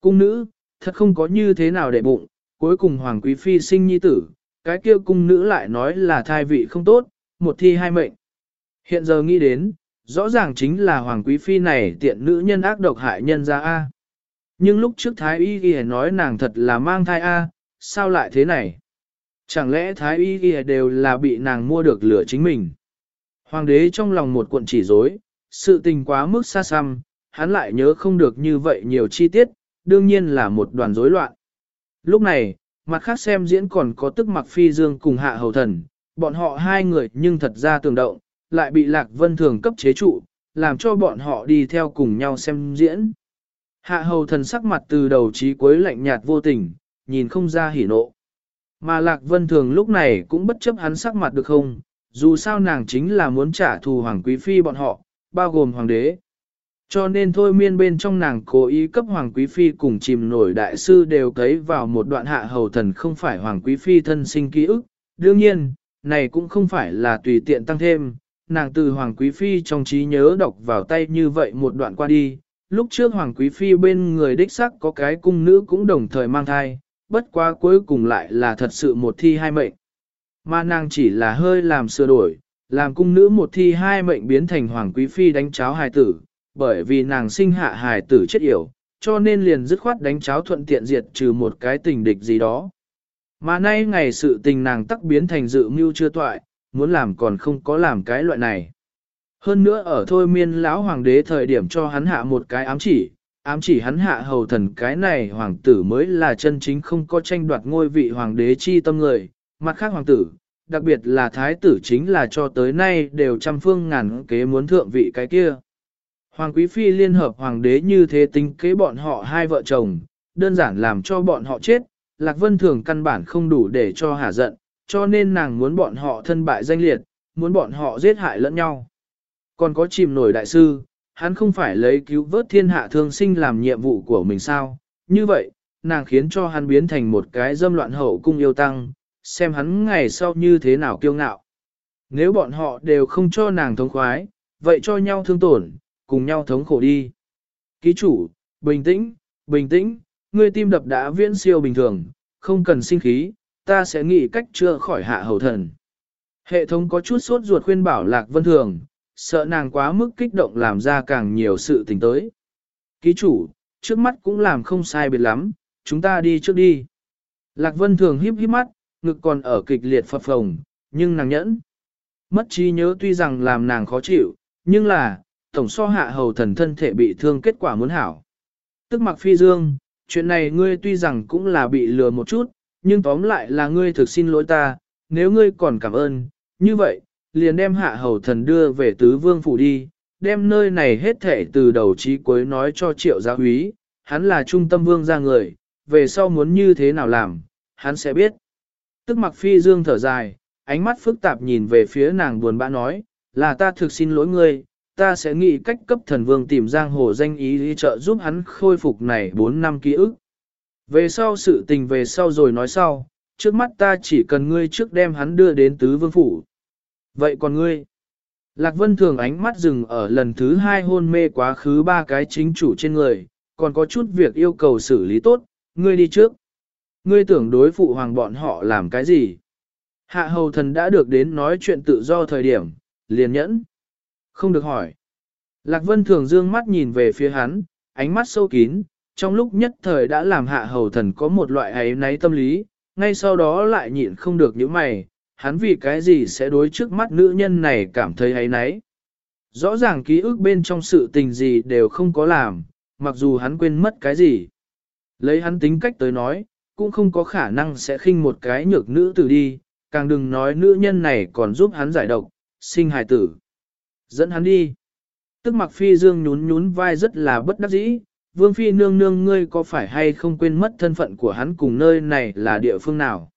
Cung nữ, thật không có như thế nào để bụng, cuối cùng Hoàng Quý Phi sinh nhi tử, cái kia cung nữ lại nói là thai vị không tốt, một thi hai mệnh. Hiện giờ nghĩ đến, rõ ràng chính là Hoàng Quý Phi này tiện nữ nhân ác độc hại nhân ra A. Nhưng lúc trước Thái Y Ghi nói nàng thật là mang thai A, sao lại thế này? Chẳng lẽ Thái Y Ghi đều là bị nàng mua được lửa chính mình? Hoàng đế trong lòng một cuộn chỉ rối, sự tình quá mức xa xăm, hắn lại nhớ không được như vậy nhiều chi tiết, đương nhiên là một đoàn rối loạn. Lúc này, mặt khác xem diễn còn có tức mặc phi dương cùng hạ hầu thần, bọn họ hai người nhưng thật ra tường động, lại bị lạc vân thường cấp chế trụ, làm cho bọn họ đi theo cùng nhau xem diễn. Hạ hầu thần sắc mặt từ đầu chí cuối lạnh nhạt vô tình, nhìn không ra hỉ nộ. Mà lạc vân thường lúc này cũng bất chấp hắn sắc mặt được không, dù sao nàng chính là muốn trả thù hoàng quý phi bọn họ, bao gồm hoàng đế. Cho nên thôi miên bên trong nàng cố ý cấp Hoàng Quý Phi cùng chìm nổi đại sư đều thấy vào một đoạn hạ hầu thần không phải Hoàng Quý Phi thân sinh ký ức. Đương nhiên, này cũng không phải là tùy tiện tăng thêm, nàng từ Hoàng Quý Phi trong trí nhớ đọc vào tay như vậy một đoạn qua đi. Lúc trước Hoàng Quý Phi bên người đích sắc có cái cung nữ cũng đồng thời mang thai, bất quá cuối cùng lại là thật sự một thi hai mệnh. Mà nàng chỉ là hơi làm sửa đổi, làm cung nữ một thi hai mệnh biến thành Hoàng Quý Phi đánh cháo hài tử, bởi vì nàng sinh hạ hài tử chết yểu, cho nên liền dứt khoát đánh cháo thuận tiện diệt trừ một cái tình địch gì đó. Mà nay ngày sự tình nàng tắc biến thành dự mưu chưa toại, muốn làm còn không có làm cái loại này. Hơn nữa ở thôi miên lão hoàng đế thời điểm cho hắn hạ một cái ám chỉ, ám chỉ hắn hạ hầu thần cái này hoàng tử mới là chân chính không có tranh đoạt ngôi vị hoàng đế chi tâm người, mặt khác hoàng tử, đặc biệt là thái tử chính là cho tới nay đều trăm phương ngàn kế muốn thượng vị cái kia. Hoàng Quý Phi liên hợp hoàng đế như thế tính kế bọn họ hai vợ chồng, đơn giản làm cho bọn họ chết, Lạc Vân Thường căn bản không đủ để cho hả giận, cho nên nàng muốn bọn họ thân bại danh liệt, muốn bọn họ giết hại lẫn nhau. Còn có chìm nổi đại sư, hắn không phải lấy cứu vớt thiên hạ thương sinh làm nhiệm vụ của mình sao, như vậy, nàng khiến cho hắn biến thành một cái dâm loạn hậu cung yêu tăng, xem hắn ngày sau như thế nào kiêu ngạo. Nếu bọn họ đều không cho nàng thống khoái, vậy cho nhau thương tổn, cùng nhau thống khổ đi. Ký chủ, bình tĩnh, bình tĩnh, ngươi tim đập đã viễn siêu bình thường, không cần sinh khí, ta sẽ nghĩ cách chữa khỏi hạ hầu thần. Hệ thống có chút sốt ruột khuyên bảo Lạc Vân Thường, sợ nàng quá mức kích động làm ra càng nhiều sự tình tới. Ký chủ, trước mắt cũng làm không sai biệt lắm, chúng ta đi trước đi. Lạc Vân Thường híp híp mắt, ngực còn ở kịch liệt phập phồng, nhưng nàng nhẫn. Mất trí nhớ tuy rằng làm nàng khó chịu, nhưng là, tổng so hạ hầu thần thân thể bị thương kết quả muốn hảo. Tức mặc phi dương, chuyện này ngươi tuy rằng cũng là bị lừa một chút, nhưng tóm lại là ngươi thực xin lỗi ta, nếu ngươi còn cảm ơn, như vậy, liền đem hạ hầu thần đưa về tứ vương phủ đi, đem nơi này hết thể từ đầu chí cuối nói cho triệu gia úy, hắn là trung tâm vương gia người, về sau muốn như thế nào làm, hắn sẽ biết. Tức mặc phi dương thở dài, ánh mắt phức tạp nhìn về phía nàng buồn bã nói, là ta thực xin lỗi ngươi, ta sẽ nghĩ cách cấp thần vương tìm giang hồ danh ý đi trợ giúp hắn khôi phục này 4 năm ký ức. Về sau sự tình về sau rồi nói sau, trước mắt ta chỉ cần ngươi trước đem hắn đưa đến tứ vương phủ. Vậy còn ngươi? Lạc Vân thường ánh mắt dừng ở lần thứ hai hôn mê quá khứ ba cái chính chủ trên người, còn có chút việc yêu cầu xử lý tốt, ngươi đi trước. Ngươi tưởng đối phụ hoàng bọn họ làm cái gì? Hạ hầu thần đã được đến nói chuyện tự do thời điểm, liền nhẫn. Không được hỏi. Lạc Vân thường dương mắt nhìn về phía hắn, ánh mắt sâu kín, trong lúc nhất thời đã làm hạ hầu thần có một loại ấy náy tâm lý, ngay sau đó lại nhịn không được những mày, hắn vì cái gì sẽ đối trước mắt nữ nhân này cảm thấy ấy náy. Rõ ràng ký ức bên trong sự tình gì đều không có làm, mặc dù hắn quên mất cái gì. Lấy hắn tính cách tới nói, cũng không có khả năng sẽ khinh một cái nhược nữ tử đi, càng đừng nói nữ nhân này còn giúp hắn giải độc, sinh hài tử. Dẫn hắn đi. Tức mặc phi dương nhún nhún vai rất là bất đắc dĩ, vương phi nương nương ngươi có phải hay không quên mất thân phận của hắn cùng nơi này là địa phương nào.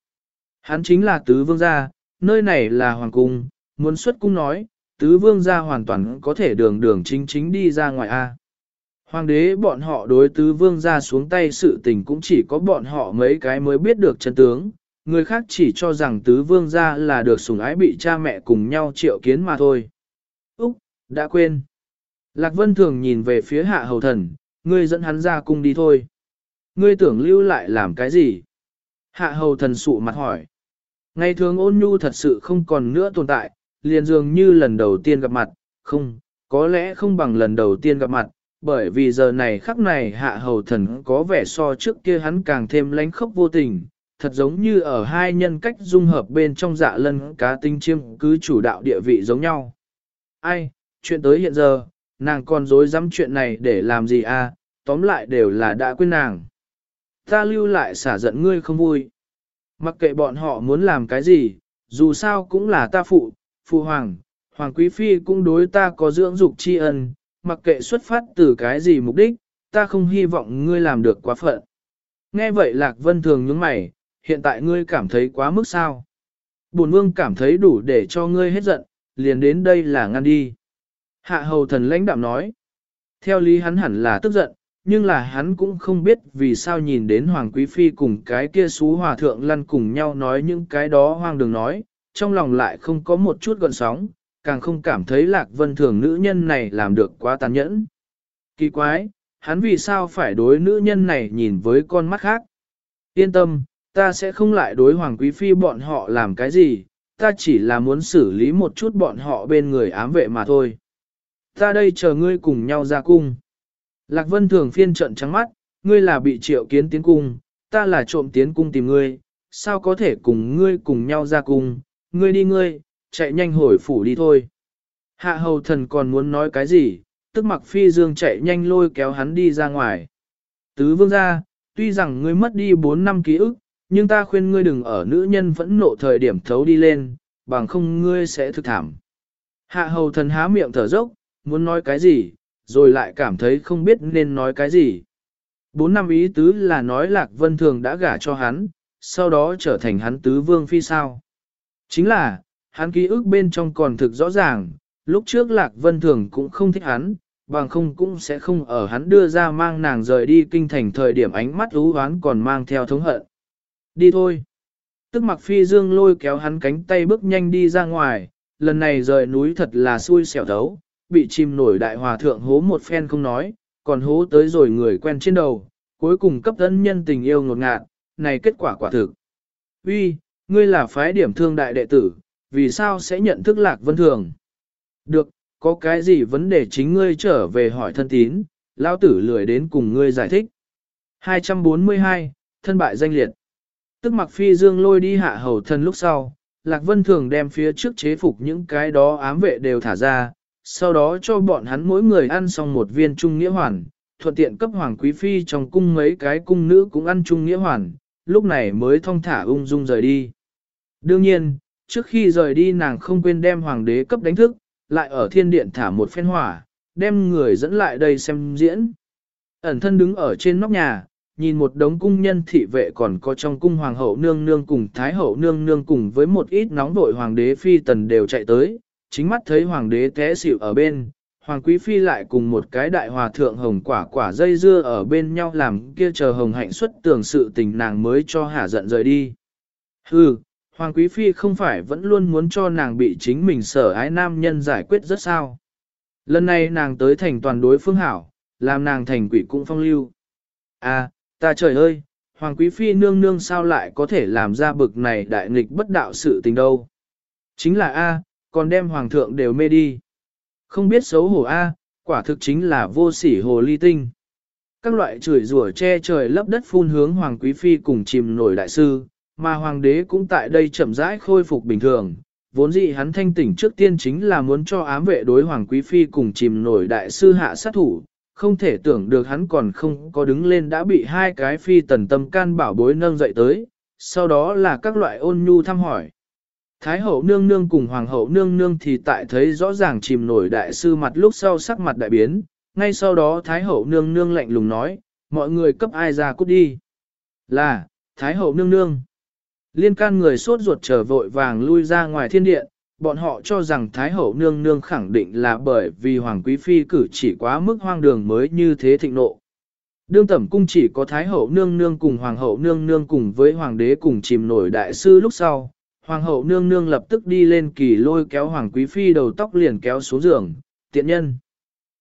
Hắn chính là tứ vương gia, nơi này là hoàng cung, muốn xuất cung nói, tứ vương gia hoàn toàn có thể đường đường chính chính đi ra ngoài A. Hoàng đế bọn họ đối tứ vương gia xuống tay sự tình cũng chỉ có bọn họ mấy cái mới biết được chân tướng, người khác chỉ cho rằng tứ vương gia là được sủng ái bị cha mẹ cùng nhau triệu kiến mà thôi. Đã quên. Lạc Vân Thường nhìn về phía hạ hầu thần, ngươi dẫn hắn ra cung đi thôi. Ngươi tưởng lưu lại làm cái gì? Hạ hầu thần sụ mặt hỏi. Ngày thường ôn nhu thật sự không còn nữa tồn tại, liền dường như lần đầu tiên gặp mặt, không, có lẽ không bằng lần đầu tiên gặp mặt, bởi vì giờ này khắc này hạ hầu thần có vẻ so trước kia hắn càng thêm lánh khốc vô tình, thật giống như ở hai nhân cách dung hợp bên trong dạ lân cá tinh chiêm cứ chủ đạo địa vị giống nhau. Ai, chuyện tới hiện giờ, nàng còn dối dám chuyện này để làm gì à, tóm lại đều là đã quên nàng. Ta lưu lại xả giận ngươi không vui. Mặc kệ bọn họ muốn làm cái gì, dù sao cũng là ta phụ, phụ hoàng, hoàng quý phi cũng đối ta có dưỡng dục tri ân, mặc kệ xuất phát từ cái gì mục đích, ta không hy vọng ngươi làm được quá phận. Nghe vậy Lạc Vân thường nhướng mày, hiện tại ngươi cảm thấy quá mức sao? Bổn vương cảm thấy đủ để cho ngươi hết giận, liền đến đây là ngăn đi. Hạ hầu thần lãnh đạm nói. Theo lý hắn hẳn là tức giận, nhưng là hắn cũng không biết vì sao nhìn đến Hoàng Quý Phi cùng cái kia xú hòa thượng lăn cùng nhau nói những cái đó hoang đường nói, trong lòng lại không có một chút gọn sóng, càng không cảm thấy lạc vân thường nữ nhân này làm được quá tàn nhẫn. Kỳ quái, hắn vì sao phải đối nữ nhân này nhìn với con mắt khác? Yên tâm, ta sẽ không lại đối Hoàng Quý Phi bọn họ làm cái gì, ta chỉ là muốn xử lý một chút bọn họ bên người ám vệ mà thôi. Ta đây chờ ngươi cùng nhau ra cung. Lạc Vân thường phiên trận trắng mắt, ngươi là bị triệu kiến tiến cung, ta là trộm tiến cung tìm ngươi, sao có thể cùng ngươi cùng nhau ra cung, ngươi đi ngươi, chạy nhanh hồi phủ đi thôi. Hạ hầu thần còn muốn nói cái gì, tức mặc phi dương chạy nhanh lôi kéo hắn đi ra ngoài. Tứ vương ra, tuy rằng ngươi mất đi 4 năm ký ức, nhưng ta khuyên ngươi đừng ở nữ nhân vẫn nộ thời điểm thấu đi lên, bằng không ngươi sẽ thực thảm. Hạ hầu thần há miệng thở dốc, muốn nói cái gì, rồi lại cảm thấy không biết nên nói cái gì. Bốn năm ý tứ là nói Lạc Vân Thường đã gả cho hắn, sau đó trở thành hắn tứ vương phi sao. Chính là, hắn ký ức bên trong còn thực rõ ràng, lúc trước Lạc Vân Thường cũng không thích hắn, bằng không cũng sẽ không ở hắn đưa ra mang nàng rời đi kinh thành thời điểm ánh mắt ú hoán còn mang theo thống hận. Đi thôi. Tức mặc phi dương lôi kéo hắn cánh tay bước nhanh đi ra ngoài, lần này rời núi thật là xui xẻo thấu, bị chìm nổi đại hòa thượng hố một phen không nói, còn hố tới rồi người quen trên đầu, cuối cùng cấp thân nhân tình yêu ngột ngạt, này kết quả quả thực. Uy, ngươi là phái điểm thương đại đệ tử, vì sao sẽ nhận thức lạc vân thường? Được, có cái gì vấn đề chính ngươi trở về hỏi thân tín, lao tử lười đến cùng ngươi giải thích. 242, thân bại danh liệt. Tức mặc phi dương lôi đi hạ hầu thân lúc sau, Lạc Vân thường đem phía trước chế phục những cái đó ám vệ đều thả ra, sau đó cho bọn hắn mỗi người ăn xong một viên trung nghĩa hoàn, thuận tiện cấp hoàng quý phi trong cung mấy cái cung nữ cũng ăn trung nghĩa hoàn, lúc này mới thong thả ung dung rời đi. Đương nhiên, trước khi rời đi nàng không quên đem hoàng đế cấp đánh thức, lại ở thiên điện thả một phen hỏa, đem người dẫn lại đây xem diễn. Ẩn thân đứng ở trên nóc nhà, nhìn một đống cung nhân thị vệ còn có trong cung hoàng hậu nương nương cùng thái hậu nương nương cùng với một ít nóng vội hoàng đế phi tần đều chạy tới, chính mắt thấy hoàng đế té xỉu ở bên, hoàng quý phi lại cùng một cái đại hòa thượng hồng quả quả dây dưa ở bên nhau làm kia chờ hồng hạnh xuất tường sự tình nàng mới cho hả giận rời đi. Hừ, hoàng quý phi không phải vẫn luôn muốn cho nàng bị chính mình sở ái nam nhân giải quyết rất sao. Lần này nàng tới thành toàn đối phương hảo, làm nàng thành quỷ cũng phong lưu. À, ta trời ơi, hoàng quý phi nương nương sao lại có thể làm ra bực này đại nghịch bất đạo sự tình đâu. Chính là A, còn đem hoàng thượng đều mê đi. Không biết xấu hổ A, quả thực chính là vô sỉ hồ ly tinh. Các loại chửi rủa che trời lấp đất phun hướng hoàng quý phi cùng chìm nổi đại sư, mà hoàng đế cũng tại đây chậm rãi khôi phục bình thường. Vốn dĩ hắn thanh tỉnh trước tiên chính là muốn cho ám vệ đối hoàng quý phi cùng chìm nổi đại sư hạ sát thủ, không thể tưởng được hắn còn không có đứng lên đã bị hai cái phi tần tâm can bảo bối nâng dậy tới, sau đó là các loại ôn nhu thăm hỏi. Thái hậu nương nương cùng hoàng hậu nương nương thì tại thấy rõ ràng chìm nổi đại sư mặt lúc sau sắc mặt đại biến, ngay sau đó Thái hậu nương nương lạnh lùng nói, mọi người cấp ai ra cút đi. Là, Thái hậu nương nương. Liên can người sốt ruột trở vội vàng lui ra ngoài thiên điện, bọn họ cho rằng Thái hậu nương nương khẳng định là bởi vì Hoàng Quý Phi cử chỉ quá mức hoang đường mới như thế thịnh nộ. Đương tẩm cung chỉ có Thái hậu nương nương cùng Hoàng hậu nương nương cùng với Hoàng đế cùng chìm nổi đại sư lúc sau, hoàng hậu nương nương lập tức đi lên kỳ lôi kéo hoàng quý phi đầu tóc liền kéo xuống giường, tiện nhân.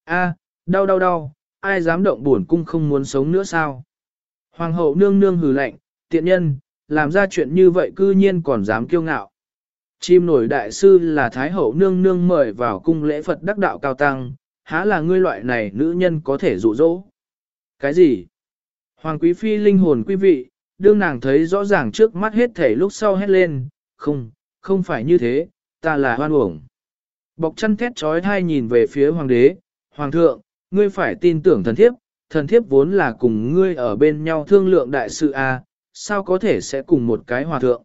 A, đau đau đau, ai dám động buồn cung không muốn sống nữa sao? Hoàng hậu nương nương hừ lạnh, tiện nhân, làm ra chuyện như vậy cư nhiên còn dám kiêu ngạo. Chim nổi đại sư là Thái hậu nương nương mời vào cung lễ Phật đắc đạo cao tăng, há là ngươi loại này nữ nhân có thể dụ dỗ. Cái gì? Hoàng quý phi linh hồn quý vị, đương nàng thấy rõ ràng trước mắt hết thể lúc sau hét lên, không, không phải như thế, ta là hoan uổng. Bọc chăn thét trói thai nhìn về phía hoàng đế, hoàng thượng, ngươi phải tin tưởng thần thiếp, thần thiếp vốn là cùng ngươi ở bên nhau thương lượng đại sự a, à, sao có thể sẽ cùng một cái hòa thượng.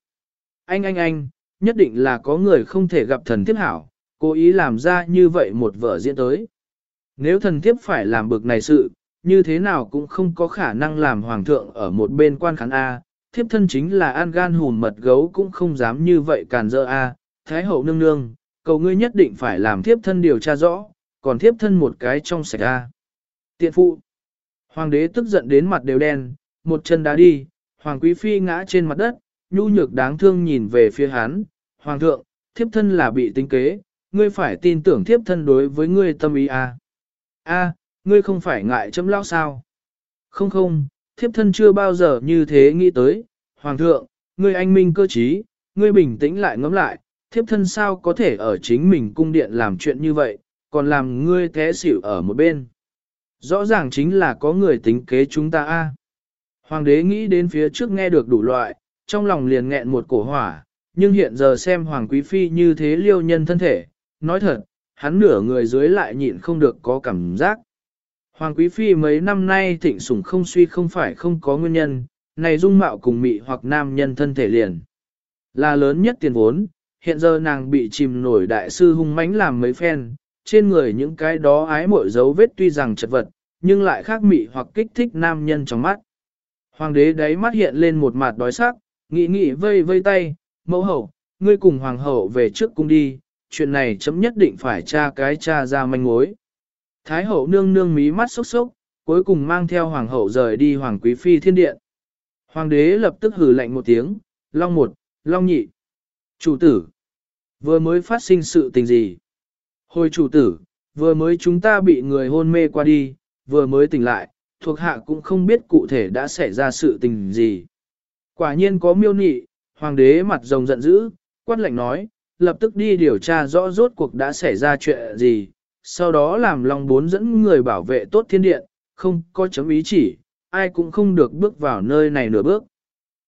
Anh anh anh, nhất định là có người không thể gặp thần thiếp hảo, cố ý làm ra như vậy một vở diễn tới. Nếu thần thiếp phải làm bực này sự, như thế nào cũng không có khả năng làm hoàng thượng ở một bên quan khán A, thiếp thân chính là an gan hùn mật gấu cũng không dám như vậy càn dơ A, thái hậu nương nương, cầu ngươi nhất định phải làm thiếp thân điều tra rõ, còn thiếp thân một cái trong sạch A. Tiện phụ, hoàng đế tức giận đến mặt đều đen, một chân đá đi, hoàng quý phi ngã trên mặt đất, nhu nhược đáng thương nhìn về phía hắn, hoàng thượng, thiếp thân là bị tính kế, ngươi phải tin tưởng thiếp thân đối với ngươi tâm ý A. A, ngươi không phải ngại chấm lao sao? Không không, thiếp thân chưa bao giờ như thế nghĩ tới, Hoàng thượng, ngươi anh minh cơ trí, ngươi bình tĩnh lại ngẫm lại, thiếp thân sao có thể ở chính mình cung điện làm chuyện như vậy, còn làm ngươi té xỉu ở một bên. Rõ ràng chính là có người tính kế chúng ta a. Hoàng đế nghĩ đến phía trước nghe được đủ loại, trong lòng liền nghẹn một cổ hỏa, nhưng hiện giờ xem Hoàng Quý Phi như thế liêu nhân thân thể, nói thật, hắn nửa người dưới lại nhịn không được có cảm giác. Hoàng Quý Phi mấy năm nay thịnh sủng không suy không phải không có nguyên nhân, này dung mạo cùng mị hoặc nam nhân thân thể liền. Là lớn nhất tiền vốn, hiện giờ nàng bị chìm nổi đại sư hung mãnh làm mấy phen, trên người những cái đó ái mội dấu vết tuy rằng chật vật, nhưng lại khác mị hoặc kích thích nam nhân trong mắt. Hoàng đế đáy mắt hiện lên một mặt đói sắc, nghĩ nghĩ vây vây tay, mẫu hậu, ngươi cùng hoàng hậu về trước cung đi, chuyện này chấm nhất định phải tra cái tra ra manh mối. Thái hậu nương nương mí mắt sốc sốc, cuối cùng mang theo hoàng hậu rời đi hoàng quý phi thiên điện. Hoàng đế lập tức hử lạnh một tiếng, long một, long nhị. Chủ tử, vừa mới phát sinh sự tình gì? Hồi chủ tử, vừa mới chúng ta bị người hôn mê qua đi, vừa mới tỉnh lại, thuộc hạ cũng không biết cụ thể đã xảy ra sự tình gì. Quả nhiên có miêu nị, hoàng đế mặt rồng giận dữ, quát lệnh nói, lập tức đi điều tra rõ rốt cuộc đã xảy ra chuyện gì, sau đó làm Long Bốn dẫn người bảo vệ tốt thiên điện, không có chấm ý chỉ, ai cũng không được bước vào nơi này nửa bước.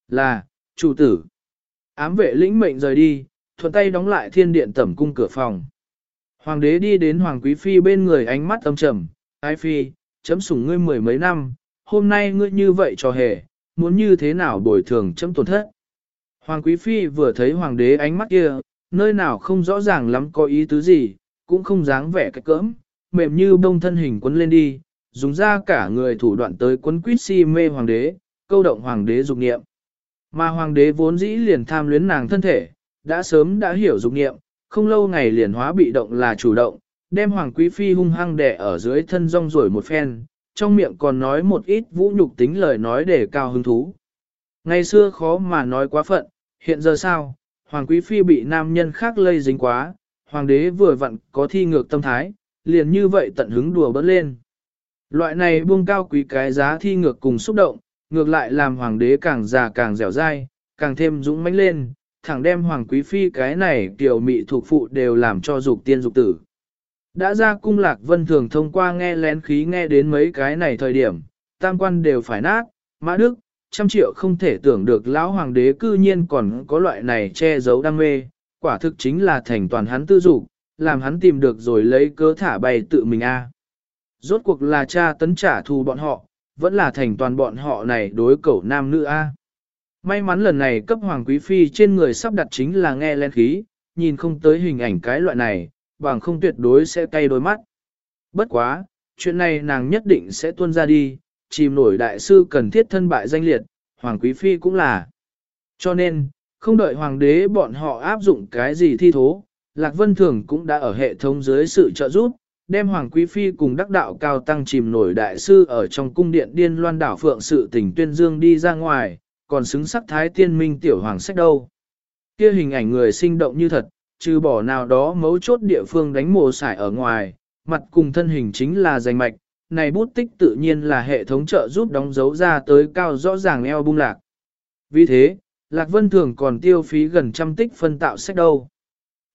Là, chủ tử. Ám vệ lĩnh mệnh rời đi, thuận tay đóng lại thiên điện tẩm cung cửa phòng. Hoàng đế đi đến Hoàng Quý Phi bên người ánh mắt âm trầm, ai Phi, chấm sủng ngươi mười mấy năm, hôm nay ngươi như vậy cho hề, muốn như thế nào bồi thường chấm tổn thất. Hoàng Quý Phi vừa thấy Hoàng đế ánh mắt kia, nơi nào không rõ ràng lắm có ý tứ gì, cũng không dáng vẻ cách cỡm, mềm như bông thân hình quấn lên đi, dùng ra cả người thủ đoạn tới quấn quýt si mê hoàng đế, câu động hoàng đế dục nghiệm. Mà hoàng đế vốn dĩ liền tham luyến nàng thân thể, đã sớm đã hiểu dục nghiệm, không lâu ngày liền hóa bị động là chủ động, đem hoàng quý phi hung hăng đè ở dưới thân rong rồi một phen, trong miệng còn nói một ít vũ nhục tính lời nói để cao hứng thú. Ngày xưa khó mà nói quá phận, hiện giờ sao, hoàng quý phi bị nam nhân khác lây dính quá, hoàng đế vừa vặn có thi ngược tâm thái, liền như vậy tận hứng đùa bớt lên. Loại này buông cao quý cái giá thi ngược cùng xúc động, ngược lại làm hoàng đế càng già càng dẻo dai, càng thêm dũng mãnh lên, thẳng đem hoàng quý phi cái này tiểu mị thuộc phụ đều làm cho dục tiên dục tử. Đã ra cung lạc vân thường thông qua nghe lén khí nghe đến mấy cái này thời điểm, tam quan đều phải nát, mã đức, trăm triệu không thể tưởng được lão hoàng đế cư nhiên còn có loại này che giấu đam mê, quả thực chính là thành toàn hắn tư dục, làm hắn tìm được rồi lấy cớ thả bay tự mình a. Rốt cuộc là cha tấn trả thù bọn họ, vẫn là thành toàn bọn họ này đối cẩu nam nữ a. May mắn lần này cấp hoàng quý phi trên người sắp đặt chính là nghe lên khí, nhìn không tới hình ảnh cái loại này, bằng không tuyệt đối sẽ cay đôi mắt. Bất quá, chuyện này nàng nhất định sẽ tuôn ra đi, chìm nổi đại sư cần thiết thân bại danh liệt, hoàng quý phi cũng là. Cho nên, không đợi hoàng đế bọn họ áp dụng cái gì thi thố, Lạc Vân Thường cũng đã ở hệ thống dưới sự trợ giúp, đem Hoàng Quý Phi cùng đắc đạo cao tăng chìm nổi đại sư ở trong cung điện điên loan đảo phượng sự tình tuyên dương đi ra ngoài, còn xứng sắc thái tiên minh tiểu hoàng sách đâu. Kia hình ảnh người sinh động như thật, trừ bỏ nào đó mấu chốt địa phương đánh mồ sải ở ngoài, mặt cùng thân hình chính là danh mạch, này bút tích tự nhiên là hệ thống trợ giúp đóng dấu ra tới cao rõ ràng eo bung lạc. Vì thế, Lạc Vân Thường còn tiêu phí gần trăm tích phân tạo sách đâu.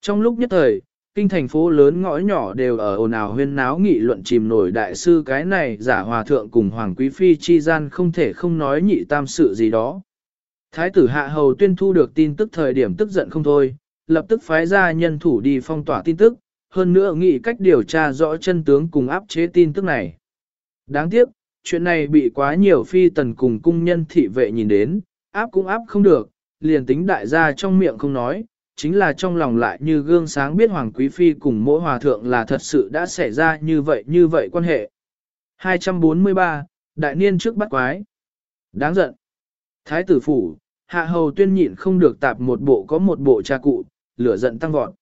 Trong lúc nhất thời, kinh thành phố lớn ngõ nhỏ đều ở ồn ào huyên náo nghị luận chìm nổi đại sư cái này giả hòa thượng cùng Hoàng Quý Phi chi gian không thể không nói nhị tam sự gì đó. Thái tử Hạ Hầu tuyên thu được tin tức thời điểm tức giận không thôi, lập tức phái ra nhân thủ đi phong tỏa tin tức, hơn nữa nghĩ cách điều tra rõ chân tướng cùng áp chế tin tức này. Đáng tiếc, chuyện này bị quá nhiều phi tần cùng cung nhân thị vệ nhìn đến, áp cũng áp không được, liền tính đại gia trong miệng không nói, chính là trong lòng lại như gương sáng biết Hoàng Quý Phi cùng mỗi hòa thượng là thật sự đã xảy ra như vậy như vậy quan hệ. 243, Đại Niên trước bắt quái. Đáng giận. Thái tử phủ, hạ hầu tuyên nhịn không được tạp một bộ có một bộ cha cụ, lửa giận tăng vọt.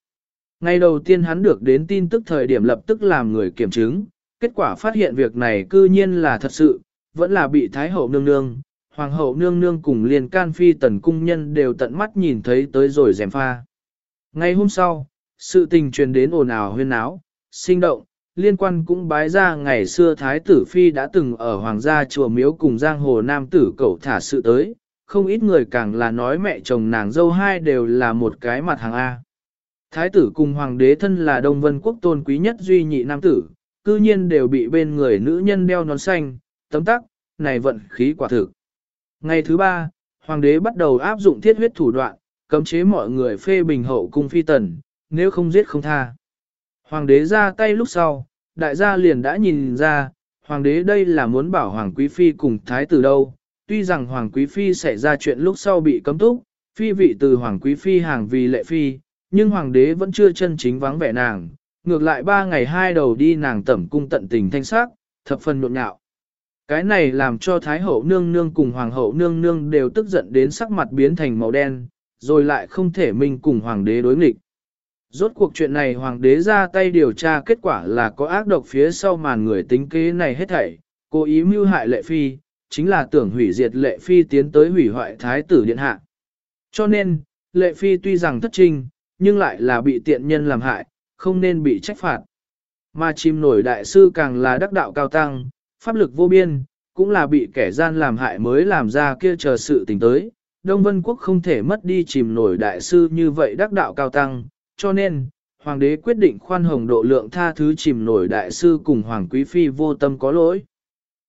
Ngày đầu tiên hắn được đến tin tức thời điểm lập tức làm người kiểm chứng, kết quả phát hiện việc này cư nhiên là thật sự, vẫn là bị Thái hậu nương nương, Hoàng hậu nương nương cùng liền can phi tần cung nhân đều tận mắt nhìn thấy tới rồi dèm pha. Ngày hôm sau, sự tình truyền đến ồn ào huyên áo, sinh động, liên quan cũng bái ra ngày xưa Thái tử Phi đã từng ở Hoàng gia chùa miếu cùng giang hồ nam tử cậu thả sự tới, không ít người càng là nói mẹ chồng nàng dâu hai đều là một cái mặt hàng A. Thái tử cùng Hoàng đế thân là Đông Vân Quốc tôn quý nhất duy nhị nam tử, cư nhiên đều bị bên người nữ nhân đeo nón xanh, tấm tắc, này vận khí quả thực. Ngày thứ ba, hoàng đế bắt đầu áp dụng thiết huyết thủ đoạn, cấm chế mọi người phê bình hậu cung phi tần, nếu không giết không tha. Hoàng đế ra tay lúc sau, đại gia liền đã nhìn ra, hoàng đế đây là muốn bảo hoàng quý phi cùng thái tử đâu. Tuy rằng hoàng quý phi xảy ra chuyện lúc sau bị cấm túc, phi vị từ hoàng quý phi hàng vì lệ phi, nhưng hoàng đế vẫn chưa chân chính vắng vẻ nàng, ngược lại ba ngày hai đầu đi nàng tẩm cung tận tình thanh sắc, thập phần nhộn nhạo. Cái này làm cho Thái hậu nương nương cùng Hoàng hậu nương nương đều tức giận đến sắc mặt biến thành màu đen, rồi lại không thể mình cùng Hoàng đế đối nghịch. Rốt cuộc chuyện này Hoàng đế ra tay điều tra kết quả là có ác độc phía sau màn người tính kế này hết thảy, cố ý mưu hại lệ phi, chính là tưởng hủy diệt lệ phi tiến tới hủy hoại Thái tử điện hạ. Cho nên, lệ phi tuy rằng thất trinh, nhưng lại là bị tiện nhân làm hại, không nên bị trách phạt. Mà chim nổi đại sư càng là đắc đạo cao tăng, pháp lực vô biên, cũng là bị kẻ gian làm hại mới làm ra kia chờ sự tình tới. Đông Vân Quốc không thể mất đi chìm nổi đại sư như vậy đắc đạo cao tăng, cho nên, Hoàng đế quyết định khoan hồng độ lượng tha thứ chìm nổi đại sư cùng Hoàng Quý Phi vô tâm có lỗi.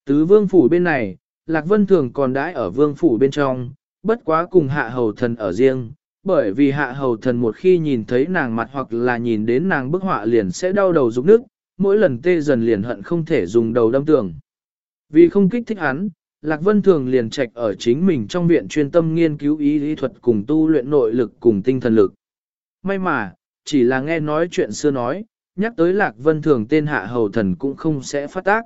Tứ vương phủ bên này, Lạc Vân Thường còn đãi ở vương phủ bên trong, bất quá cùng hạ hầu thần ở riêng, bởi vì hạ hầu thần một khi nhìn thấy nàng mặt hoặc là nhìn đến nàng bức họa liền sẽ đau đầu rụng nước, mỗi lần tê dần liền hận không thể dùng đầu đâm tường. Vì không kích thích hắn, Lạc Vân Thường liền trạch ở chính mình trong viện chuyên tâm nghiên cứu ý lý thuật cùng tu luyện nội lực cùng tinh thần lực. May mà, chỉ là nghe nói chuyện xưa nói, nhắc tới Lạc Vân Thường tên hạ hầu thần cũng không sẽ phát tác.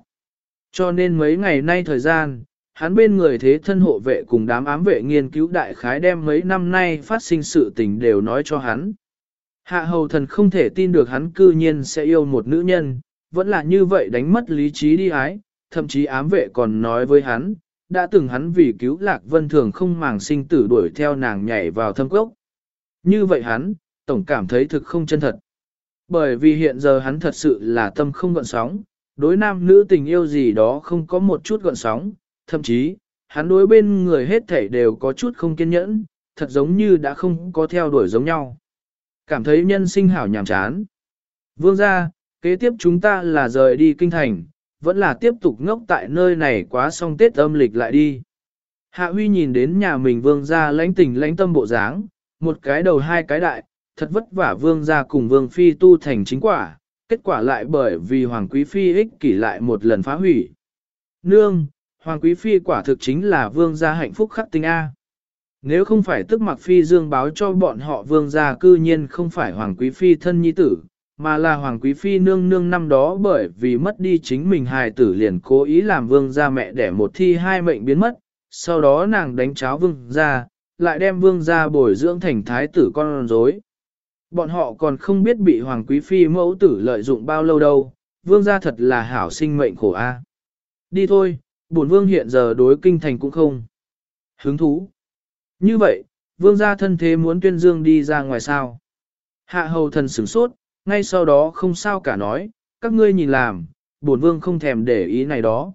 Cho nên mấy ngày nay thời gian, hắn bên người thế thân hộ vệ cùng đám ám vệ nghiên cứu đại khái đem mấy năm nay phát sinh sự tình đều nói cho hắn. Hạ hầu thần không thể tin được hắn cư nhiên sẽ yêu một nữ nhân, vẫn là như vậy đánh mất lý trí đi ái, thậm chí ám vệ còn nói với hắn, đã từng hắn vì cứu lạc vân thường không màng sinh tử đuổi theo nàng nhảy vào thâm cốc. Như vậy hắn, tổng cảm thấy thực không chân thật. Bởi vì hiện giờ hắn thật sự là tâm không gợn sóng, đối nam nữ tình yêu gì đó không có một chút gợn sóng, thậm chí, hắn đối bên người hết thảy đều có chút không kiên nhẫn, thật giống như đã không có theo đuổi giống nhau. Cảm thấy nhân sinh hảo nhàm chán. Vương gia, kế tiếp chúng ta là rời đi kinh thành, vẫn là tiếp tục ngốc tại nơi này quá xong Tết âm lịch lại đi. Hạ Huy nhìn đến nhà mình vương gia lãnh tình lãnh tâm bộ dáng, một cái đầu hai cái đại, thật vất vả vương gia cùng vương phi tu thành chính quả, kết quả lại bởi vì hoàng quý phi ích kỷ lại một lần phá hủy. Nương, hoàng quý phi quả thực chính là vương gia hạnh phúc khắc tinh A. Nếu không phải tức mặc phi dương báo cho bọn họ vương gia cư nhiên không phải hoàng quý phi thân nhi tử, mà là hoàng quý phi nương nương năm đó bởi vì mất đi chính mình hài tử liền cố ý làm vương gia mẹ để một thi hai mệnh biến mất, sau đó nàng đánh cháo vương gia, lại đem vương gia bồi dưỡng thành thái tử con rối. Bọn họ còn không biết bị hoàng quý phi mẫu tử lợi dụng bao lâu đâu, vương gia thật là hảo sinh mệnh khổ a. Đi thôi, bổn vương hiện giờ đối kinh thành cũng không. Hứng thú. Như vậy, vương gia thân thế muốn tuyên dương đi ra ngoài sao. Hạ hầu thần sửng sốt, ngay sau đó không sao cả nói, các ngươi nhìn làm, bổn vương không thèm để ý này đó.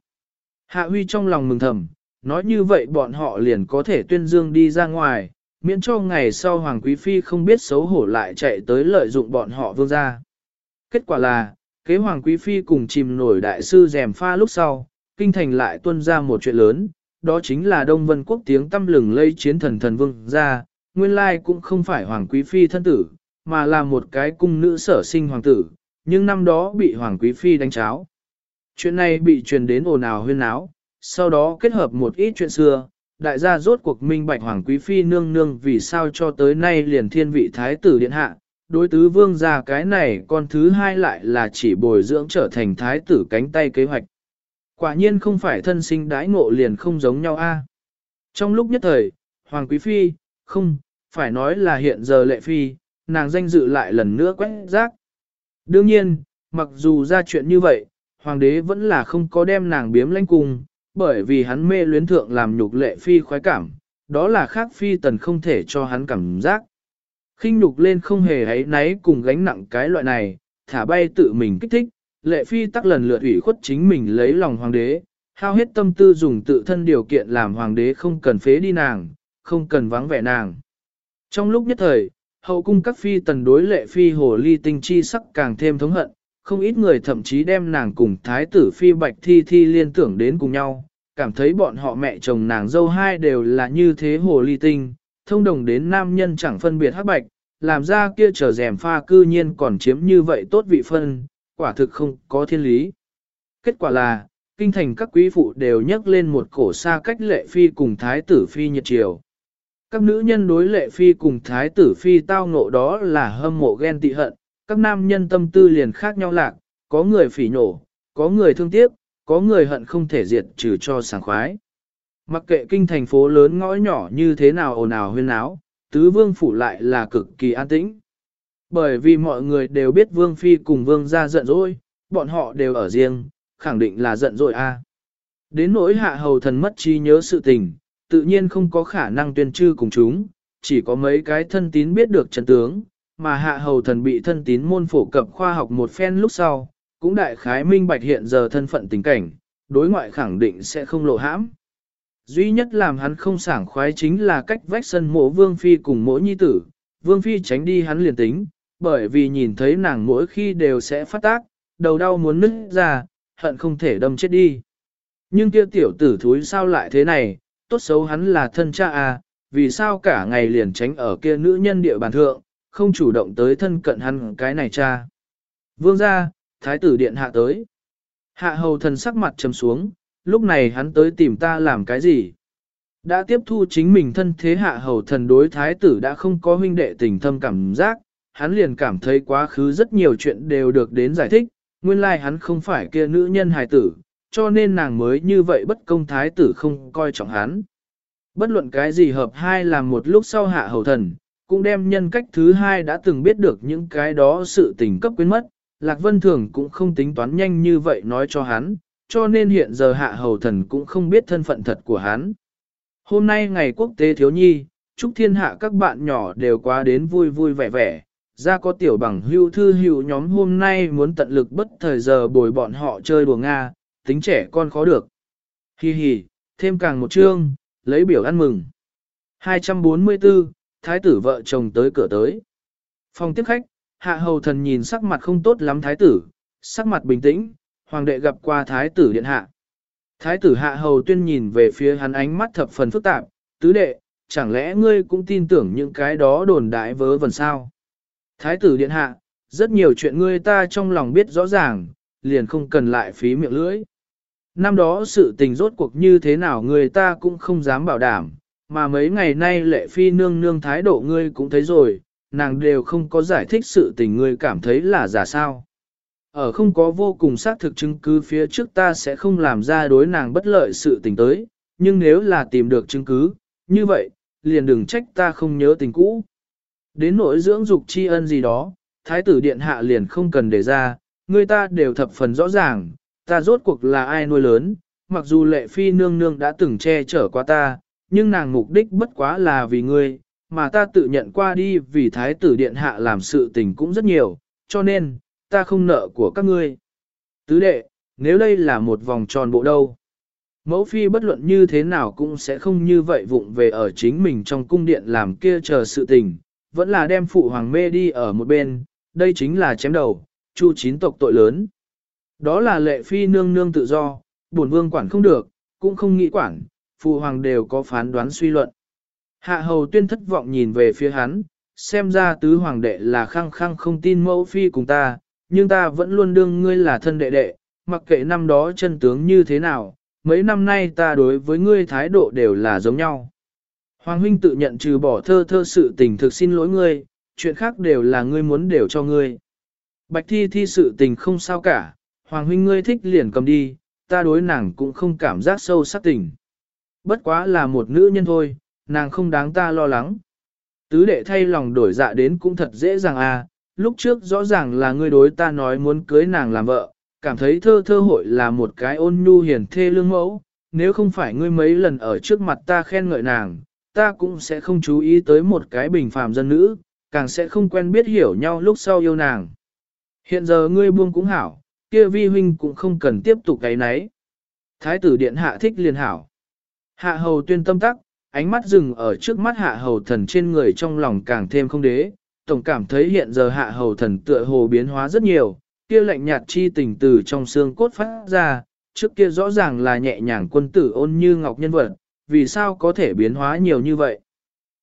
Hạ huy trong lòng mừng thầm, nói như vậy bọn họ liền có thể tuyên dương đi ra ngoài, miễn cho ngày sau Hoàng Quý Phi không biết xấu hổ lại chạy tới lợi dụng bọn họ vương gia. Kết quả là, kế Hoàng Quý Phi cùng chìm nổi đại sư rèm pha lúc sau, kinh thành lại tuân ra một chuyện lớn, đó chính là Đông Vân Quốc tiếng tâm lừng lây chiến thần thần vương ra, nguyên lai cũng không phải Hoàng Quý Phi thân tử, mà là một cái cung nữ sở sinh hoàng tử, nhưng năm đó bị Hoàng Quý Phi đánh cháo. Chuyện này bị truyền đến ồn ào huyên áo, sau đó kết hợp một ít chuyện xưa, đại gia rốt cuộc minh bạch Hoàng Quý Phi nương nương vì sao cho tới nay liền thiên vị Thái tử Điện Hạ, đối tứ vương gia cái này con thứ hai lại là chỉ bồi dưỡng trở thành Thái tử cánh tay kế hoạch. Quả nhiên không phải thân sinh đãi ngộ liền không giống nhau a. Trong lúc nhất thời, Hoàng Quý Phi, không, phải nói là hiện giờ lệ phi, nàng danh dự lại lần nữa quét rác. Đương nhiên, mặc dù ra chuyện như vậy, hoàng đế vẫn là không có đem nàng biếm lãnh cung, bởi vì hắn mê luyến thượng làm nhục lệ phi khoái cảm, đó là khác phi tần không thể cho hắn cảm giác. khinh nhục lên không hề ấy náy cùng gánh nặng cái loại này, thả bay tự mình kích thích, lệ phi tắc lần lượt ủy khuất chính mình lấy lòng hoàng đế, hao hết tâm tư dùng tự thân điều kiện làm hoàng đế không cần phế đi nàng, không cần vắng vẻ nàng. Trong lúc nhất thời, hậu cung các phi tần đối lệ phi hồ ly tinh chi sắc càng thêm thống hận, không ít người thậm chí đem nàng cùng thái tử phi bạch thi thi liên tưởng đến cùng nhau, cảm thấy bọn họ mẹ chồng nàng dâu hai đều là như thế hồ ly tinh, thông đồng đến nam nhân chẳng phân biệt hắc bạch, làm ra kia trở rèm pha cư nhiên còn chiếm như vậy tốt vị phân, quả thực không có thiên lý. Kết quả là, kinh thành các quý phụ đều nhắc lên một cổ xa cách lệ phi cùng thái tử phi nhiệt triều. Các nữ nhân đối lệ phi cùng thái tử phi tao ngộ đó là hâm mộ ghen tị hận, các nam nhân tâm tư liền khác nhau lạc, có người phỉ nổ, có người thương tiếc, có người hận không thể diệt trừ cho sảng khoái. Mặc kệ kinh thành phố lớn ngõ nhỏ như thế nào ồn ào huyên áo, tứ vương phủ lại là cực kỳ an tĩnh. Bởi vì mọi người đều biết vương phi cùng vương ra giận dỗi, bọn họ đều ở riêng, khẳng định là giận dỗi a. Đến nỗi hạ hầu thần mất trí nhớ sự tình, tự nhiên không có khả năng tuyên trư cùng chúng, chỉ có mấy cái thân tín biết được chân tướng, mà hạ hầu thần bị thân tín môn phổ cập khoa học một phen lúc sau, cũng đại khái minh bạch hiện giờ thân phận tình cảnh, đối ngoại khẳng định sẽ không lộ hãm. Duy nhất làm hắn không sảng khoái chính là cách vách sân mộ vương phi cùng mỗi nhi tử, vương phi tránh đi hắn liền tính, bởi vì nhìn thấy nàng mỗi khi đều sẽ phát tác, đầu đau muốn nứt ra, hận không thể đâm chết đi. Nhưng kia tiểu tử thúi sao lại thế này, tốt xấu hắn là thân cha à, vì sao cả ngày liền tránh ở kia nữ nhân địa bàn thượng, không chủ động tới thân cận hắn cái này cha. Vương ra, thái tử điện hạ tới. Hạ hầu thần sắc mặt trầm xuống, lúc này hắn tới tìm ta làm cái gì? Đã tiếp thu chính mình thân thế hạ hầu thần đối thái tử đã không có huynh đệ tình thâm cảm giác, hắn liền cảm thấy quá khứ rất nhiều chuyện đều được đến giải thích, nguyên lai like hắn không phải kia nữ nhân hài tử, cho nên nàng mới như vậy bất công thái tử không coi trọng hắn. Bất luận cái gì hợp hai làm một lúc sau hạ hầu thần, cũng đem nhân cách thứ hai đã từng biết được những cái đó sự tình cấp quyến mất, Lạc Vân Thường cũng không tính toán nhanh như vậy nói cho hắn, cho nên hiện giờ hạ hầu thần cũng không biết thân phận thật của hắn. Hôm nay ngày quốc tế thiếu nhi, chúc thiên hạ các bạn nhỏ đều quá đến vui vui vẻ vẻ, ra có tiểu bằng hưu thư hưu nhóm hôm nay muốn tận lực bất thời giờ bồi bọn họ chơi đùa Nga, tính trẻ con khó được. Hi hi, thêm càng một chương, lấy biểu ăn mừng. 244, thái tử vợ chồng tới cửa tới. Phòng tiếp khách, hạ hầu thần nhìn sắc mặt không tốt lắm thái tử, sắc mặt bình tĩnh, hoàng đệ gặp qua thái tử điện hạ. Thái tử hạ hầu tuyên nhìn về phía hắn ánh mắt thập phần phức tạp, tứ đệ, chẳng lẽ ngươi cũng tin tưởng những cái đó đồn đại vớ vẩn sao? Thái tử điện hạ, rất nhiều chuyện ngươi ta trong lòng biết rõ ràng, liền không cần lại phí miệng lưỡi. Năm đó sự tình rốt cuộc như thế nào người ta cũng không dám bảo đảm, mà mấy ngày nay lệ phi nương nương thái độ ngươi cũng thấy rồi, nàng đều không có giải thích sự tình ngươi cảm thấy là giả sao. Ở không có vô cùng xác thực chứng cứ phía trước ta sẽ không làm ra đối nàng bất lợi sự tình tới, nhưng nếu là tìm được chứng cứ, như vậy, liền đừng trách ta không nhớ tình cũ. Đến nỗi dưỡng dục tri ân gì đó, thái tử điện hạ liền không cần để ra, người ta đều thập phần rõ ràng, ta rốt cuộc là ai nuôi lớn, mặc dù lệ phi nương nương đã từng che chở qua ta, nhưng nàng mục đích bất quá là vì ngươi, mà ta tự nhận qua đi vì thái tử điện hạ làm sự tình cũng rất nhiều, cho nên, ta không nợ của các ngươi. Tứ đệ, nếu đây là một vòng tròn bộ đâu. Mẫu phi bất luận như thế nào cũng sẽ không như vậy vụng về ở chính mình trong cung điện làm kia chờ sự tình, vẫn là đem phụ hoàng mê đi ở một bên, đây chính là chém đầu, chu chín tộc tội lớn. Đó là lệ phi nương nương tự do, bổn vương quản không được, cũng không nghĩ quản, phụ hoàng đều có phán đoán suy luận. Hạ hầu tuyên thất vọng nhìn về phía hắn, xem ra tứ hoàng đệ là khăng khăng không tin mẫu phi cùng ta, nhưng ta vẫn luôn đương ngươi là thân đệ đệ, mặc kệ năm đó chân tướng như thế nào, mấy năm nay ta đối với ngươi thái độ đều là giống nhau. Hoàng huynh tự nhận trừ bỏ thơ thơ sự tình thực xin lỗi ngươi, chuyện khác đều là ngươi muốn đều cho ngươi. Bạch thi thi sự tình không sao cả, Hoàng huynh ngươi thích liền cầm đi, ta đối nàng cũng không cảm giác sâu sắc tình. Bất quá là một nữ nhân thôi, nàng không đáng ta lo lắng. Tứ đệ thay lòng đổi dạ đến cũng thật dễ dàng à, lúc trước rõ ràng là ngươi đối ta nói muốn cưới nàng làm vợ, cảm thấy thơ thơ hội là một cái ôn nhu hiền thê lương mẫu, nếu không phải ngươi mấy lần ở trước mặt ta khen ngợi nàng, ta cũng sẽ không chú ý tới một cái bình phàm dân nữ, càng sẽ không quen biết hiểu nhau lúc sau yêu nàng. Hiện giờ ngươi buông cũng hảo, kia vi huynh cũng không cần tiếp tục cái nấy. Thái tử điện hạ thích liền hảo. Hạ hầu tuyên tâm tắc, ánh mắt dừng ở trước mắt hạ hầu thần trên người trong lòng càng thêm không đế, tổng cảm thấy hiện giờ hạ hầu thần tựa hồ biến hóa rất nhiều, kia lạnh nhạt chi tình từ trong xương cốt phát ra, trước kia rõ ràng là nhẹ nhàng quân tử ôn như ngọc nhân vật, vì sao có thể biến hóa nhiều như vậy?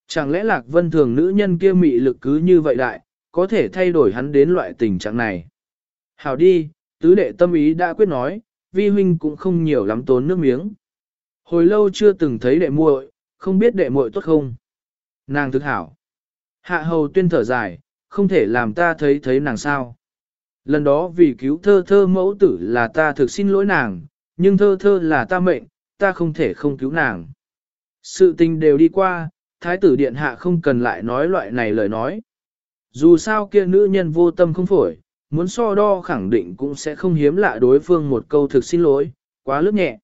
Chẳng lẽ lạc vân thường nữ nhân kia mị lực cứ như vậy đại, có thể thay đổi hắn đến loại tình trạng này? Hảo đi, tứ đệ tâm ý đã quyết nói, vi huynh cũng không nhiều lắm tốn nước miếng. Hồi lâu chưa từng thấy đệ muội, không biết đệ muội tốt không? Nàng thực hảo. Hạ hầu tuyên thở dài, không thể làm ta thấy thấy nàng sao. Lần đó vì cứu thơ thơ mẫu tử là ta thực xin lỗi nàng, nhưng thơ thơ là ta mệnh, ta không thể không cứu nàng. Sự tình đều đi qua, thái tử điện hạ không cần lại nói loại này lời nói. Dù sao kia nữ nhân vô tâm không phổi, muốn so đo khẳng định cũng sẽ không hiếm lạ đối phương một câu thực xin lỗi, quá lướt nhẹ.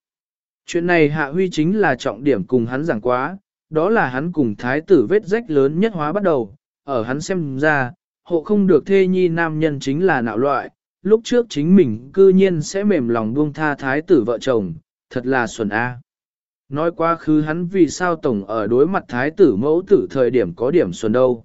Chuyện này hạ huy chính là trọng điểm cùng hắn giảng quá, đó là hắn cùng thái tử vết rách lớn nhất hóa bắt đầu, ở hắn xem ra, hộ không được thê nhi nam nhân chính là nạo loại, lúc trước chính mình cư nhiên sẽ mềm lòng buông tha thái tử vợ chồng, thật là xuẩn a. Nói quá khứ hắn vì sao tổng ở đối mặt thái tử mẫu tử thời điểm có điểm xuân đâu.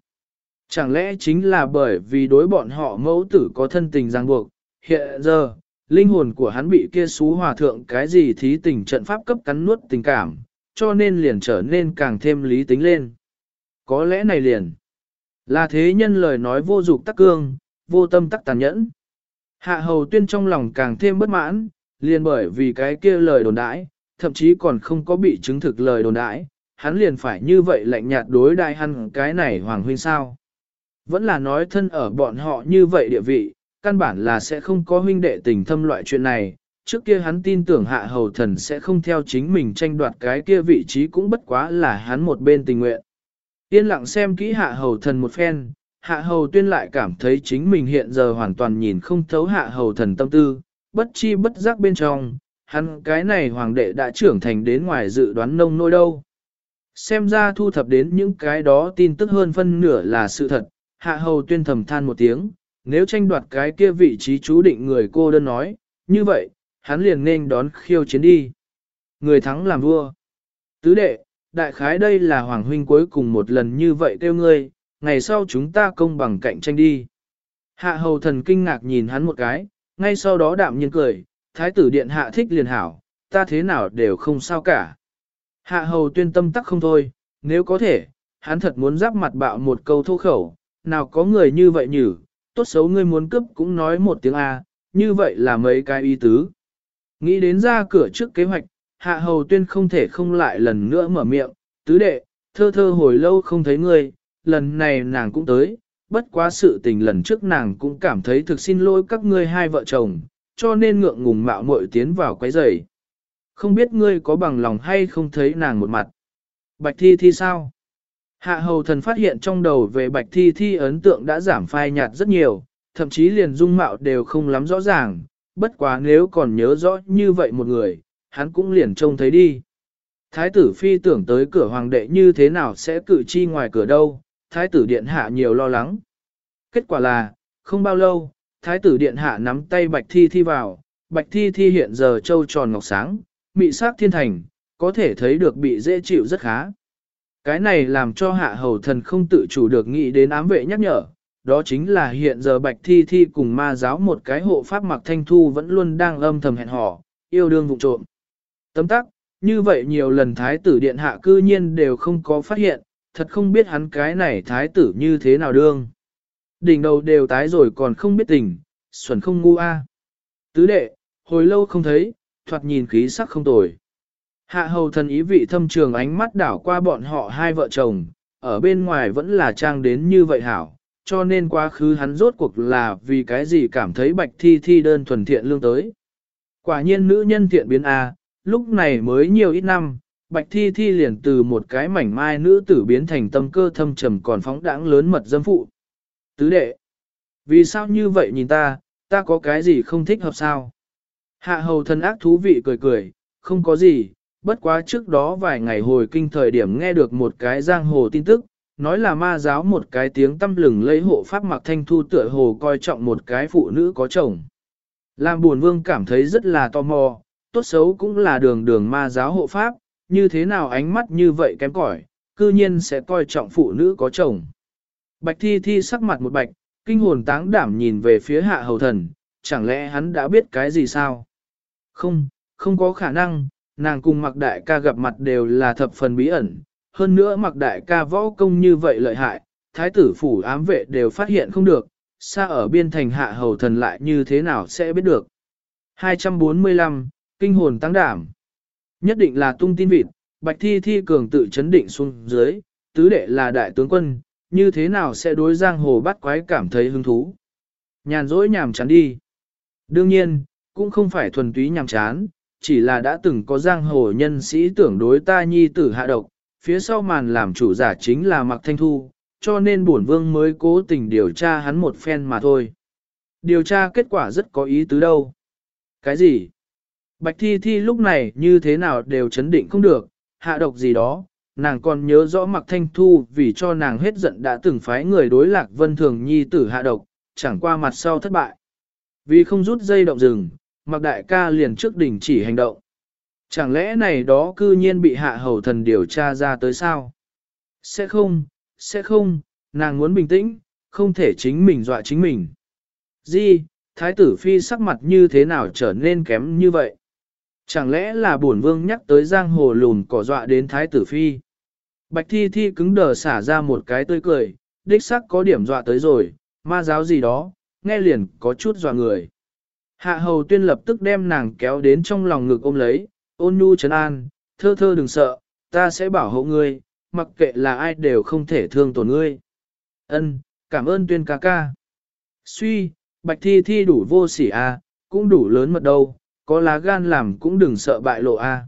Chẳng lẽ chính là bởi vì đối bọn họ mẫu tử có thân tình ràng buộc, hiện giờ, linh hồn của hắn bị kia xú hòa thượng cái gì thí tình trận pháp cấp cắn nuốt tình cảm, cho nên liền trở nên càng thêm lý tính lên. Có lẽ này liền là thế nhân lời nói vô dục tắc cương, vô tâm tắc tàn nhẫn. Hạ hầu tuyên trong lòng càng thêm bất mãn, liền bởi vì cái kia lời đồn đãi, thậm chí còn không có bị chứng thực lời đồn đãi, hắn liền phải như vậy lạnh nhạt đối đại hắn cái này hoàng huynh sao. Vẫn là nói thân ở bọn họ như vậy địa vị, căn bản là sẽ không có huynh đệ tình thâm loại chuyện này, trước kia hắn tin tưởng hạ hầu thần sẽ không theo chính mình tranh đoạt cái kia vị trí cũng bất quá là hắn một bên tình nguyện. Yên lặng xem kỹ hạ hầu thần một phen, hạ hầu tuyên lại cảm thấy chính mình hiện giờ hoàn toàn nhìn không thấu hạ hầu thần tâm tư, bất chi bất giác bên trong, hắn cái này hoàng đệ đã trưởng thành đến ngoài dự đoán nông nôi đâu. Xem ra thu thập đến những cái đó tin tức hơn phân nửa là sự thật, hạ hầu tuyên thầm than một tiếng, nếu tranh đoạt cái kia vị trí chú định người cô đơn nói, như vậy, hắn liền nên đón khiêu chiến đi. Người thắng làm vua. Tứ đệ, đại khái đây là hoàng huynh cuối cùng một lần như vậy kêu ngươi, ngày sau chúng ta công bằng cạnh tranh đi. Hạ hầu thần kinh ngạc nhìn hắn một cái, ngay sau đó đạm nhiên cười, thái tử điện hạ thích liền hảo, ta thế nào đều không sao cả. Hạ hầu tuyên tâm tắc không thôi, nếu có thể, hắn thật muốn giáp mặt bạo một câu thô khẩu, nào có người như vậy nhử, tốt xấu ngươi muốn cướp cũng nói một tiếng A, như vậy là mấy cái ý tứ. Nghĩ đến ra cửa trước kế hoạch, hạ hầu tuyên không thể không lại lần nữa mở miệng, tứ đệ, thơ thơ hồi lâu không thấy ngươi, lần này nàng cũng tới, bất quá sự tình lần trước nàng cũng cảm thấy thực xin lỗi các ngươi hai vợ chồng, cho nên ngượng ngùng mạo muội tiến vào quấy rầy. Không biết ngươi có bằng lòng hay không thấy nàng một mặt. Bạch thi thi sao? Hạ hầu thần phát hiện trong đầu về bạch thi thi ấn tượng đã giảm phai nhạt rất nhiều, thậm chí liền dung mạo đều không lắm rõ ràng, bất quá nếu còn nhớ rõ như vậy một người, hắn cũng liền trông thấy đi. Thái tử phi tưởng tới cửa hoàng đệ như thế nào sẽ cử chi ngoài cửa đâu, thái tử điện hạ nhiều lo lắng. Kết quả là, không bao lâu, thái tử điện hạ nắm tay bạch thi thi vào, bạch thi thi hiện giờ trâu tròn ngọc sáng, mị sắc thiên thành, có thể thấy được bị dễ chịu rất khá. Cái này làm cho hạ hầu thần không tự chủ được nghĩ đến ám vệ nhắc nhở, đó chính là hiện giờ bạch thi thi cùng ma giáo một cái hộ pháp mặc thanh thu vẫn luôn đang âm thầm hẹn hò, yêu đương vụ trộm. Tấm tắc, như vậy nhiều lần thái tử điện hạ cư nhiên đều không có phát hiện, thật không biết hắn cái này thái tử như thế nào đương. Đỉnh đầu đều tái rồi còn không biết tình, xuẩn không ngu a. Tứ đệ, hồi lâu không thấy, thoạt nhìn khí sắc không tồi. Hạ hầu thần ý vị thâm trường ánh mắt đảo qua bọn họ hai vợ chồng, ở bên ngoài vẫn là trang đến như vậy hảo, cho nên quá khứ hắn rốt cuộc là vì cái gì cảm thấy bạch thi thi đơn thuần thiện lương tới. Quả nhiên nữ nhân thiện biến A, lúc này mới nhiều ít năm, bạch thi thi liền từ một cái mảnh mai nữ tử biến thành tâm cơ thâm trầm còn phóng đãng lớn mật dâm phụ. Tứ đệ, vì sao như vậy nhìn ta, ta có cái gì không thích hợp sao? Hạ hầu thân ác thú vị cười cười, không có gì, bất quá trước đó vài ngày hồi kinh thời điểm nghe được một cái giang hồ tin tức, nói là ma giáo một cái tiếng tâm lừng lấy hộ pháp mặc thanh thu tựa hồ coi trọng một cái phụ nữ có chồng. Làm buồn vương cảm thấy rất là tò mò, tốt xấu cũng là đường đường ma giáo hộ pháp, như thế nào ánh mắt như vậy kém cỏi, cư nhiên sẽ coi trọng phụ nữ có chồng. Bạch thi thi sắc mặt một bạch, kinh hồn táng đảm nhìn về phía hạ hầu thần, chẳng lẽ hắn đã biết cái gì sao? Không, không có khả năng, nàng cùng mặc đại ca gặp mặt đều là thập phần bí ẩn, hơn nữa mặc đại ca võ công như vậy lợi hại, thái tử phủ ám vệ đều phát hiện không được, xa ở biên thành hạ hầu thần lại như thế nào sẽ biết được. 245, Kinh hồn tăng đảm. Nhất định là tung tin vịt, bạch thi thi cường tự chấn định xuống dưới, tứ đệ là đại tướng quân, như thế nào sẽ đối giang hồ bắt quái cảm thấy hứng thú. Nhàn rỗi nhàm chán đi. Đương nhiên, cũng không phải thuần túy nhàm chán, chỉ là đã từng có giang hồ nhân sĩ tưởng đối ta nhi tử hạ độc, phía sau màn làm chủ giả chính là Mạc Thanh Thu, cho nên bổn vương mới cố tình điều tra hắn một phen mà thôi. Điều tra kết quả rất có ý tứ đâu. Cái gì? Bạch Thi Thi lúc này như thế nào đều chấn định không được, hạ độc gì đó, nàng còn nhớ rõ mặc Thanh Thu vì cho nàng hết giận đã từng phái người đối lạc vân thường nhi tử hạ độc, chẳng qua mặt sau thất bại. Vì không rút dây động rừng, mặc Đại ca liền trước đỉnh chỉ hành động. Chẳng lẽ này đó cư nhiên bị hạ hầu thần điều tra ra tới sao? Sẽ không, sẽ không, nàng muốn bình tĩnh, không thể chính mình dọa chính mình. Di, thái tử phi sắc mặt như thế nào trở nên kém như vậy? Chẳng lẽ là bổn vương nhắc tới giang hồ lùn cỏ dọa đến thái tử phi? Bạch thi thi cứng đờ xả ra một cái tươi cười, đích sắc có điểm dọa tới rồi, ma giáo gì đó, nghe liền có chút dọa người. Hạ hầu tuyên lập tức đem nàng kéo đến trong lòng ngực ôm lấy, ôn nhu trấn an, thơ thơ đừng sợ, ta sẽ bảo hộ ngươi, mặc kệ là ai đều không thể thương tổn ngươi. Ân, cảm ơn tuyên ca ca. Suy, bạch thi thi đủ vô sỉ a, à, cũng đủ lớn mật đâu, có lá gan làm cũng đừng sợ bại lộ a. À.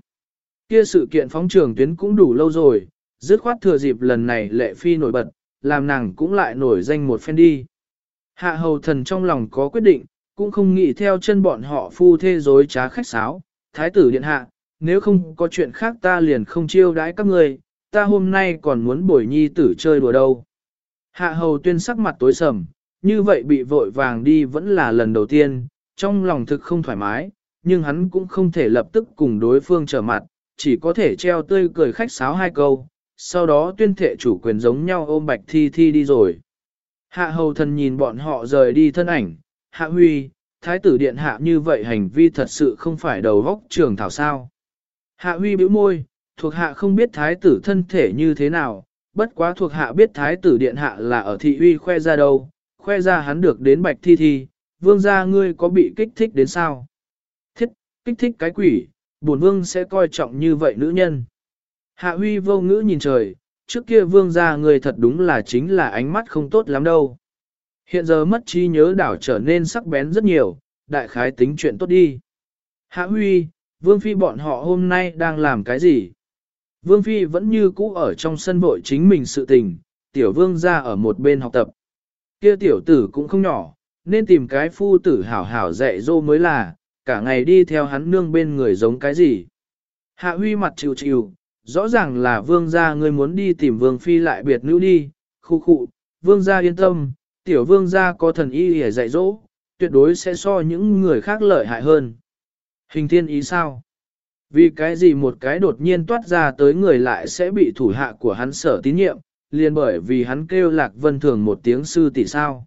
Kia sự kiện phóng trường tuyến cũng đủ lâu rồi, dứt khoát thừa dịp lần này lệ phi nổi bật, làm nàng cũng lại nổi danh một phen đi. Hạ hầu thần trong lòng có quyết định, cũng không nghĩ theo chân bọn họ phu thê dối trá khách sáo, thái tử điện hạ, nếu không có chuyện khác ta liền không chiêu đãi các người, ta hôm nay còn muốn bồi nhi tử chơi đùa đâu. Hạ hầu tuyên sắc mặt tối sầm, như vậy bị vội vàng đi vẫn là lần đầu tiên, trong lòng thực không thoải mái, nhưng hắn cũng không thể lập tức cùng đối phương trở mặt, chỉ có thể treo tươi cười khách sáo hai câu, sau đó tuyên thệ chủ quyền giống nhau ôm bạch thi thi đi rồi. Hạ hầu thần nhìn bọn họ rời đi thân ảnh, hạ huy, thái tử điện hạ như vậy hành vi thật sự không phải đầu vóc trường thảo sao. Hạ huy bĩu môi, thuộc hạ không biết thái tử thân thể như thế nào, bất quá thuộc hạ biết thái tử điện hạ là ở thị huy khoe ra đâu, khoe ra hắn được đến bạch thi thi, vương gia ngươi có bị kích thích đến sao? Thiết, kích thích cái quỷ, bổn vương sẽ coi trọng như vậy nữ nhân. Hạ huy vô ngữ nhìn trời, trước kia vương gia người thật đúng là chính là ánh mắt không tốt lắm đâu. Hiện giờ mất trí nhớ đảo trở nên sắc bén rất nhiều, đại khái tính chuyện tốt đi. Hạ huy, vương phi bọn họ hôm nay đang làm cái gì? Vương phi vẫn như cũ ở trong sân vội chính mình sự tình, tiểu vương gia ở một bên học tập. Kia tiểu tử cũng không nhỏ, nên tìm cái phu tử hảo hảo dạy dỗ mới là, cả ngày đi theo hắn nương bên người giống cái gì. Hạ huy mặt chịu chịu, rõ ràng là vương gia ngươi muốn đi tìm vương phi lại biệt nữ đi, khu khu, vương gia yên tâm, tiểu vương gia có thần y để dạy dỗ, tuyệt đối sẽ so những người khác lợi hại hơn. Hình thiên ý sao? Vì cái gì một cái đột nhiên toát ra tới người lại sẽ bị thủ hạ của hắn sở tín nhiệm, liền bởi vì hắn kêu Lạc Vân Thường một tiếng sư tỷ sao.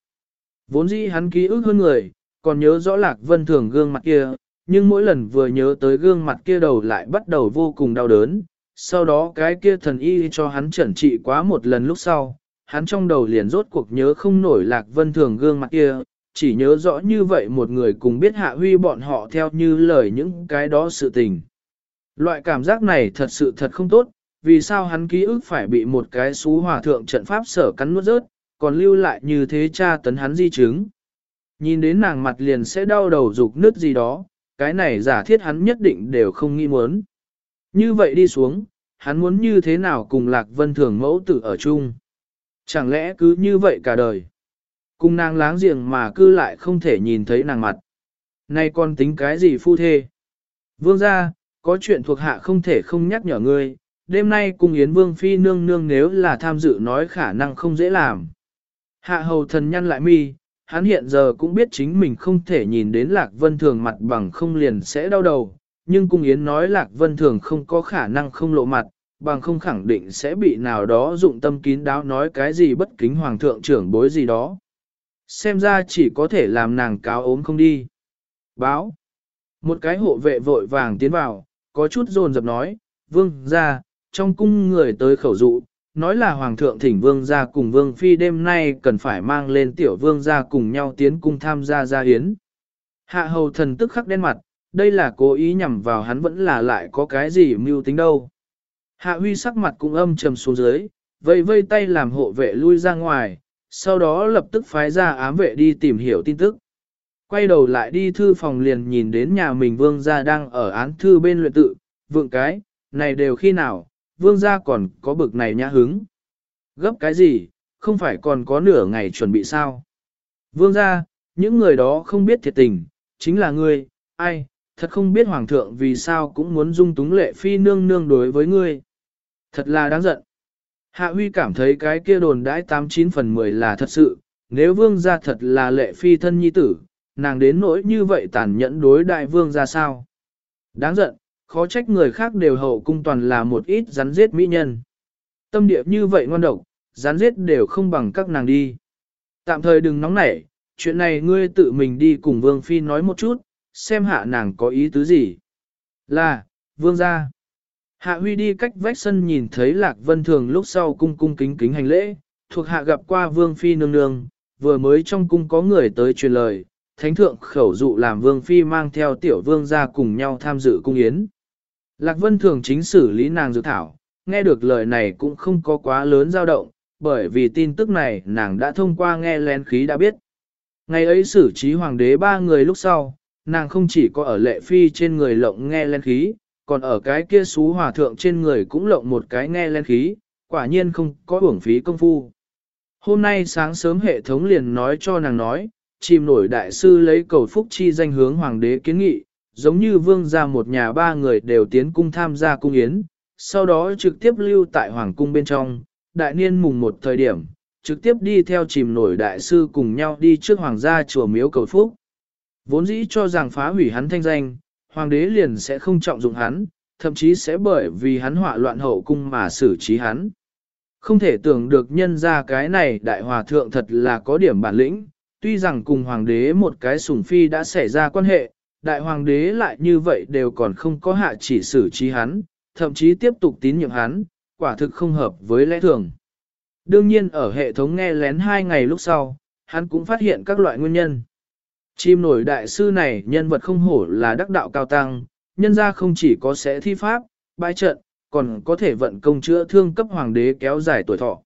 Vốn dĩ hắn ký ức hơn người, còn nhớ rõ Lạc Vân Thường gương mặt kia, nhưng mỗi lần vừa nhớ tới gương mặt kia đầu lại bắt đầu vô cùng đau đớn. Sau đó cái kia thần y cho hắn chẩn trị quá một lần lúc sau, hắn trong đầu liền rốt cuộc nhớ không nổi Lạc Vân Thường gương mặt kia, chỉ nhớ rõ như vậy một người cùng biết hạ huy bọn họ theo như lời những cái đó sự tình. Loại cảm giác này thật sự thật không tốt, vì sao hắn ký ức phải bị một cái xú hòa thượng trận pháp sở cắn nuốt rớt, còn lưu lại như thế cha tấn hắn di chứng. Nhìn đến nàng mặt liền sẽ đau đầu dục nứt gì đó, cái này giả thiết hắn nhất định đều không nghĩ muốn. Như vậy đi xuống, hắn muốn như thế nào cùng Lạc Vân Thường mẫu tử ở chung. Chẳng lẽ cứ như vậy cả đời. Cùng nàng láng giềng mà cư lại không thể nhìn thấy nàng mặt. Nay con tính cái gì phu thê? Vương gia, có chuyện thuộc hạ không thể không nhắc nhở ngươi, đêm nay cùng Yến Vương Phi nương nương nếu là tham dự nói khả năng không dễ làm. Hạ hầu thần nhăn lại mi, hắn hiện giờ cũng biết chính mình không thể nhìn đến Lạc Vân Thường mặt bằng không liền sẽ đau đầu, nhưng cung Yến nói Lạc Vân Thường không có khả năng không lộ mặt, bằng không khẳng định sẽ bị nào đó dụng tâm kín đáo nói cái gì bất kính hoàng thượng trưởng bối gì đó. Xem ra chỉ có thể làm nàng cáo ốm không đi. Báo. Một cái hộ vệ vội vàng tiến vào, có chút rồn dập nói, vương ra, trong cung người tới khẩu dụ, nói là hoàng thượng thỉnh vương ra cùng vương phi đêm nay cần phải mang lên tiểu vương ra cùng nhau tiến cung tham gia gia hiến. Hạ hầu thần tức khắc đen mặt, đây là cố ý nhằm vào hắn vẫn là lại có cái gì mưu tính đâu. Hạ huy sắc mặt cũng âm trầm xuống dưới, vây vây tay làm hộ vệ lui ra ngoài, sau đó lập tức phái ra ám vệ đi tìm hiểu tin tức. Quay đầu lại đi thư phòng liền nhìn đến nhà mình vương gia đang ở án thư bên luyện tự, vượng cái, này đều khi nào, vương gia còn có bực này nhã hứng. Gấp cái gì, không phải còn có nửa ngày chuẩn bị sao. Vương gia, những người đó không biết thiệt tình, chính là ngươi, ai, thật không biết hoàng thượng vì sao cũng muốn dung túng lệ phi nương nương đối với ngươi. Thật là đáng giận. Hạ huy cảm thấy cái kia đồn đãi 89 phần 10 là thật sự, nếu vương gia thật là lệ phi thân nhi tử, nàng đến nỗi như vậy tàn nhẫn đối đại vương ra sao. Đáng giận, khó trách người khác đều hậu cung toàn là một ít rắn giết mỹ nhân. Tâm địa như vậy ngon độc, rắn giết đều không bằng các nàng đi. Tạm thời đừng nóng nảy, chuyện này ngươi tự mình đi cùng vương phi nói một chút, xem hạ nàng có ý tứ gì. Là, vương gia. Hạ huy đi cách vách sân nhìn thấy lạc vân thường lúc sau cung cung kính kính hành lễ, thuộc hạ gặp qua vương phi nương nương, vừa mới trong cung có người tới truyền lời, thánh thượng khẩu dụ làm vương phi mang theo tiểu vương ra cùng nhau tham dự cung yến. Lạc vân thường chính xử lý nàng dự thảo, nghe được lời này cũng không có quá lớn dao động, bởi vì tin tức này nàng đã thông qua nghe lén khí đã biết. Ngày ấy xử trí hoàng đế ba người lúc sau, nàng không chỉ có ở lệ phi trên người lộng nghe lên khí, còn ở cái kia xú hòa thượng trên người cũng lộng một cái nghe lên khí, quả nhiên không có uổng phí công phu. Hôm nay sáng sớm hệ thống liền nói cho nàng nói, chìm nổi đại sư lấy cầu phúc chi danh hướng hoàng đế kiến nghị, giống như vương gia một nhà ba người đều tiến cung tham gia cung yến, sau đó trực tiếp lưu tại hoàng cung bên trong, đại niên mùng một thời điểm, trực tiếp đi theo chìm nổi đại sư cùng nhau đi trước hoàng gia chùa miếu cầu phúc. Vốn dĩ cho rằng phá hủy hắn thanh danh, hoàng đế liền sẽ không trọng dụng hắn, thậm chí sẽ bởi vì hắn họa loạn hậu cung mà xử trí hắn. Không thể tưởng được nhân ra cái này đại hòa thượng thật là có điểm bản lĩnh, tuy rằng cùng hoàng đế một cái sủng phi đã xảy ra quan hệ, đại hoàng đế lại như vậy đều còn không có hạ chỉ xử trí hắn, thậm chí tiếp tục tín nhiệm hắn, quả thực không hợp với lẽ thường. Đương nhiên ở hệ thống nghe lén hai ngày lúc sau, hắn cũng phát hiện các loại nguyên nhân. Chim nổi đại sư này nhân vật không hổ là đắc đạo cao tăng, nhân ra không chỉ có sẽ thi pháp, bãi trận, còn có thể vận công chữa thương cấp hoàng đế kéo dài tuổi thọ.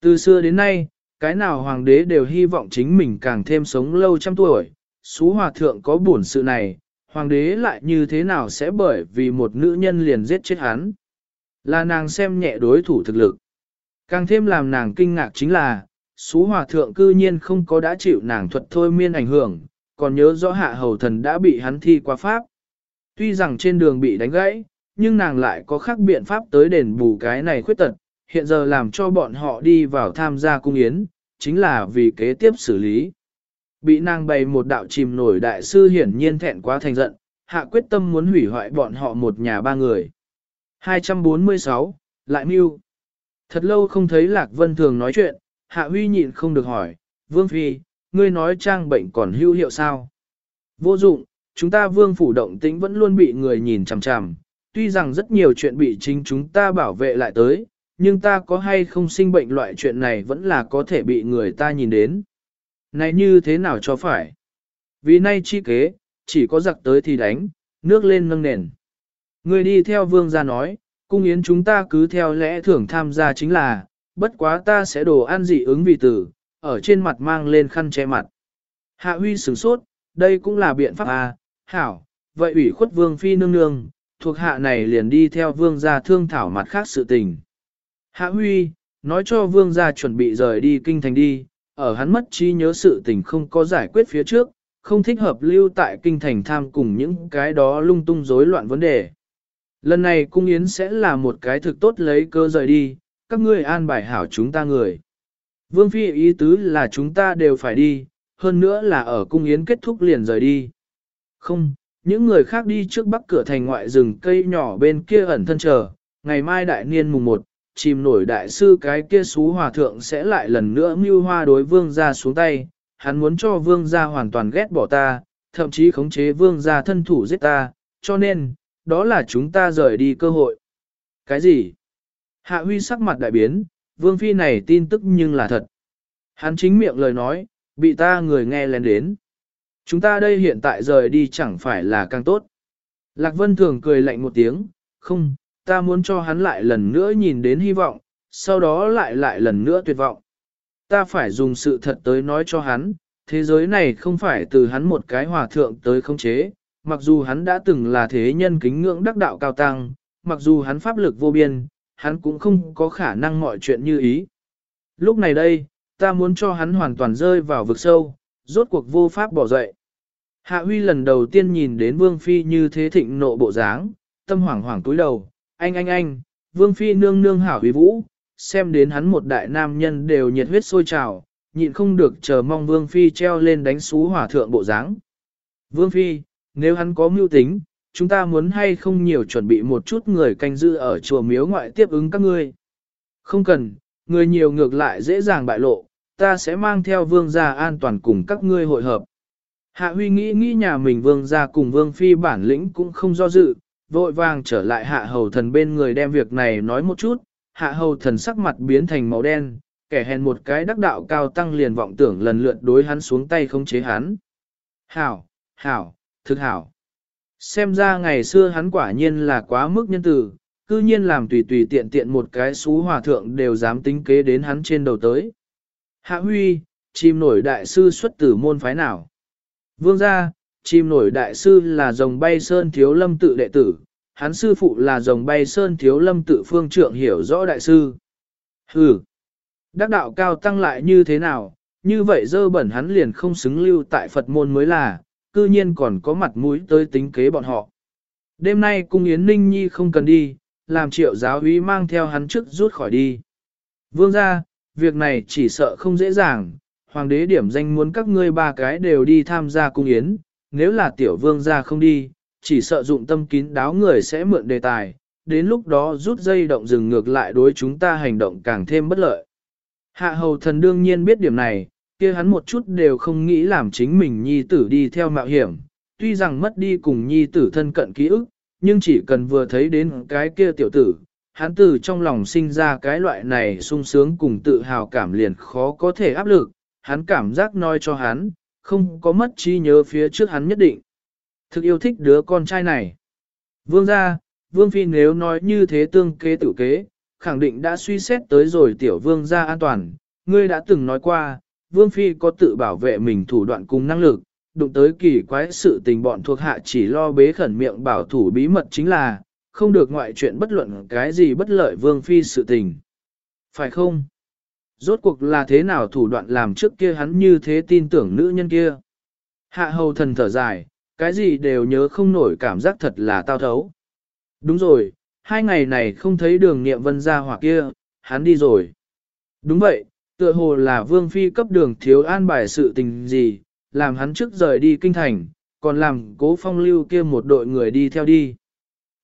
Từ xưa đến nay, cái nào hoàng đế đều hy vọng chính mình càng thêm sống lâu trăm tuổi, xú hòa thượng có buồn sự này, hoàng đế lại như thế nào sẽ bởi vì một nữ nhân liền giết chết hắn. Là nàng xem nhẹ đối thủ thực lực. Càng thêm làm nàng kinh ngạc chính là, xú hòa thượng cư nhiên không có đã chịu nàng thuật thôi miên ảnh hưởng, còn nhớ rõ hạ hầu thần đã bị hắn thi qua pháp. Tuy rằng trên đường bị đánh gãy, nhưng nàng lại có khác biện pháp tới đền bù cái này khuyết tật, hiện giờ làm cho bọn họ đi vào tham gia cung yến, chính là vì kế tiếp xử lý. Bị nàng bày một đạo chìm nổi đại sư hiển nhiên thẹn quá thành giận, hạ quyết tâm muốn hủy hoại bọn họ một nhà ba người. 246, lại mưu. Thật lâu không thấy Lạc Vân Thường nói chuyện, Hạ Huy nhịn không được hỏi, Vương Phi, ngươi nói trang bệnh còn hữu hiệu sao? Vô dụng, chúng ta Vương Phủ động tĩnh vẫn luôn bị người nhìn chằm chằm, tuy rằng rất nhiều chuyện bị chính chúng ta bảo vệ lại tới, nhưng ta có hay không sinh bệnh loại chuyện này vẫn là có thể bị người ta nhìn đến. Này như thế nào cho phải? Vì nay chi kế, chỉ có giặc tới thì đánh, nước lên nâng nền. Người đi theo vương gia nói, cung yến chúng ta cứ theo lẽ thưởng tham gia chính là, bất quá ta sẽ đồ ăn dị ứng vì tử, ở trên mặt mang lên khăn che mặt. Hạ huy sửng sốt, đây cũng là biện pháp à, hảo, vậy ủy khuất vương phi nương nương, thuộc hạ này liền đi theo vương gia thương thảo mặt khác sự tình. Hạ huy, nói cho vương gia chuẩn bị rời đi kinh thành đi, ở hắn mất trí nhớ sự tình không có giải quyết phía trước, không thích hợp lưu tại kinh thành tham cùng những cái đó lung tung rối loạn vấn đề. Lần này cung yến sẽ là một cái thực tốt lấy cơ rời đi, các ngươi an bài hảo chúng ta người. Vương phi ý tứ là chúng ta đều phải đi, hơn nữa là ở cung yến kết thúc liền rời đi. Không, những người khác đi trước bắc cửa thành ngoại rừng cây nhỏ bên kia ẩn thân chờ, ngày mai đại niên mùng 1, chìm nổi đại sư cái kia xú hòa thượng sẽ lại lần nữa mưu hoa đối vương ra xuống tay, hắn muốn cho vương gia hoàn toàn ghét bỏ ta, thậm chí khống chế vương gia thân thủ giết ta, cho nên, đó là chúng ta rời đi cơ hội. Cái gì? Hạ huy sắc mặt đại biến, vương phi này tin tức nhưng là thật. Hắn chính miệng lời nói, bị ta người nghe lén đến. Chúng ta đây hiện tại rời đi chẳng phải là càng tốt. Lạc Vân thường cười lạnh một tiếng, không, ta muốn cho hắn lại lần nữa nhìn đến hy vọng, sau đó lại lại lần nữa tuyệt vọng. Ta phải dùng sự thật tới nói cho hắn, thế giới này không phải từ hắn một cái hòa thượng tới khống chế, mặc dù hắn đã từng là thế nhân kính ngưỡng đắc đạo cao tăng, mặc dù hắn pháp lực vô biên, hắn cũng không có khả năng mọi chuyện như ý. Lúc này đây, ta muốn cho hắn hoàn toàn rơi vào vực sâu, rốt cuộc vô pháp bỏ dậy. Hạ Huy lần đầu tiên nhìn đến Vương Phi như thế thịnh nộ bộ dáng, tâm hoảng hoảng túi đầu, anh anh anh, Vương Phi nương nương hảo huy vũ, xem đến hắn một đại nam nhân đều nhiệt huyết sôi trào, nhịn không được chờ mong Vương Phi treo lên đánh xú hỏa thượng bộ dáng. Vương Phi, nếu hắn có mưu tính, chúng ta muốn hay không nhiều chuẩn bị một chút người canh giữ ở chùa miếu ngoại tiếp ứng các ngươi. Không cần, người nhiều ngược lại dễ dàng bại lộ, ta sẽ mang theo vương gia an toàn cùng các ngươi hội hợp. Hạ Huy nghĩ nghĩ nhà mình vương gia cùng vương phi bản lĩnh cũng không do dự, vội vàng trở lại hạ hầu thần bên người đem việc này nói một chút, hạ hầu thần sắc mặt biến thành màu đen, kẻ hèn một cái đắc đạo cao tăng liền vọng tưởng lần lượt đối hắn xuống tay không chế hắn. Hảo, hảo, thực hảo. Xem ra ngày xưa hắn quả nhiên là quá mức nhân tử, cư nhiên làm tùy tùy tiện tiện một cái xú hòa thượng đều dám tính kế đến hắn trên đầu tới. Hạ huy, chim nổi đại sư xuất tử môn phái nào? Vương gia, chim nổi đại sư là dòng bay sơn thiếu lâm tự đệ tử, hắn sư phụ là dòng bay sơn thiếu lâm tự phương trượng hiểu rõ đại sư. Hừ, đắc đạo cao tăng lại như thế nào, như vậy dơ bẩn hắn liền không xứng lưu tại Phật môn mới là, cư nhiên còn có mặt mũi tới tính kế bọn họ. Đêm nay cung Yến Ninh Nhi không cần đi, làm triệu giáo úy mang theo hắn trước rút khỏi đi. Vương ra, việc này chỉ sợ không dễ dàng, hoàng đế điểm danh muốn các ngươi ba cái đều đi tham gia cung Yến, nếu là tiểu vương ra không đi, chỉ sợ dụng tâm kín đáo người sẽ mượn đề tài, đến lúc đó rút dây động dừng ngược lại đối chúng ta hành động càng thêm bất lợi. Hạ hầu thần đương nhiên biết điểm này, kia hắn một chút đều không nghĩ làm chính mình nhi tử đi theo mạo hiểm, tuy rằng mất đi cùng nhi tử thân cận ký ức, nhưng chỉ cần vừa thấy đến cái kia tiểu tử, hắn từ trong lòng sinh ra cái loại này sung sướng cùng tự hào cảm liền khó có thể áp lực, hắn cảm giác nói cho hắn, không có mất trí nhớ phía trước hắn nhất định. Thực yêu thích đứa con trai này. Vương gia, vương phi nếu nói như thế tương kế tự kế, khẳng định đã suy xét tới rồi tiểu vương gia an toàn, ngươi đã từng nói qua, vương phi có tự bảo vệ mình thủ đoạn cùng năng lực, đụng tới kỳ quái sự tình bọn thuộc hạ chỉ lo bế khẩn miệng bảo thủ bí mật chính là, không được ngoại chuyện bất luận cái gì bất lợi vương phi sự tình. Phải không? Rốt cuộc là thế nào thủ đoạn làm trước kia hắn như thế tin tưởng nữ nhân kia? Hạ hầu thần thở dài, cái gì đều nhớ không nổi cảm giác thật là tao thấu. Đúng rồi, hai ngày này không thấy đường nghiệm vân ra hoặc kia, hắn đi rồi. Đúng vậy, tựa hồ là vương phi cấp đường thiếu an bài sự tình gì, làm hắn trước rời đi kinh thành, còn làm cố phong lưu kia một đội người đi theo đi.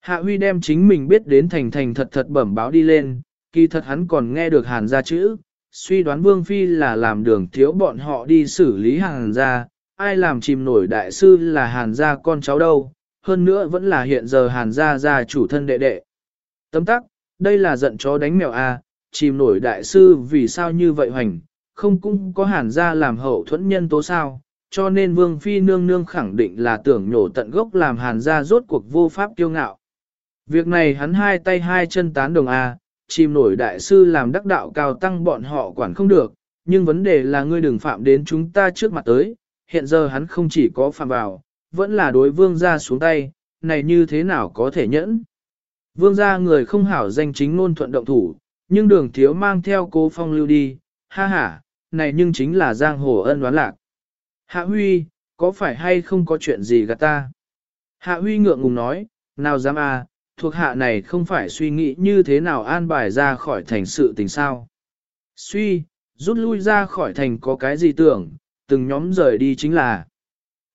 Hạ Huy đem chính mình biết đến thành thành thật thật bẩm báo đi lên, kỳ thật hắn còn nghe được hàn ra chữ, suy đoán Vương Phi là làm đường thiếu bọn họ đi xử lý hàn ra, ai làm chìm nổi đại sư là hàn gia con cháu đâu, hơn nữa vẫn là hiện giờ hàn gia gia chủ thân đệ đệ. Tấm tắc, đây là giận chó đánh mèo à, chìm nổi đại sư vì sao như vậy hoành, không cũng có hàn gia làm hậu thuẫn nhân tố sao, cho nên vương phi nương nương khẳng định là tưởng nhổ tận gốc làm hàn gia rốt cuộc vô pháp kiêu ngạo. Việc này hắn hai tay hai chân tán đồng à, chìm nổi đại sư làm đắc đạo cao tăng bọn họ quản không được, nhưng vấn đề là ngươi đừng phạm đến chúng ta trước mặt tới, hiện giờ hắn không chỉ có phạm vào, vẫn là đối vương gia xuống tay, này như thế nào có thể nhẫn. Vương gia người không hảo danh chính ngôn thuận động thủ, nhưng đường thiếu mang theo cố phong lưu đi, ha ha, này nhưng chính là giang hồ ân đoán lạc. Hạ Huy, có phải hay không có chuyện gì gạt ta? Hạ Huy ngượng ngùng nói, nào dám à, thuộc hạ này không phải suy nghĩ như thế nào an bài ra khỏi thành sự tình sao. Suy, rút lui ra khỏi thành có cái gì tưởng, từng nhóm rời đi chính là.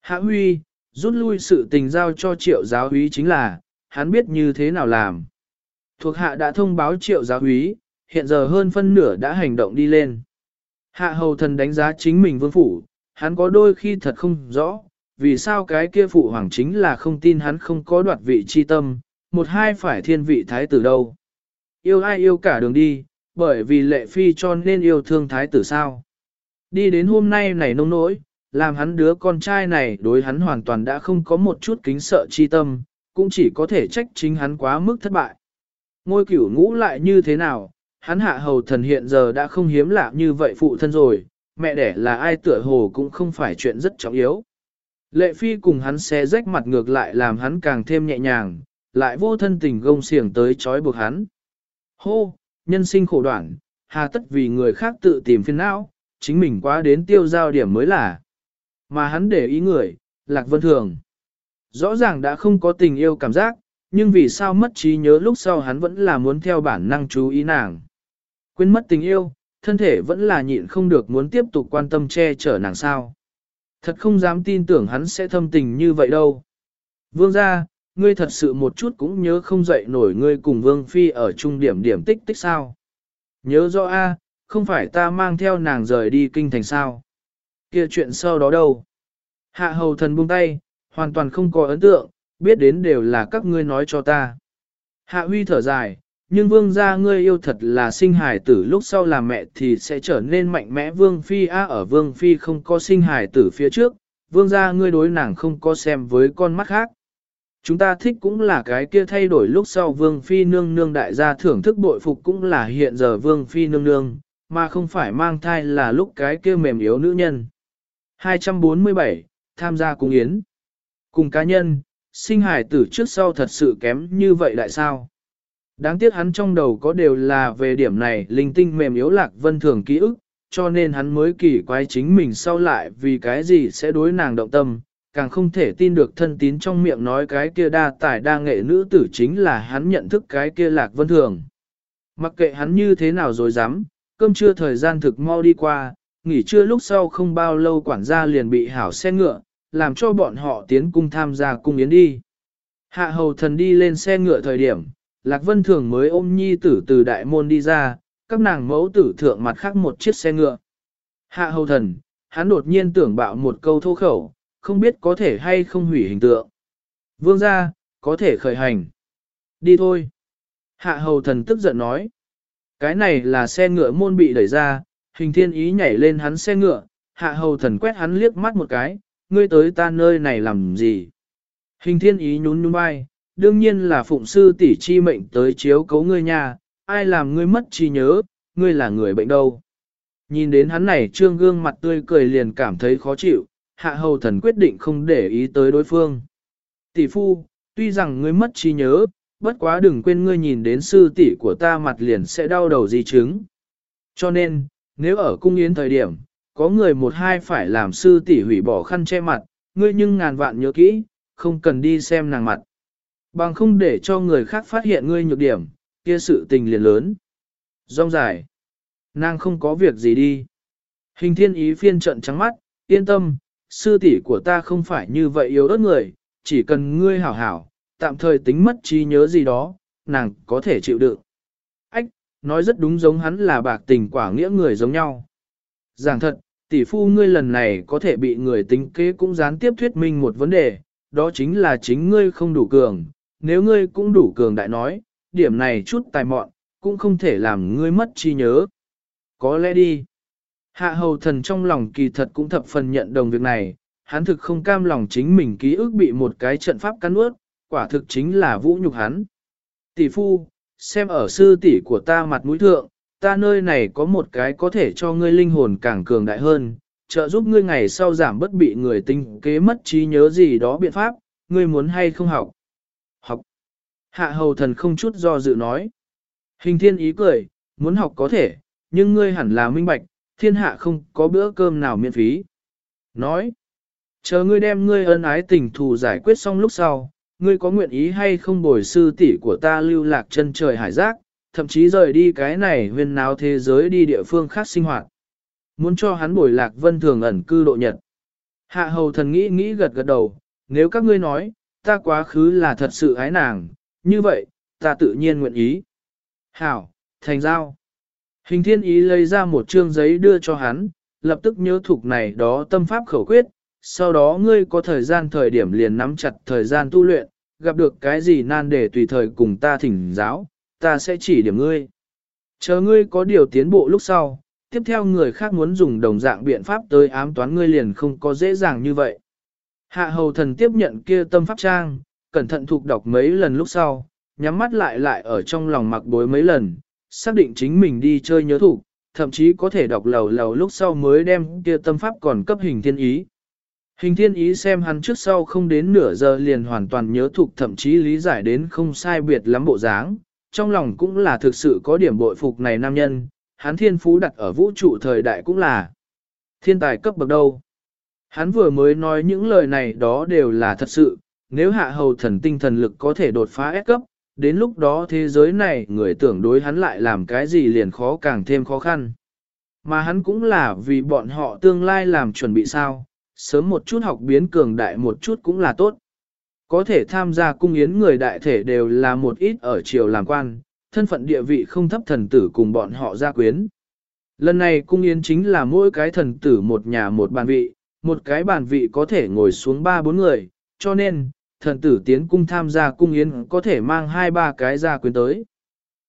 Hạ Huy, rút lui sự tình giao cho triệu giáo húy chính là, hắn biết như thế nào làm. Thuộc hạ đã thông báo triệu giáo húy, hiện giờ hơn phân nửa đã hành động đi lên. Hạ hầu thần đánh giá chính mình vương phủ, hắn có đôi khi thật không rõ, vì sao cái kia phụ hoàng chính là không tin hắn không có đoạt vị chi tâm, một hai phải thiên vị thái tử đâu. Yêu ai yêu cả đường đi, bởi vì lệ phi cho nên yêu thương thái tử sao. Đi đến hôm nay này nông nỗi, làm hắn đứa con trai này đối hắn hoàn toàn đã không có một chút kính sợ chi tâm, cũng chỉ có thể trách chính hắn quá mức thất bại. Ngôi cửu ngũ lại như thế nào, hắn hạ hầu thần hiện giờ đã không hiếm lạ như vậy phụ thân rồi, mẹ đẻ là ai tựa hồ cũng không phải chuyện rất trọng yếu. Lệ phi cùng hắn xé rách mặt ngược lại làm hắn càng thêm nhẹ nhàng, lại vô thân tình gông xiềng tới trói buộc hắn. Hô, nhân sinh khổ đoạn, hà tất vì người khác tự tìm phiền não, chính mình quá đến tiêu giao điểm mới là. Mà hắn để ý người, Lạc Vân Thường. Rõ ràng đã không có tình yêu cảm giác, nhưng vì sao mất trí nhớ lúc sau hắn vẫn là muốn theo bản năng chú ý nàng. Quên mất tình yêu, thân thể vẫn là nhịn không được muốn tiếp tục quan tâm che chở nàng sao. Thật không dám tin tưởng hắn sẽ thâm tình như vậy đâu. Vương gia, ngươi thật sự một chút cũng nhớ không dậy nổi ngươi cùng Vương Phi ở trung điểm điểm tích tích sao. Nhớ rõ a, không phải ta mang theo nàng rời đi kinh thành sao. Kia chuyện sau đó đâu? Hạ hầu thần buông tay, hoàn toàn không có ấn tượng, biết đến đều là các ngươi nói cho ta. Hạ huy thở dài, nhưng vương gia ngươi yêu thật là sinh hài tử lúc sau làm mẹ thì sẽ trở nên mạnh mẽ vương phi a ở vương phi không có sinh hài tử phía trước, vương gia ngươi đối nàng không có xem với con mắt khác. Chúng ta thích cũng là cái kia thay đổi lúc sau vương phi nương nương đại gia thưởng thức bội phục cũng là hiện giờ vương phi nương nương, mà không phải mang thai là lúc cái kia mềm yếu nữ nhân. 247. Tham gia cung yến. Cùng cá nhân, sinh hài tử trước sau thật sự kém như vậy lại sao? Đáng tiếc hắn trong đầu có đều là về điểm này linh tinh mềm yếu lạc vân thường ký ức, cho nên hắn mới kỳ quái chính mình sau lại vì cái gì sẽ đối nàng động tâm, càng không thể tin được thân tín trong miệng nói cái kia đa tài đa nghệ nữ tử chính là hắn nhận thức cái kia lạc vân thường. Mặc kệ hắn như thế nào rồi dám, cơm trưa thời gian thực mau đi qua, nghỉ trưa lúc sau không bao lâu quản gia liền bị hảo xe ngựa, làm cho bọn họ tiến cung tham gia cung yến đi. Hạ hầu thần đi lên xe ngựa thời điểm, Lạc Vân Thường mới ôm nhi tử từ đại môn đi ra, các nàng mẫu tử thượng mặt khác một chiếc xe ngựa. Hạ hầu thần, hắn đột nhiên tưởng bạo một câu thô khẩu, không biết có thể hay không hủy hình tượng. Vương ra, có thể khởi hành. Đi thôi. Hạ hầu thần tức giận nói. Cái này là xe ngựa môn bị đẩy ra, hình thiên ý nhảy lên hắn xe ngựa, hạ hầu thần quét hắn liếc mắt một cái, ngươi tới ta nơi này làm gì? Hình thiên ý nhún nhún vai, đương nhiên là phụng sư tỷ chi mệnh tới chiếu cấu ngươi nha, ai làm ngươi mất trí nhớ, ngươi là người bệnh đâu. Nhìn đến hắn này trương gương mặt tươi cười liền cảm thấy khó chịu, hạ hầu thần quyết định không để ý tới đối phương. Tỷ phu, tuy rằng ngươi mất trí nhớ, bất quá đừng quên ngươi nhìn đến sư tỷ của ta mặt liền sẽ đau đầu di chứng. Cho nên, nếu ở cung yến thời điểm, có người một hai phải làm sư tỷ hủy bỏ khăn che mặt, ngươi nhưng ngàn vạn nhớ kỹ, không cần đi xem nàng mặt. Bằng không để cho người khác phát hiện ngươi nhược điểm, kia sự tình liền lớn. Rong dài. Nàng không có việc gì đi. Hình thiên ý phiên trận trắng mắt, yên tâm, sư tỷ của ta không phải như vậy yếu ớt người, chỉ cần ngươi hảo hảo, tạm thời tính mất trí nhớ gì đó, nàng có thể chịu đựng. Ách, nói rất đúng giống hắn là bạc tình quả nghĩa người giống nhau. Giảng thật, tỷ phu ngươi lần này có thể bị người tính kế cũng gián tiếp thuyết minh một vấn đề, đó chính là chính ngươi không đủ cường, nếu ngươi cũng đủ cường đại nói, điểm này chút tài mọn, cũng không thể làm ngươi mất trí nhớ. Có lẽ đi. Hạ hầu thần trong lòng kỳ thật cũng thập phần nhận đồng việc này, hắn thực không cam lòng chính mình ký ức bị một cái trận pháp cắn ướt, quả thực chính là vũ nhục hắn. Tỷ phu, xem ở sư tỷ của ta mặt mũi thượng, ta nơi này có một cái có thể cho ngươi linh hồn càng cường đại hơn, trợ giúp ngươi ngày sau giảm bất bị người tinh kế mất trí nhớ gì đó biện pháp, ngươi muốn hay không học? Hạ hầu thần không chút do dự nói. Hình thiên ý cười, muốn học có thể, nhưng ngươi hẳn là minh bạch, thiên hạ không có bữa cơm nào miễn phí. Nói, chờ ngươi đem ngươi ân ái tình thù giải quyết xong lúc sau, ngươi có nguyện ý hay không bồi sư tỷ của ta lưu lạc chân trời hải giác, thậm chí rời đi cái này huyền náo thế giới đi địa phương khác sinh hoạt. Muốn cho hắn bồi lạc vân thường ẩn cư độ nhật. Hạ hầu thần nghĩ nghĩ gật gật đầu, nếu các ngươi nói, ta quá khứ là thật sự ái nàng, như vậy, ta tự nhiên nguyện ý. Hảo, thành giao. Hình thiên ý lấy ra một chương giấy đưa cho hắn, lập tức nhớ thuộc này đó tâm pháp khẩu quyết, sau đó ngươi có thời gian thời điểm liền nắm chặt thời gian tu luyện, gặp được cái gì nan để tùy thời cùng ta thỉnh giáo, ta sẽ chỉ điểm ngươi. Chờ ngươi có điều tiến bộ lúc sau, tiếp theo người khác muốn dùng đồng dạng biện pháp tới ám toán ngươi liền không có dễ dàng như vậy. Hạ hầu thần tiếp nhận kia tâm pháp trang, cẩn thận thuộc đọc mấy lần lúc sau, nhắm mắt lại lại ở trong lòng mặc bối mấy lần, xác định chính mình đi chơi nhớ thủ, thậm chí có thể đọc lầu lầu lúc sau mới đem kia tâm pháp còn cấp hình thiên ý. Hình thiên ý xem hắn trước sau không đến nửa giờ liền hoàn toàn nhớ thuộc thậm chí lý giải đến không sai biệt lắm bộ dáng, trong lòng cũng là thực sự có điểm bội phục này nam nhân, hắn thiên phú đặt ở vũ trụ thời đại cũng là thiên tài cấp bậc đâu. Hắn vừa mới nói những lời này đó đều là thật sự, nếu hạ hầu thần tinh thần lực có thể đột phá S cấp, đến lúc đó thế giới này người tưởng đối hắn lại làm cái gì liền khó càng thêm khó khăn. Mà hắn cũng là vì bọn họ tương lai làm chuẩn bị sao, sớm một chút học biến cường đại một chút cũng là tốt. Có thể tham gia cung yến người đại thể đều là một ít ở triều làm quan, thân phận địa vị không thấp thần tử cùng bọn họ gia quyến. Lần này cung yến chính là mỗi cái thần tử một nhà một bàn vị, một cái bàn vị có thể ngồi xuống ba bốn người, cho nên, thần tử tiến cung tham gia cung yến có thể mang hai ba cái gia quyến tới.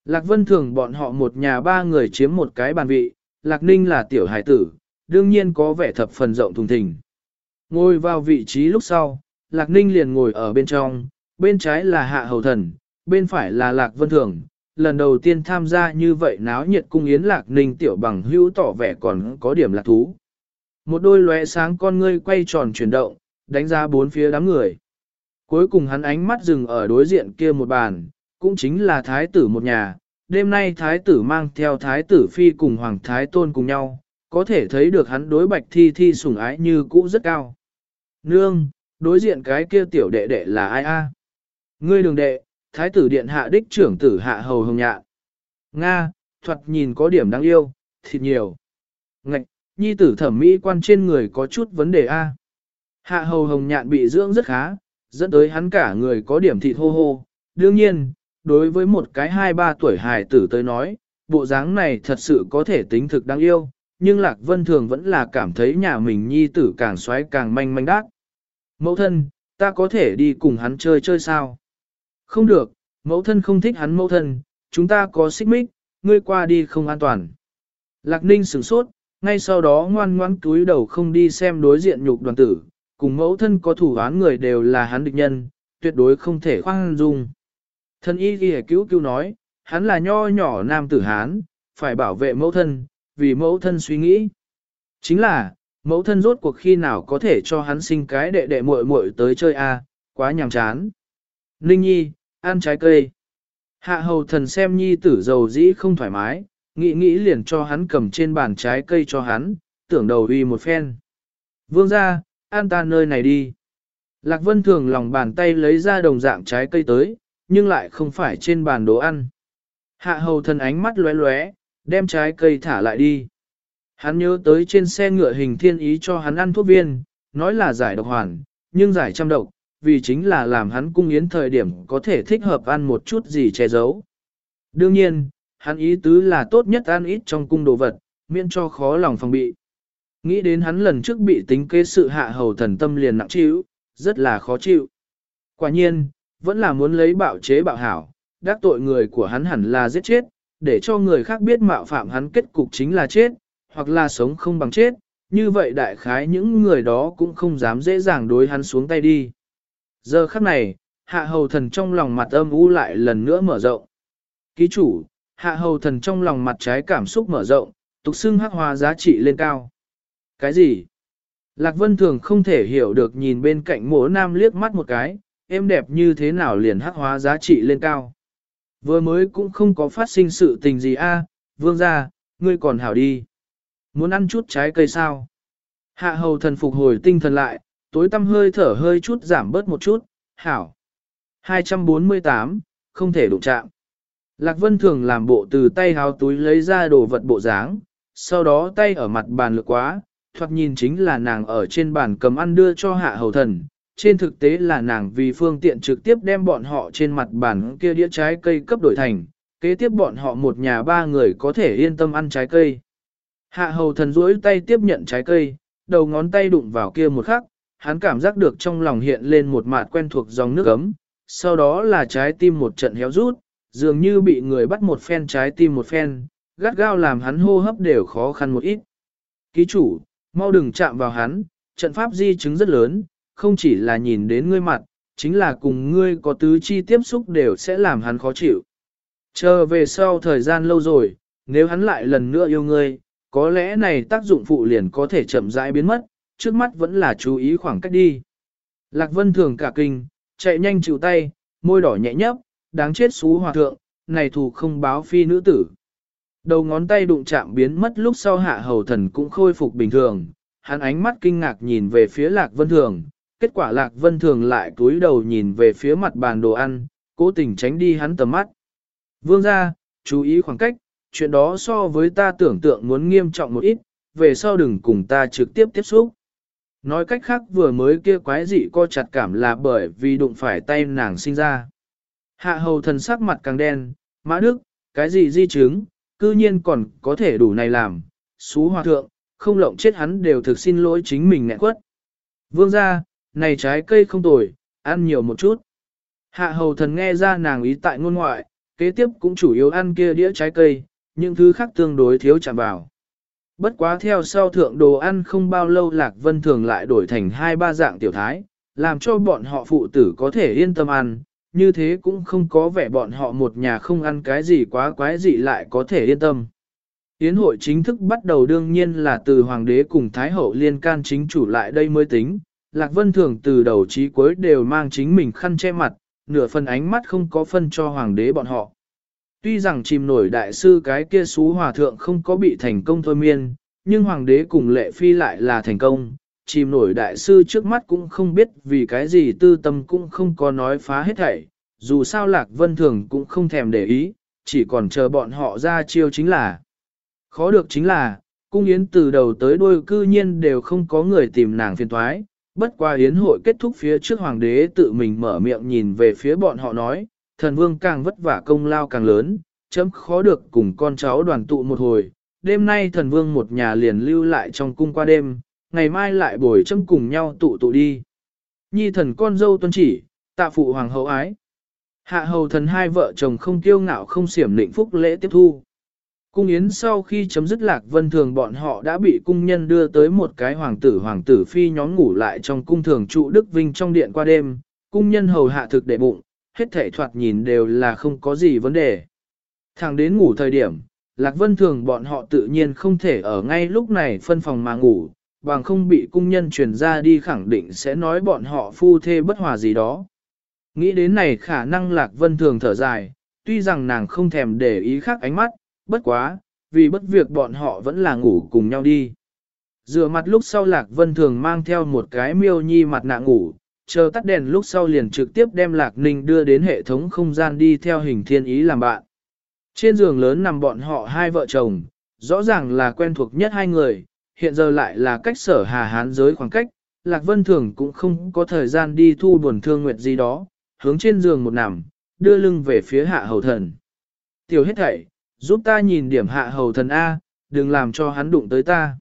Lạc Vân thường bọn họ một nhà ba người chiếm một cái bàn vị, Lạc Ninh là tiểu hải tử, đương nhiên có vẻ thập phần rộng thùng thình. Ngồi vào vị trí lúc sau, Lạc Ninh liền ngồi ở bên trong, bên trái là Hạ Hầu Thần, bên phải là Lạc Vân Thường. Lần đầu tiên tham gia như vậy náo nhiệt cung yến Lạc Ninh tiểu bằng hữu tỏ vẻ còn có điểm lạc thú. Một đôi lóe sáng con ngươi quay tròn chuyển động, đánh ra bốn phía đám người. Cuối cùng hắn ánh mắt dừng ở đối diện kia một bàn, cũng chính là thái tử một nhà. Đêm nay thái tử mang theo thái tử phi cùng hoàng thái tôn cùng nhau, có thể thấy được hắn đối bạch thi thi sủng ái như cũ rất cao. Nương, đối diện cái kia tiểu đệ đệ là ai a? Ngươi đường đệ, thái tử điện hạ đích trưởng tử hạ hầu hồng nhạn. Nga, thuật nhìn có điểm đáng yêu, thịt nhiều. Ngạch, nhi tử thẩm mỹ quan trên người có chút vấn đề a. Hạ hầu hồng nhạn bị dưỡng rất khá, dẫn tới hắn cả người có điểm thịt hô hô. Đương nhiên, đối với một cái hai ba tuổi hài tử tới nói, bộ dáng này thật sự có thể tính thực đáng yêu, nhưng Lạc Vân Thường vẫn là cảm thấy nhà mình nhi tử càng xoáy càng manh manh đác. Mẫu thân, ta có thể đi cùng hắn chơi chơi sao? Không được, mẫu thân không thích hắn mẫu thân, chúng ta có xích mích, ngươi qua đi không an toàn. Lạc Ninh sửng sốt, ngay sau đó ngoan ngoãn túi đầu không đi xem đối diện nhục đoàn tử, cùng mẫu thân có thủ án người đều là hắn địch nhân, tuyệt đối không thể khoan dung. Thân y ghi cứu cứu nói, hắn là nho nhỏ nam tử hán, phải bảo vệ mẫu thân, vì mẫu thân suy nghĩ. Chính là, mẫu thân rốt cuộc khi nào có thể cho hắn sinh cái đệ đệ muội muội tới chơi a, quá nhàm chán. Ninh Nhi, ăn trái cây. Hạ hầu thần xem Nhi tử dầu dĩ không thoải mái, nghĩ nghĩ liền cho hắn cầm trên bàn trái cây cho hắn, tưởng đầu uy một phen. Vương ra, an ta nơi này đi. Lạc Vân thường lòng bàn tay lấy ra đồng dạng trái cây tới, nhưng lại không phải trên bàn đồ ăn. Hạ hầu thần ánh mắt lóe lóe, đem trái cây thả lại đi. Hắn nhớ tới trên xe ngựa hình thiên ý cho hắn ăn thuốc viên, nói là giải độc hoàn, nhưng giải trăm độc, vì chính là làm hắn cung yến thời điểm có thể thích hợp ăn một chút gì che giấu. Đương nhiên, hắn ý tứ là tốt nhất ăn ít trong cung đồ vật, miễn cho khó lòng phòng bị. Nghĩ đến hắn lần trước bị tính kế sự hạ hầu thần tâm liền nặng chịu, rất là khó chịu. Quả nhiên, vẫn là muốn lấy bạo chế bạo hảo, đắc tội người của hắn hẳn là giết chết, để cho người khác biết mạo phạm hắn kết cục chính là chết, hoặc là sống không bằng chết, như vậy đại khái những người đó cũng không dám dễ dàng đối hắn xuống tay đi. Giờ khắc này, hạ hầu thần trong lòng mặt âm u lại lần nữa mở rộng. Ký chủ, hạ hầu thần trong lòng mặt trái cảm xúc mở rộng, tục xưng hắc hóa giá trị lên cao. Cái gì? Lạc Vân Thường không thể hiểu được nhìn bên cạnh mỗ nam liếc mắt một cái, em đẹp như thế nào liền hắc hóa giá trị lên cao. Vừa mới cũng không có phát sinh sự tình gì a, vương gia, ngươi còn hảo đi. Muốn ăn chút trái cây sao? Hạ hầu thần phục hồi tinh thần lại, tối tâm hơi thở hơi chút giảm bớt một chút, hảo. 248, không thể đụng chạm. Lạc Vân thường làm bộ từ tay háo túi lấy ra đồ vật bộ dáng, sau đó tay ở mặt bàn lược quá, thoạt nhìn chính là nàng ở trên bàn cầm ăn đưa cho hạ hầu thần. Trên thực tế là nàng vì phương tiện trực tiếp đem bọn họ trên mặt bàn kia đĩa trái cây cấp đổi thành, kế tiếp bọn họ một nhà ba người có thể yên tâm ăn trái cây. Hạ hầu thần duỗi tay tiếp nhận trái cây, đầu ngón tay đụng vào kia một khắc, hắn cảm giác được trong lòng hiện lên một mạt quen thuộc dòng nước ấm, sau đó là trái tim một trận héo rút, dường như bị người bắt một phen trái tim một phen, gắt gao làm hắn hô hấp đều khó khăn một ít. Ký chủ, mau đừng chạm vào hắn, trận pháp di chứng rất lớn, không chỉ là nhìn đến ngươi mặt, chính là cùng ngươi có tứ chi tiếp xúc đều sẽ làm hắn khó chịu. Chờ về sau thời gian lâu rồi, nếu hắn lại lần nữa yêu ngươi, có lẽ này tác dụng phụ liền có thể chậm rãi biến mất, trước mắt vẫn là chú ý khoảng cách đi. Lạc Vân thường cả kinh, chạy nhanh chịu tay, môi đỏ nhẹ nhấp, đáng chết xú hòa thượng, này thù không báo phi nữ tử. Đầu ngón tay đụng chạm biến mất lúc sau hạ hầu thần cũng khôi phục bình thường, hắn ánh mắt kinh ngạc nhìn về phía Lạc Vân Thường, kết quả Lạc Vân Thường lại cúi đầu nhìn về phía mặt bàn đồ ăn, cố tình tránh đi hắn tầm mắt. Vương ra, chú ý khoảng cách, chuyện đó so với ta tưởng tượng muốn nghiêm trọng một ít, về sau đừng cùng ta trực tiếp tiếp xúc. Nói cách khác vừa mới kia quái dị co chặt cảm là bởi vì đụng phải tay nàng sinh ra. Hạ hầu thần sắc mặt càng đen, mã đức, cái gì di chứng, cư nhiên còn có thể đủ này làm, xú hòa thượng, không lộng chết hắn đều thực xin lỗi chính mình nghẹn quất. Vương ra, này trái cây không tồi, ăn nhiều một chút. Hạ hầu thần nghe ra nàng ý tại ngôn ngoại, kế tiếp cũng chủ yếu ăn kia đĩa trái cây, những thứ khác tương đối thiếu chạm vào. Bất quá theo sau thượng đồ ăn không bao lâu Lạc Vân Thường lại đổi thành hai ba dạng tiểu thái, làm cho bọn họ phụ tử có thể yên tâm ăn, như thế cũng không có vẻ bọn họ một nhà không ăn cái gì quá quái gì lại có thể yên tâm. Yến hội chính thức bắt đầu đương nhiên là từ Hoàng đế cùng Thái hậu liên can chính chủ lại đây mới tính, Lạc Vân Thường từ đầu chí cuối đều mang chính mình khăn che mặt, nửa phần ánh mắt không có phân cho Hoàng đế bọn họ. Tuy rằng chìm nổi đại sư cái kia xú hòa thượng không có bị thành công thôi miên, nhưng hoàng đế cùng lệ phi lại là thành công. Chìm nổi đại sư trước mắt cũng không biết vì cái gì tư tâm cũng không có nói phá hết thảy, dù sao lạc vân thường cũng không thèm để ý, chỉ còn chờ bọn họ ra chiêu chính là. Khó được chính là, cung yến từ đầu tới đuôi cư nhiên đều không có người tìm nàng phiền thoái, bất qua yến hội kết thúc phía trước hoàng đế tự mình mở miệng nhìn về phía bọn họ nói, thần vương càng vất vả công lao càng lớn, chấm khó được cùng con cháu đoàn tụ một hồi. Đêm nay thần vương một nhà liền lưu lại trong cung qua đêm, ngày mai lại bồi chấm cùng nhau tụ tụ đi. Nhi thần con dâu tuân chỉ, tạ phụ hoàng hậu ái. Hạ hầu thần hai vợ chồng không kiêu ngạo không xiểm lĩnh phúc lễ tiếp thu. Cung yến sau khi chấm dứt lạc vân thường bọn họ đã bị cung nhân đưa tới một cái hoàng tử hoàng tử phi nhóm ngủ lại trong cung thường trụ Đức Vinh trong điện qua đêm, cung nhân hầu hạ thực đệ bụng, hết thể thoạt nhìn đều là không có gì vấn đề. Thẳng đến ngủ thời điểm, Lạc Vân Thường bọn họ tự nhiên không thể ở ngay lúc này phân phòng mà ngủ, bằng không bị cung nhân truyền ra đi khẳng định sẽ nói bọn họ phu thê bất hòa gì đó. Nghĩ đến này khả năng Lạc Vân Thường thở dài, tuy rằng nàng không thèm để ý khác ánh mắt, bất quá, vì bất việc bọn họ vẫn là ngủ cùng nhau đi. Rửa mặt lúc sau Lạc Vân Thường mang theo một cái miêu nhi mặt nạ ngủ, chờ tắt đèn lúc sau liền trực tiếp đem Lạc Ninh đưa đến hệ thống không gian đi theo hình thiên ý làm bạn. Trên giường lớn nằm bọn họ hai vợ chồng, rõ ràng là quen thuộc nhất hai người, hiện giờ lại là cách sở hà hán giới khoảng cách, Lạc Vân Thường cũng không có thời gian đi thu buồn thương nguyệt gì đó, hướng trên giường một nằm, đưa lưng về phía hạ hầu thần. Tiểu hết thảy, giúp ta nhìn điểm hạ hầu thần A, đừng làm cho hắn đụng tới ta.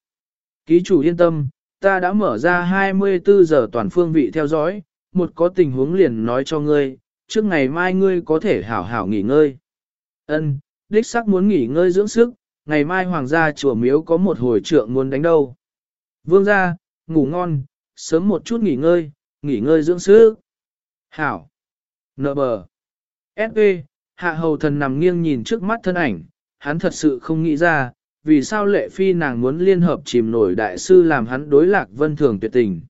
Ký chủ yên tâm, ta đã mở ra 24 giờ toàn phương vị theo dõi, một có tình huống liền nói cho ngươi, trước ngày mai ngươi có thể hảo hảo nghỉ ngơi. Ân, đích sắc muốn nghỉ ngơi dưỡng sức, ngày mai hoàng gia chùa miếu có một hồi trượng muốn đánh đâu. Vương gia, ngủ ngon, sớm một chút nghỉ ngơi, nghỉ ngơi dưỡng sức. Hảo. Nợ bờ. S.E. Hạ hầu thần nằm nghiêng nhìn trước mắt thân ảnh, hắn thật sự không nghĩ ra, vì sao lệ phi nàng muốn liên hợp chìm nổi đại sư làm hắn đối lạc vân thường tuyệt tình.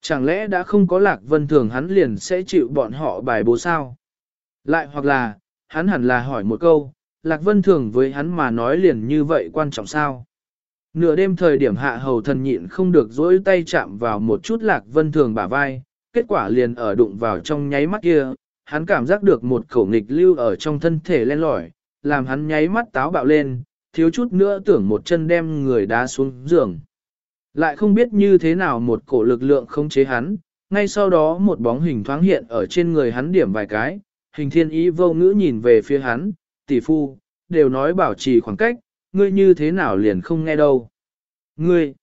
Chẳng lẽ đã không có lạc vân thường hắn liền sẽ chịu bọn họ bài bố sao? Lại hoặc là, hắn hẳn là hỏi một câu, lạc vân thường với hắn mà nói liền như vậy quan trọng sao? Nửa đêm thời điểm hạ hầu thần nhịn không được dỗi tay chạm vào một chút lạc vân thường bả vai, kết quả liền ở đụng vào trong nháy mắt kia, hắn cảm giác được một khẩu nghịch lưu ở trong thân thể len lỏi, làm hắn nháy mắt táo bạo lên, thiếu chút nữa tưởng một chân đem người đá xuống giường. Lại không biết như thế nào một cổ lực lượng không chế hắn, ngay sau đó một bóng hình thoáng hiện ở trên người hắn điểm vài cái, hình thiên ý vô ngữ nhìn về phía hắn, tỷ phu, đều nói bảo trì khoảng cách, ngươi như thế nào liền không nghe đâu. Ngươi,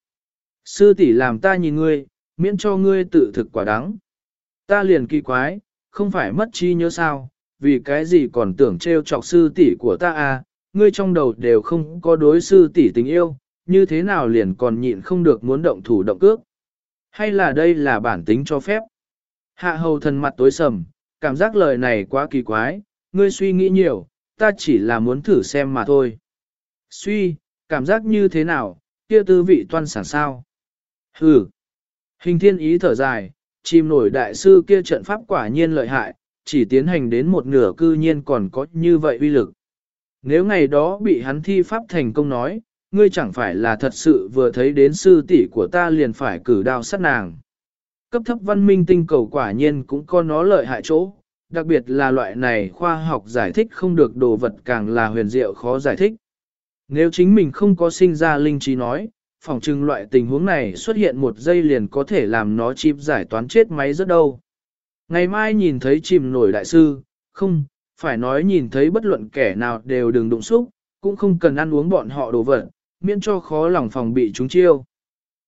sư tỷ làm ta nhìn ngươi, miễn cho ngươi tự thực quả đắng. Ta liền kỳ quái, không phải mất chi nhớ sao, vì cái gì còn tưởng trêu chọc sư tỷ của ta à, ngươi trong đầu đều không có đối sư tỷ tình yêu, như thế nào liền còn nhịn không được muốn động thủ động cước. Hay là đây là bản tính cho phép? Hạ hầu thần mặt tối sầm, cảm giác lời này quá kỳ quái, ngươi suy nghĩ nhiều, ta chỉ là muốn thử xem mà thôi. Suy, cảm giác như thế nào, kia tư vị toan sản sao? Hừ. Hình thiên ý thở dài, chìm nổi đại sư kia trận pháp quả nhiên lợi hại, chỉ tiến hành đến một nửa cư nhiên còn có như vậy uy lực. Nếu ngày đó bị hắn thi pháp thành công nói, ngươi chẳng phải là thật sự vừa thấy đến sư tỷ của ta liền phải cử đao sát nàng. Cấp thấp văn minh tinh cầu quả nhiên cũng có nó lợi hại chỗ, đặc biệt là loại này khoa học giải thích không được đồ vật càng là huyền diệu khó giải thích. Nếu chính mình không có sinh ra linh trí nói, phòng trừng loại tình huống này xuất hiện một giây liền có thể làm nó chìm giải toán chết máy rất đâu. Ngày mai nhìn thấy chìm nổi đại sư, không, phải nói nhìn thấy bất luận kẻ nào đều đừng đụng xúc, cũng không cần ăn uống bọn họ đồ vật, miễn cho khó lòng phòng bị chúng chiêu.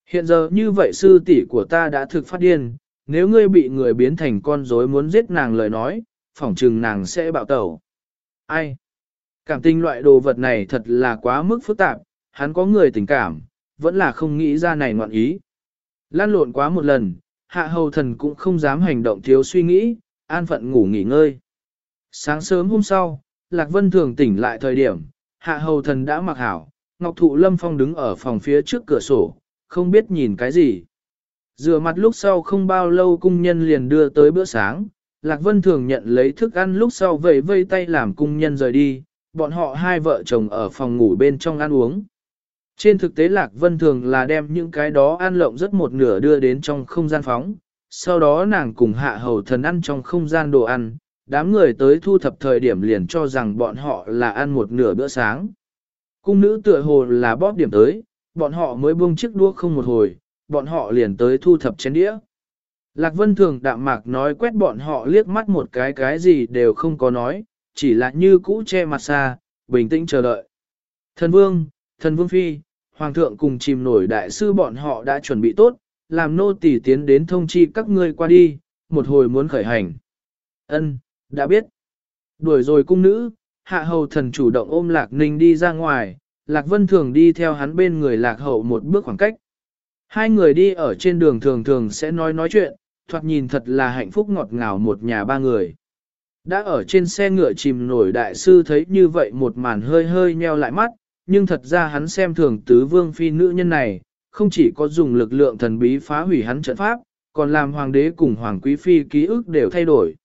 Hiện giờ như vậy sư tỷ của ta đã thực phát điên, nếu ngươi bị người biến thành con rối muốn giết nàng lời nói, phỏng trừng nàng sẽ bạo tẩu. Ai? Cảm tình loại đồ vật này thật là quá mức phức tạp, hắn có người tình cảm, vẫn là không nghĩ ra này ngoạn ý. Lan lộn quá một lần, hạ hầu thần cũng không dám hành động thiếu suy nghĩ, an phận ngủ nghỉ ngơi. Sáng sớm hôm sau, Lạc Vân thường tỉnh lại thời điểm, hạ hầu thần đã mặc hảo, Ngọc Thụ Lâm Phong đứng ở phòng phía trước cửa sổ, không biết nhìn cái gì. Rửa mặt lúc sau không bao lâu cung nhân liền đưa tới bữa sáng, Lạc Vân thường nhận lấy thức ăn lúc sau vẫy vây tay làm cung nhân rời đi, bọn họ hai vợ chồng ở phòng ngủ bên trong ăn uống. Trên thực tế Lạc Vân thường là đem những cái đó ăn lộng rất một nửa đưa đến trong không gian phóng, sau đó nàng cùng hạ hầu thần ăn trong không gian đồ ăn, đám người tới thu thập thời điểm liền cho rằng bọn họ là ăn một nửa bữa sáng. Cung nữ tựa hồ là bóp điểm tới, bọn họ mới buông chiếc đua không một hồi, bọn họ liền tới thu thập chén đĩa. Lạc Vân thường đạm mạc nói quét bọn họ liếc mắt một cái cái gì đều không có nói, chỉ là như cũ che mặt xa, bình tĩnh chờ đợi. Thần Vương, Thần Vương Phi, Hoàng thượng cùng chìm nổi đại sư bọn họ đã chuẩn bị tốt, làm nô tỳ tiến đến thông chi các ngươi qua đi, một hồi muốn khởi hành. Ân, đã biết. Đuổi rồi cung nữ, hạ hầu thần chủ động ôm lạc ninh đi ra ngoài, lạc vân thường đi theo hắn bên người lạc hậu một bước khoảng cách. Hai người đi ở trên đường thường thường sẽ nói nói chuyện, thoạt nhìn thật là hạnh phúc ngọt ngào một nhà ba người. Đã ở trên xe ngựa chìm nổi đại sư thấy như vậy một màn hơi hơi nheo lại mắt, nhưng thật ra hắn xem thường tứ vương phi nữ nhân này, không chỉ có dùng lực lượng thần bí phá hủy hắn trận pháp, còn làm hoàng đế cùng hoàng quý phi ký ức đều thay đổi.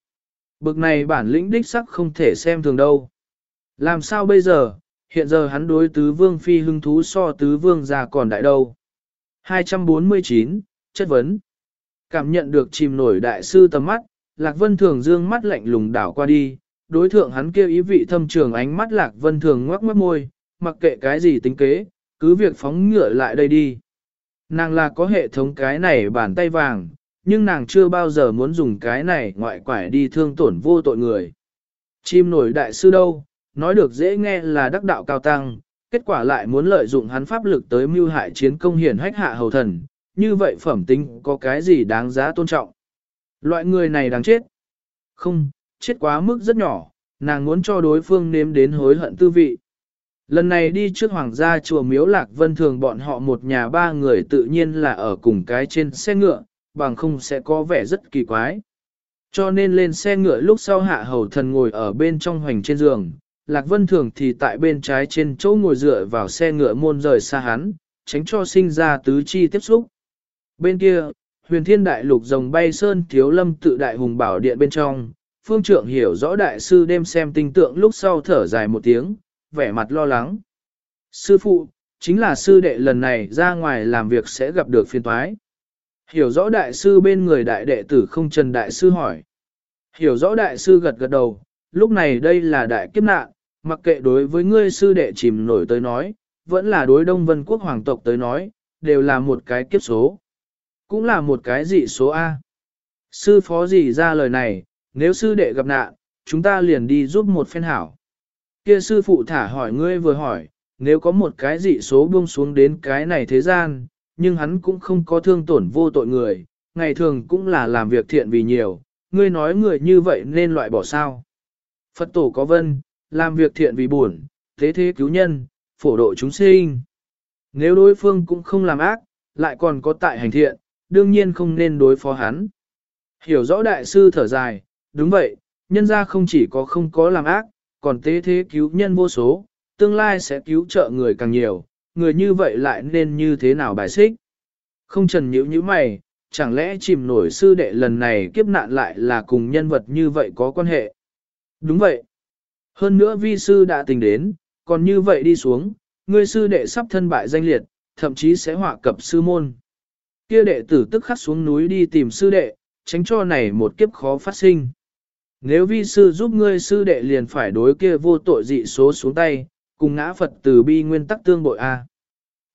Bực này bản lĩnh đích sắc không thể xem thường đâu. Làm sao bây giờ, hiện giờ hắn đối tứ vương phi hưng thú so tứ vương già còn đại đâu. 249, chất vấn. Cảm nhận được chìm nổi đại sư tầm mắt, Lạc Vân Thường dương mắt lạnh lùng đảo qua đi, đối thượng hắn kêu ý vị thâm trường ánh mắt Lạc Vân Thường ngoắc mất môi, mặc kệ cái gì tính kế, cứ việc phóng ngựa lại đây đi. Nàng là có hệ thống cái này bàn tay vàng, nhưng nàng chưa bao giờ muốn dùng cái này ngoại quải đi thương tổn vô tội người. Chim nổi đại sư đâu, nói được dễ nghe là đắc đạo cao tăng, kết quả lại muốn lợi dụng hắn pháp lực tới mưu hại chiến công hiển hách hạ hầu thần, như vậy phẩm tính có cái gì đáng giá tôn trọng. Loại người này đáng chết. Không, chết quá mức rất nhỏ, nàng muốn cho đối phương nếm đến hối hận tư vị. Lần này đi trước hoàng gia chùa miếu lạc vân thường bọn họ một nhà ba người tự nhiên là ở cùng cái trên xe ngựa, bằng không sẽ có vẻ rất kỳ quái. Cho nên lên xe ngựa lúc sau hạ hầu thần ngồi ở bên trong hoành trên giường, lạc vân thường thì tại bên trái trên chỗ ngồi dựa vào xe ngựa môn rời xa hắn, tránh cho sinh ra tứ chi tiếp xúc. Bên kia, huyền thiên đại lục rồng bay sơn thiếu lâm tự đại hùng bảo điện bên trong, phương trượng hiểu rõ đại sư đêm xem tinh tượng lúc sau thở dài một tiếng, vẻ mặt lo lắng. Sư phụ, chính là sư đệ lần này ra ngoài làm việc sẽ gặp được phiên toái. Hiểu rõ đại sư bên người đại đệ tử không trần đại sư hỏi. Hiểu rõ đại sư gật gật đầu, lúc này đây là đại kiếp nạn, mặc kệ đối với ngươi sư đệ chìm nổi tới nói, vẫn là đối đông vân quốc hoàng tộc tới nói, đều là một cái kiếp số. Cũng là một cái dị số A. Sư phó gì ra lời này, nếu sư đệ gặp nạn, chúng ta liền đi giúp một phen hảo. Kia sư phụ thả hỏi ngươi vừa hỏi, nếu có một cái dị số buông xuống đến cái này thế gian, nhưng hắn cũng không có thương tổn vô tội người, ngày thường cũng là làm việc thiện vì nhiều, ngươi nói người như vậy nên loại bỏ sao. Phật tổ có vân, làm việc thiện vì buồn, thế thế cứu nhân, phổ độ chúng sinh. Nếu đối phương cũng không làm ác, lại còn có tại hành thiện, đương nhiên không nên đối phó hắn. Hiểu rõ đại sư thở dài, đúng vậy, nhân ra không chỉ có không có làm ác, còn tế thế cứu nhân vô số, tương lai sẽ cứu trợ người càng nhiều, người như vậy lại nên như thế nào bài xích. Không trần nhữ như mày, chẳng lẽ chìm nổi sư đệ lần này kiếp nạn lại là cùng nhân vật như vậy có quan hệ. Đúng vậy. Hơn nữa vi sư đã tình đến, còn như vậy đi xuống, người sư đệ sắp thân bại danh liệt, thậm chí sẽ họa cập sư môn. Kia đệ tử tức khắc xuống núi đi tìm sư đệ, tránh cho này một kiếp khó phát sinh. Nếu vi sư giúp ngươi sư đệ liền phải đối kia vô tội dị số xuống tay, cùng ngã Phật từ bi nguyên tắc tương bội A.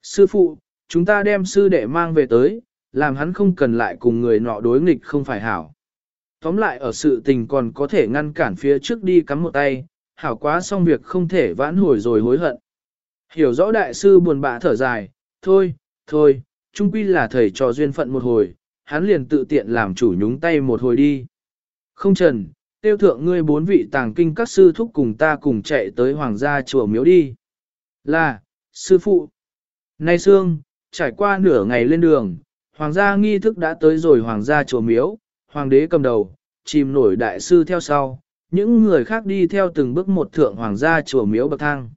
Sư phụ, chúng ta đem sư đệ mang về tới, làm hắn không cần lại cùng người nọ đối nghịch không phải hảo. Tóm lại ở sự tình còn có thể ngăn cản phía trước đi cắm một tay, hảo quá xong việc không thể vãn hồi rồi hối hận. Hiểu rõ đại sư buồn bã thở dài, thôi, thôi, chung quy là thầy trò duyên phận một hồi, hắn liền tự tiện làm chủ nhúng tay một hồi đi. Không trần, tiêu thượng ngươi bốn vị tàng kinh các sư thúc cùng ta cùng chạy tới hoàng gia chùa miếu đi. Là, sư phụ. Nay Sương, trải qua nửa ngày lên đường, hoàng gia nghi thức đã tới rồi hoàng gia chùa miếu, hoàng đế cầm đầu, chìm nổi đại sư theo sau, những người khác đi theo từng bước một thượng hoàng gia chùa miếu bậc thang.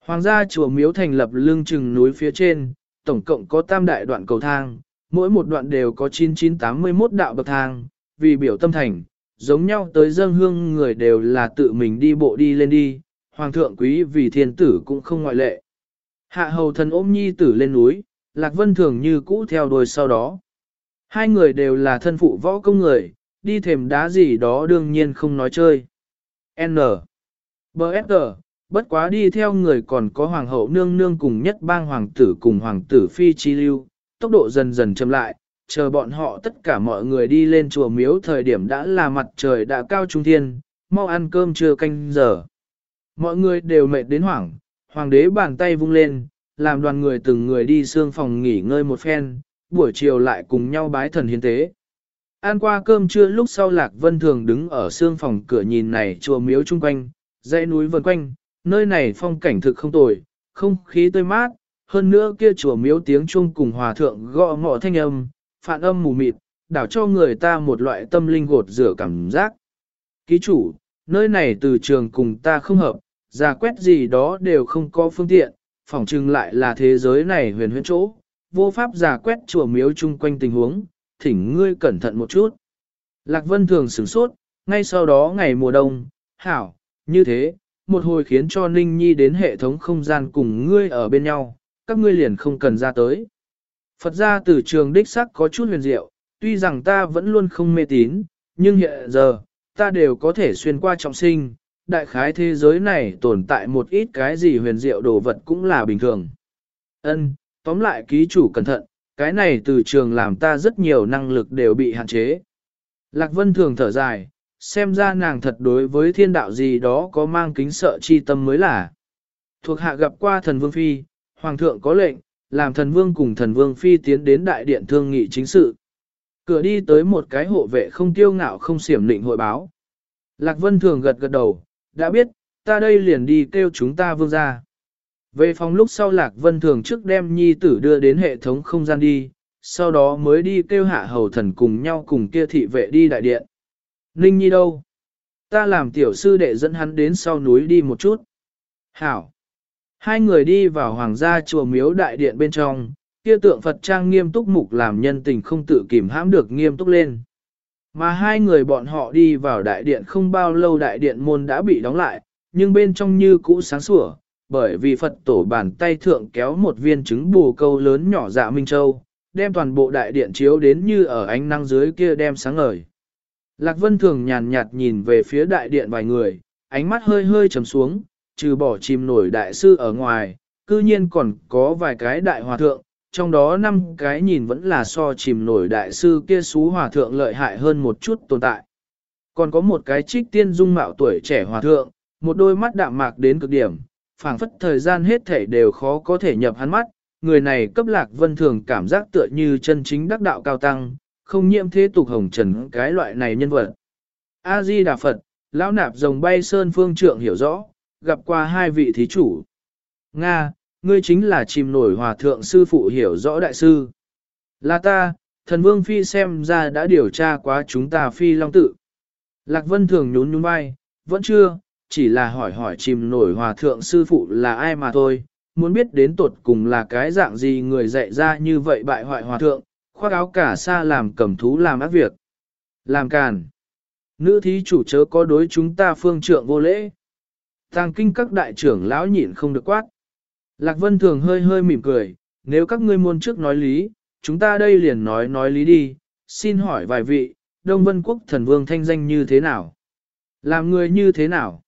Hoàng gia chùa miếu thành lập lưng chừng núi phía trên, tổng cộng có tam đại đoạn cầu thang, mỗi một đoạn đều có 9981 đạo bậc thang, vì biểu tâm thành, giống nhau tới dân hương người đều là tự mình đi bộ đi lên đi, hoàng thượng quý vì thiên tử cũng không ngoại lệ. Hạ hầu thần ôm nhi tử lên núi, Lạc Vân thường như cũ theo đuôi sau đó. Hai người đều là thân phụ võ công người, đi thềm đá gì đó đương nhiên không nói chơi. N. B. Bất quá đi theo người còn có hoàng hậu nương nương cùng nhất bang hoàng tử cùng hoàng tử phi chi lưu, tốc độ dần dần chậm lại, chờ bọn họ tất cả mọi người đi lên chùa miếu thời điểm đã là mặt trời đã cao trung thiên, mau ăn cơm trưa canh giờ. Mọi người đều mệt đến hoảng, hoàng đế bàn tay vung lên, làm đoàn người từng người đi xương phòng nghỉ ngơi một phen, buổi chiều lại cùng nhau bái thần hiến tế. Ăn qua cơm trưa lúc sau Lạc Vân thường đứng ở xương phòng cửa nhìn này chùa miếu chung quanh, dãy núi vần quanh, nơi này phong cảnh thực không tồi, không khí tươi mát, hơn nữa kia chùa miếu tiếng chuông cùng hòa thượng gõ ngọ thanh âm, phản âm mù mịt, đảo cho người ta một loại tâm linh gột rửa cảm giác. Ký chủ, nơi này từ trường cùng ta không hợp, giả quét gì đó đều không có phương tiện, phỏng chừng lại là thế giới này huyền huyễn chỗ, vô pháp giả quét chùa miếu chung quanh tình huống, thỉnh ngươi cẩn thận một chút. Lạc Vân thường sửng sốt, ngay sau đó ngày mùa đông, hảo, như thế, một hồi khiến cho Ninh Nhi đến hệ thống không gian cùng ngươi ở bên nhau, các ngươi liền không cần ra tới. Phật gia từ trường đích sắc có chút huyền diệu, tuy rằng ta vẫn luôn không mê tín, nhưng hiện giờ, ta đều có thể xuyên qua trọng sinh, đại khái thế giới này tồn tại một ít cái gì huyền diệu đồ vật cũng là bình thường. Ân, tóm lại ký chủ cẩn thận, cái này từ trường làm ta rất nhiều năng lực đều bị hạn chế. Lạc Vân thường thở dài, xem ra nàng thật đối với thiên đạo gì đó có mang kính sợ chi tâm mới là. Thuộc hạ gặp qua thần vương phi, hoàng thượng có lệnh, làm thần vương cùng thần vương phi tiến đến đại điện thương nghị chính sự. Cửa đi tới một cái hộ vệ không tiêu ngạo không xiểm lịnh hội báo. Lạc Vân thường gật gật đầu, đã biết, ta đây liền đi kêu chúng ta vương ra. Về phòng lúc sau Lạc Vân thường trước đem nhi tử đưa đến hệ thống không gian đi, sau đó mới đi kêu hạ hầu thần cùng nhau cùng kia thị vệ đi đại điện. Ninh nhi đâu? Ta làm tiểu sư đệ dẫn hắn đến sau núi đi một chút. Hảo! Hai người đi vào hoàng gia chùa miếu đại điện bên trong, kia tượng Phật trang nghiêm túc mục làm nhân tình không tự kìm hãm được nghiêm túc lên. Mà hai người bọn họ đi vào đại điện không bao lâu đại điện môn đã bị đóng lại, nhưng bên trong như cũ sáng sủa, bởi vì Phật tổ bàn tay thượng kéo một viên trứng bù câu lớn nhỏ dạ Minh Châu, đem toàn bộ đại điện chiếu đến như ở ánh năng dưới kia đem sáng ngời. Lạc Vân thường nhàn nhạt nhìn về phía đại điện vài người, ánh mắt hơi hơi trầm xuống, trừ bỏ chìm nổi đại sư ở ngoài, cư nhiên còn có vài cái đại hòa thượng, trong đó năm cái nhìn vẫn là so chìm nổi đại sư kia xú hòa thượng lợi hại hơn một chút tồn tại. Còn có một cái trích tiên dung mạo tuổi trẻ hòa thượng, một đôi mắt đạm mạc đến cực điểm, phảng phất thời gian hết thể đều khó có thể nhập hắn mắt, người này cấp lạc vân thường cảm giác tựa như chân chính đắc đạo cao tăng, không nhiễm thế tục hồng trần cái loại này nhân vật. A-di Đà Phật, lão nạp rồng bay sơn phương trượng hiểu rõ, gặp qua hai vị thí chủ. Nga, ngươi chính là chìm nổi hòa thượng sư phụ hiểu rõ đại sư. Là ta, thần vương phi xem ra đã điều tra quá chúng ta phi long tự. Lạc Vân thường nhún nhún vai, vẫn chưa, chỉ là hỏi hỏi chìm nổi hòa thượng sư phụ là ai mà thôi, muốn biết đến tột cùng là cái dạng gì người dạy ra như vậy bại hoại hòa thượng, khoác áo cả xa làm cầm thú làm ác việc. Làm càn. Nữ thí chủ chớ có đối chúng ta phương trượng vô lễ. Tàng kinh các đại trưởng lão nhịn không được quát. Lạc Vân Thường hơi hơi mỉm cười, nếu các ngươi muốn trước nói lý, chúng ta đây liền nói nói lý đi, xin hỏi vài vị, Đông Vân Quốc thần vương thanh danh như thế nào? Làm người như thế nào?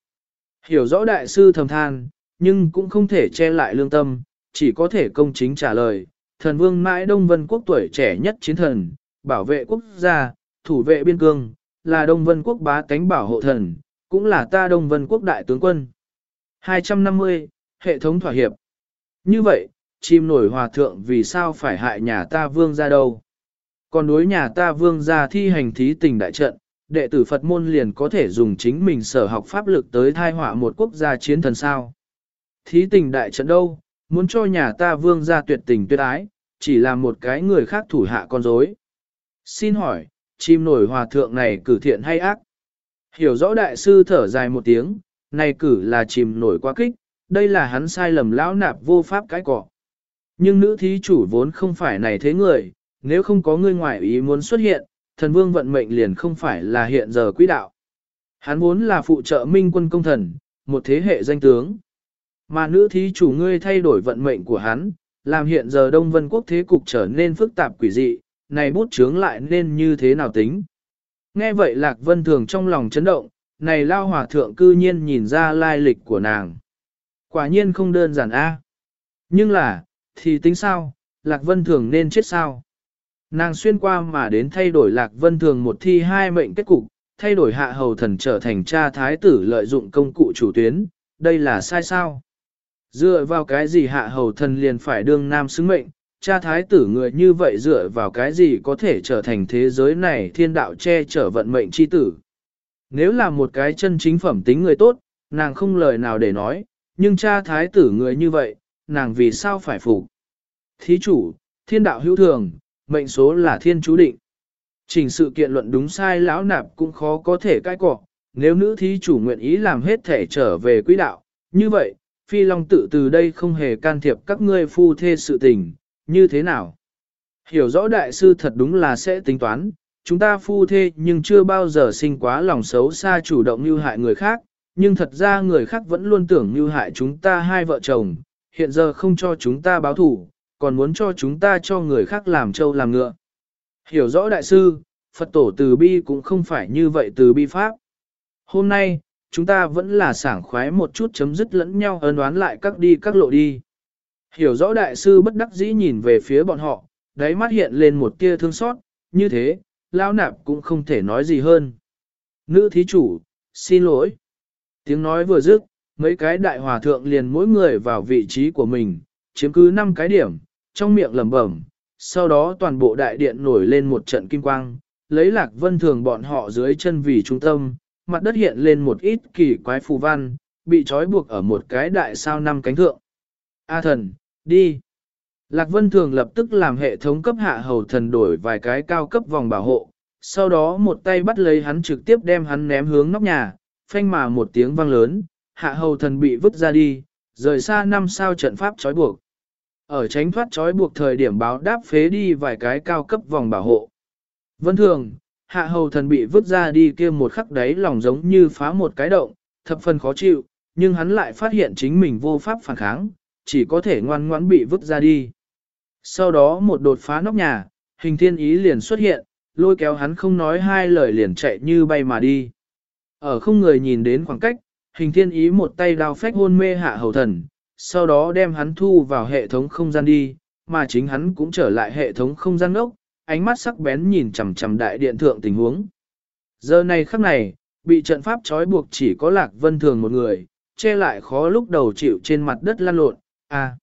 Hiểu rõ đại sư thầm than, nhưng cũng không thể che lại lương tâm, chỉ có thể công chính trả lời. Thần vương mãi Đông Vân Quốc tuổi trẻ nhất chiến thần, bảo vệ quốc gia, thủ vệ biên cương, là Đông Vân Quốc bá tánh bảo hộ thần, cũng là ta Đông Vân Quốc đại tướng quân. 250. Hệ thống thỏa hiệp Như vậy, chim nổi hòa thượng vì sao phải hại nhà ta vương ra đâu? Còn đối nhà ta vương ra thi hành thí tình đại trận, đệ tử Phật môn liền có thể dùng chính mình sở học pháp lực tới thai họa một quốc gia chiến thần sao. Thí tình đại trận đâu, muốn cho nhà ta vương gia tuyệt tình tuyệt ái, chỉ là một cái người khác thủ hạ con dối. Xin hỏi, chim nổi hòa thượng này cử thiện hay ác? Hiểu rõ đại sư thở dài một tiếng, này cử là chìm nổi quá kích, đây là hắn sai lầm lão nạp vô pháp cái cỏ. Nhưng nữ thí chủ vốn không phải này thế người, nếu không có người ngoại ý muốn xuất hiện, thần vương vận mệnh liền không phải là hiện giờ quỹ đạo. Hắn vốn là phụ trợ minh quân công thần, một thế hệ danh tướng. Mà nữ thí chủ ngươi thay đổi vận mệnh của hắn, làm hiện giờ Đông Vân Quốc thế cục trở nên phức tạp quỷ dị, này bút chướng lại nên như thế nào tính. Nghe vậy Lạc Vân Thường trong lòng chấn động, này lao hòa thượng cư nhiên nhìn ra lai lịch của nàng. Quả nhiên không đơn giản a. Nhưng là, thì tính sao, Lạc Vân Thường nên chết sao? Nàng xuyên qua mà đến thay đổi Lạc Vân Thường một thi hai mệnh kết cục, thay đổi hạ hầu thần trở thành cha thái tử lợi dụng công cụ chủ tuyến, đây là sai sao? Dựa vào cái gì hạ hầu thần liền phải đương nam xứng mệnh, cha thái tử người như vậy dựa vào cái gì có thể trở thành thế giới này thiên đạo che chở vận mệnh chi tử. Nếu là một cái chân chính phẩm tính người tốt, nàng không lời nào để nói, nhưng cha thái tử người như vậy, nàng vì sao phải phục? Thí chủ, thiên đạo hữu thường, mệnh số là thiên chú định. Trình sự kiện luận đúng sai lão nạp cũng khó có thể cãi cọ, nếu nữ thí chủ nguyện ý làm hết thể trở về quỹ đạo, như vậy, phi long tự từ đây không hề can thiệp các ngươi phu thê sự tình, như thế nào? Hiểu rõ đại sư thật đúng là sẽ tính toán, chúng ta phu thê nhưng chưa bao giờ sinh quá lòng xấu xa chủ động như hại người khác, nhưng thật ra người khác vẫn luôn tưởng như hại chúng ta hai vợ chồng, hiện giờ không cho chúng ta báo thủ, còn muốn cho chúng ta cho người khác làm trâu làm ngựa. Hiểu rõ đại sư, Phật tổ từ bi cũng không phải như vậy từ bi pháp. Hôm nay, chúng ta vẫn là sảng khoái một chút chấm dứt lẫn nhau ân oán lại các đi các lộ đi. Hiểu rõ đại sư bất đắc dĩ nhìn về phía bọn họ, đáy mắt hiện lên một tia thương xót, như thế, lao nạp cũng không thể nói gì hơn. Nữ thí chủ, xin lỗi. Tiếng nói vừa dứt, mấy cái đại hòa thượng liền mỗi người vào vị trí của mình, chiếm cứ 5 cái điểm, trong miệng lẩm bẩm. Sau đó toàn bộ đại điện nổi lên một trận kim quang, lấy lạc vân thường bọn họ dưới chân vì trung tâm, mặt đất hiện lên một ít kỳ quái phù văn, bị trói buộc ở một cái đại sao năm cánh thượng. A thần, đi. Lạc Vân Thường lập tức làm hệ thống cấp hạ hầu thần đổi vài cái cao cấp vòng bảo hộ, sau đó một tay bắt lấy hắn trực tiếp đem hắn ném hướng nóc nhà, phanh mà một tiếng vang lớn, hạ hầu thần bị vứt ra đi, rời xa năm sao trận pháp trói buộc. Ở tránh thoát trói buộc thời điểm báo đáp phế đi vài cái cao cấp vòng bảo hộ. Vân thường, hạ hầu thần bị vứt ra đi kia một khắc đấy lòng giống như phá một cái động, thập phần khó chịu, nhưng hắn lại phát hiện chính mình vô pháp phản kháng, chỉ có thể ngoan ngoãn bị vứt ra đi. Sau đó một đột phá nóc nhà, hình thiên ý liền xuất hiện, lôi kéo hắn không nói hai lời liền chạy như bay mà đi. Ở không người nhìn đến khoảng cách, hình thiên ý một tay đao phách hôn mê hạ hầu thần, sau đó đem hắn thu vào hệ thống không gian đi, mà chính hắn cũng trở lại hệ thống không gian ốc, ánh mắt sắc bén nhìn chằm chằm đại điện thượng tình huống. Giờ này khắc này, bị trận pháp trói buộc chỉ có lạc vân thường một người, che lại khó lúc đầu chịu trên mặt đất lăn lộn, à.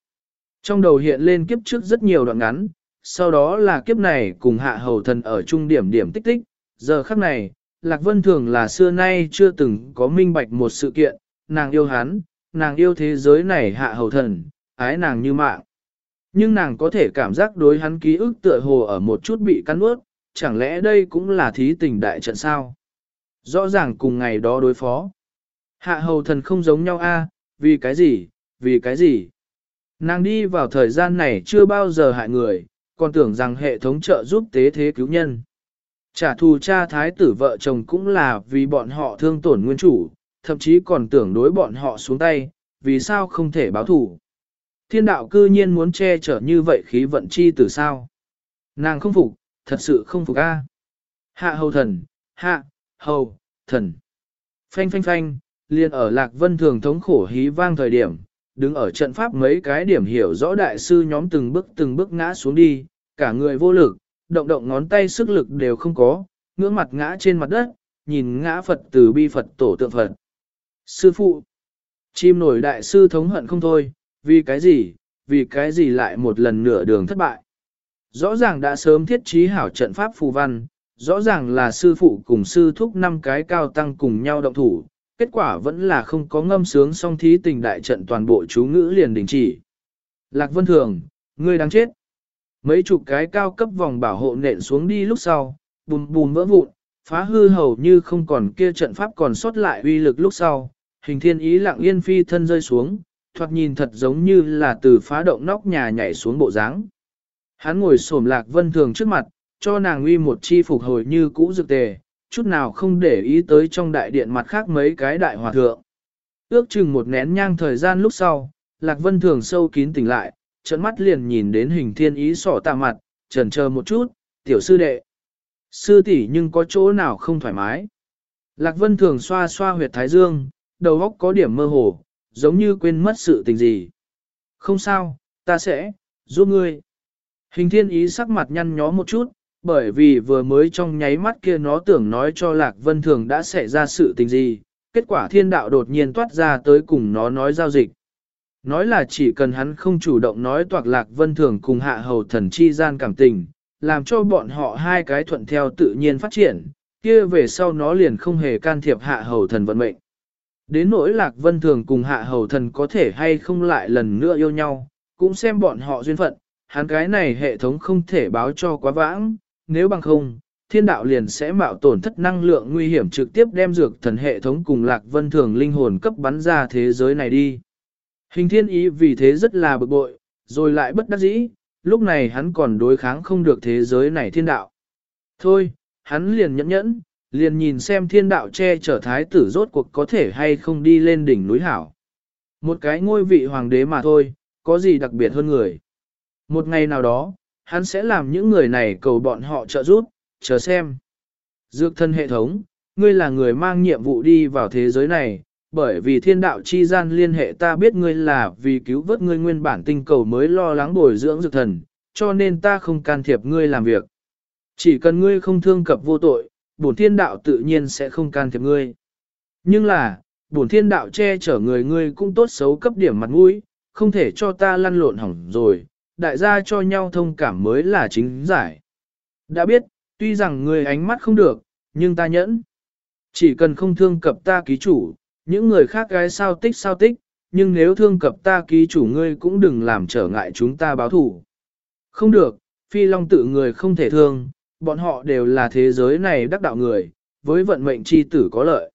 Trong đầu hiện lên kiếp trước rất nhiều đoạn ngắn, sau đó là kiếp này cùng hạ hầu thần ở trung điểm điểm tích tích, giờ khắc này, Lạc Vân Thường là xưa nay chưa từng có minh bạch một sự kiện, nàng yêu hắn, nàng yêu thế giới này hạ hầu thần, ái nàng như mạng. Nhưng nàng có thể cảm giác đối hắn ký ức tựa hồ ở một chút bị cắn ướt, chẳng lẽ đây cũng là thí tình đại trận sao? Rõ ràng cùng ngày đó đối phó. Hạ hầu thần không giống nhau a, vì cái gì, vì cái gì? Nàng đi vào thời gian này chưa bao giờ hại người, còn tưởng rằng hệ thống trợ giúp tế thế cứu nhân. Trả thù cha thái tử vợ chồng cũng là vì bọn họ thương tổn nguyên chủ, thậm chí còn tưởng đối bọn họ xuống tay, vì sao không thể báo thù. Thiên đạo cư nhiên muốn che chở như vậy khí vận chi từ sao. Nàng không phục, thật sự không phục a. Hạ hầu thần, hạ, hầu, thần. Phanh phanh phanh, liền ở lạc vân thường thống khổ hí vang thời điểm, đứng ở trận pháp mấy cái điểm hiểu rõ đại sư nhóm từng bước từng bước ngã xuống đi, cả người vô lực, động động ngón tay sức lực đều không có, ngưỡng mặt ngã trên mặt đất, nhìn ngã Phật từ bi Phật tổ tượng Phật. Sư phụ, chim nổi đại sư thống hận không thôi, vì cái gì, vì cái gì lại một lần nửa đường thất bại. Rõ ràng đã sớm thiết trí hảo trận pháp phù văn, rõ ràng là sư phụ cùng sư thúc năm cái cao tăng cùng nhau động thủ, kết quả vẫn là không có ngâm sướng song thí tình đại trận toàn bộ chú ngữ liền đình chỉ. Lạc Vân Thường, ngươi đáng chết. Mấy chục cái cao cấp vòng bảo hộ nện xuống đi lúc sau, bùm bùm vỡ vụn, phá hư hầu như không còn kia trận pháp còn sót lại uy lực lúc sau, hình thiên ý lặng yên phi thân rơi xuống, thoạt nhìn thật giống như là từ phá động nóc nhà nhảy xuống bộ dáng. Hắn ngồi xổm lạc vân thường trước mặt, cho nàng uy một chi phục hồi như cũ dược tề, chút nào không để ý tới trong đại điện mặt khác mấy cái đại hòa thượng. Ước chừng một nén nhang thời gian lúc sau, Lạc Vân Thường sâu kín tỉnh lại, trận mắt liền nhìn đến hình thiên ý sỏ tạ mặt, trần chờ một chút, tiểu sư đệ. Sư tỷ nhưng có chỗ nào không thoải mái. Lạc Vân Thường xoa xoa huyệt thái dương, đầu óc có điểm mơ hồ, giống như quên mất sự tình gì. Không sao, ta sẽ, giúp ngươi. Hình thiên ý sắc mặt nhăn nhó một chút, bởi vì vừa mới trong nháy mắt kia nó tưởng nói cho Lạc Vân Thường đã xảy ra sự tình gì, kết quả thiên đạo đột nhiên toát ra tới cùng nó nói giao dịch. Nói là chỉ cần hắn không chủ động nói toạc Lạc Vân Thường cùng hạ hầu thần chi gian cảm tình, làm cho bọn họ hai cái thuận theo tự nhiên phát triển, kia về sau nó liền không hề can thiệp hạ hầu thần vận mệnh. Đến nỗi Lạc Vân Thường cùng hạ hầu thần có thể hay không lại lần nữa yêu nhau, cũng xem bọn họ duyên phận, hắn cái này hệ thống không thể báo cho quá vãng, nếu bằng không, thiên đạo liền sẽ mạo tổn thất năng lượng nguy hiểm trực tiếp đem dược thần hệ thống cùng lạc vân thường linh hồn cấp bắn ra thế giới này đi. Hình thiên ý vì thế rất là bực bội, rồi lại bất đắc dĩ, lúc này hắn còn đối kháng không được thế giới này thiên đạo. Thôi, hắn liền nhẫn nhẫn, liền nhìn xem thiên đạo che chở thái tử rốt cuộc có thể hay không đi lên đỉnh núi hảo. Một cái ngôi vị hoàng đế mà thôi, có gì đặc biệt hơn người. Một ngày nào đó, hắn sẽ làm những người này cầu bọn họ trợ giúp, chờ xem. Dược thân hệ thống, ngươi là người mang nhiệm vụ đi vào thế giới này, bởi vì thiên đạo chi gian liên hệ ta biết ngươi là vì cứu vớt ngươi nguyên bản tinh cầu mới lo lắng bồi dưỡng dược thần, cho nên ta không can thiệp ngươi làm việc. Chỉ cần ngươi không thương cập vô tội, bổn thiên đạo tự nhiên sẽ không can thiệp ngươi. Nhưng là, bổn thiên đạo che chở người ngươi cũng tốt xấu cấp điểm mặt mũi, không thể cho ta lăn lộn hỏng rồi, đại gia cho nhau thông cảm mới là chính giải. Đã biết, tuy rằng ngươi ánh mắt không được, nhưng ta nhẫn. Chỉ cần không thương cập ta ký chủ, những người khác gái sao tích sao tích, nhưng nếu thương cập ta ký chủ ngươi cũng đừng làm trở ngại chúng ta báo thủ. Không được, phi long tự người không thể thương, bọn họ đều là thế giới này đắc đạo người, với vận mệnh chi tử có lợi.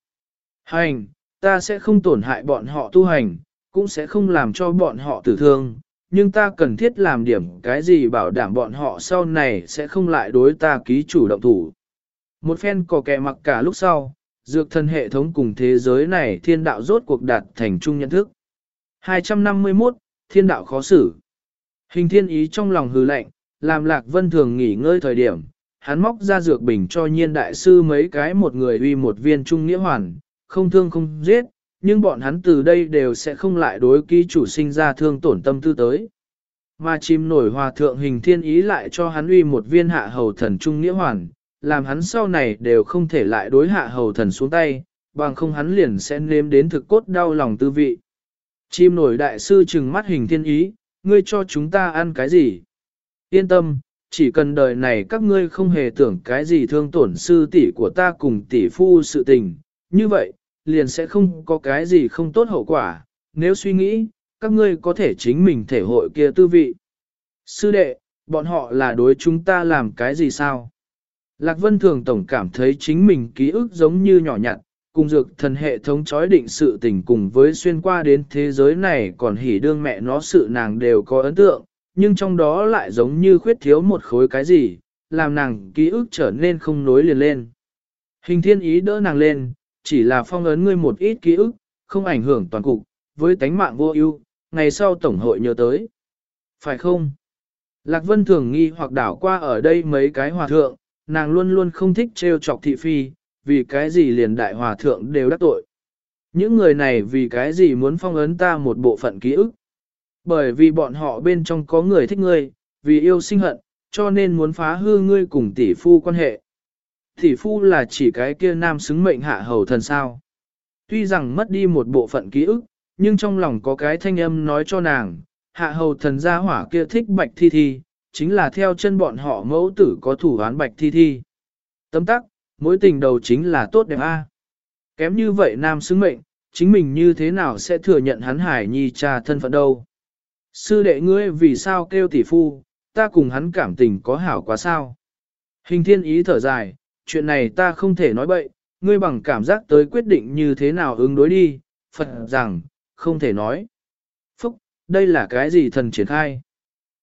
Hành, ta sẽ không tổn hại bọn họ tu hành, cũng sẽ không làm cho bọn họ tử thương, nhưng ta cần thiết làm điểm cái gì bảo đảm bọn họ sau này sẽ không lại đối ta ký chủ động thủ. Một phen cò kẹ mặc cả lúc sau, dược thân hệ thống cùng thế giới này thiên đạo rốt cuộc đạt thành chung nhận thức. 251, thiên đạo khó xử. Hình thiên ý trong lòng hư lạnh, làm lạc vân thường nghỉ ngơi thời điểm, hắn móc ra dược bình cho nhiên đại sư mấy cái một người uy một viên trung nghĩa hoàn, không thương không giết, nhưng bọn hắn từ đây đều sẽ không lại đối ký chủ sinh ra thương tổn tâm tư tới. Mà chim nổi hòa thượng hình thiên ý lại cho hắn uy một viên hạ hầu thần trung nghĩa hoàn, làm hắn sau này đều không thể lại đối hạ hầu thần xuống tay, bằng không hắn liền sẽ nếm đến thực cốt đau lòng tư vị. Chim nổi đại sư trừng mắt hình thiên ý, ngươi cho chúng ta ăn cái gì? Yên tâm, chỉ cần đời này các ngươi không hề tưởng cái gì thương tổn sư tỷ của ta cùng tỷ phu sự tình, như vậy, liền sẽ không có cái gì không tốt hậu quả, nếu suy nghĩ, các ngươi có thể chính mình thể hội kia tư vị. Sư đệ, bọn họ là đối chúng ta làm cái gì sao? Lạc Vân Thường Tổng cảm thấy chính mình ký ức giống như nhỏ nhặt, cùng dược thần hệ thống chói định sự tình cùng với xuyên qua đến thế giới này còn hỉ đương mẹ nó sự nàng đều có ấn tượng, nhưng trong đó lại giống như khuyết thiếu một khối cái gì, làm nàng ký ức trở nên không nối liền lên. Hình thiên ý đỡ nàng lên, chỉ là phong ấn ngươi một ít ký ức, không ảnh hưởng toàn cục, với tánh mạng vô ưu, ngày sau tổng hội nhớ tới. Phải không? Lạc Vân thường nghi hoặc đảo qua ở đây mấy cái hòa thượng, nàng luôn luôn không thích trêu chọc thị phi, vì cái gì liền đại hòa thượng đều đắc tội. Những người này vì cái gì muốn phong ấn ta một bộ phận ký ức. Bởi vì bọn họ bên trong có người thích ngươi, vì yêu sinh hận, cho nên muốn phá hư ngươi cùng tỷ phu quan hệ. Tỷ phu là chỉ cái kia nam xứng mệnh hạ hầu thần sao. Tuy rằng mất đi một bộ phận ký ức, nhưng trong lòng có cái thanh âm nói cho nàng, hạ hầu thần gia hỏa kia thích bạch thi thi, chính là theo chân bọn họ mẫu tử có thủ án bạch thi thi. Tấm tắc, mối tình đầu chính là tốt đẹp a. Kém như vậy nam xứng mệnh, chính mình như thế nào sẽ thừa nhận hắn hải nhi cha thân phận đâu. Sư đệ ngươi vì sao kêu tỷ phu, ta cùng hắn cảm tình có hảo quá sao. Hình thiên ý thở dài, chuyện này ta không thể nói bậy, ngươi bằng cảm giác tới quyết định như thế nào ứng đối đi, Phật rằng, không thể nói. Phúc, đây là cái gì thần triển khai?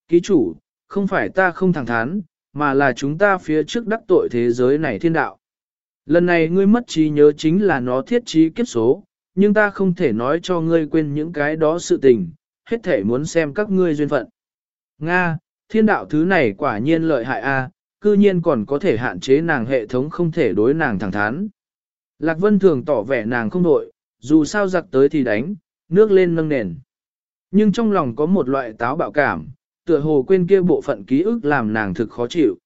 Ký chủ, không phải ta không thẳng thắn, mà là chúng ta phía trước đắc tội thế giới này thiên đạo. Lần này ngươi mất trí nhớ chính là nó thiết trí kiếp số, nhưng ta không thể nói cho ngươi quên những cái đó sự tình, hết thể muốn xem các ngươi duyên phận. Nga, thiên đạo thứ này quả nhiên lợi hại a, cư nhiên còn có thể hạn chế nàng hệ thống không thể đối nàng thẳng thắn. Lạc Vân thường tỏ vẻ nàng không đội, dù sao giặc tới thì đánh, nước lên nâng nền. Nhưng trong lòng có một loại táo bạo cảm, tựa hồ quên kia bộ phận ký ức làm nàng thực khó chịu.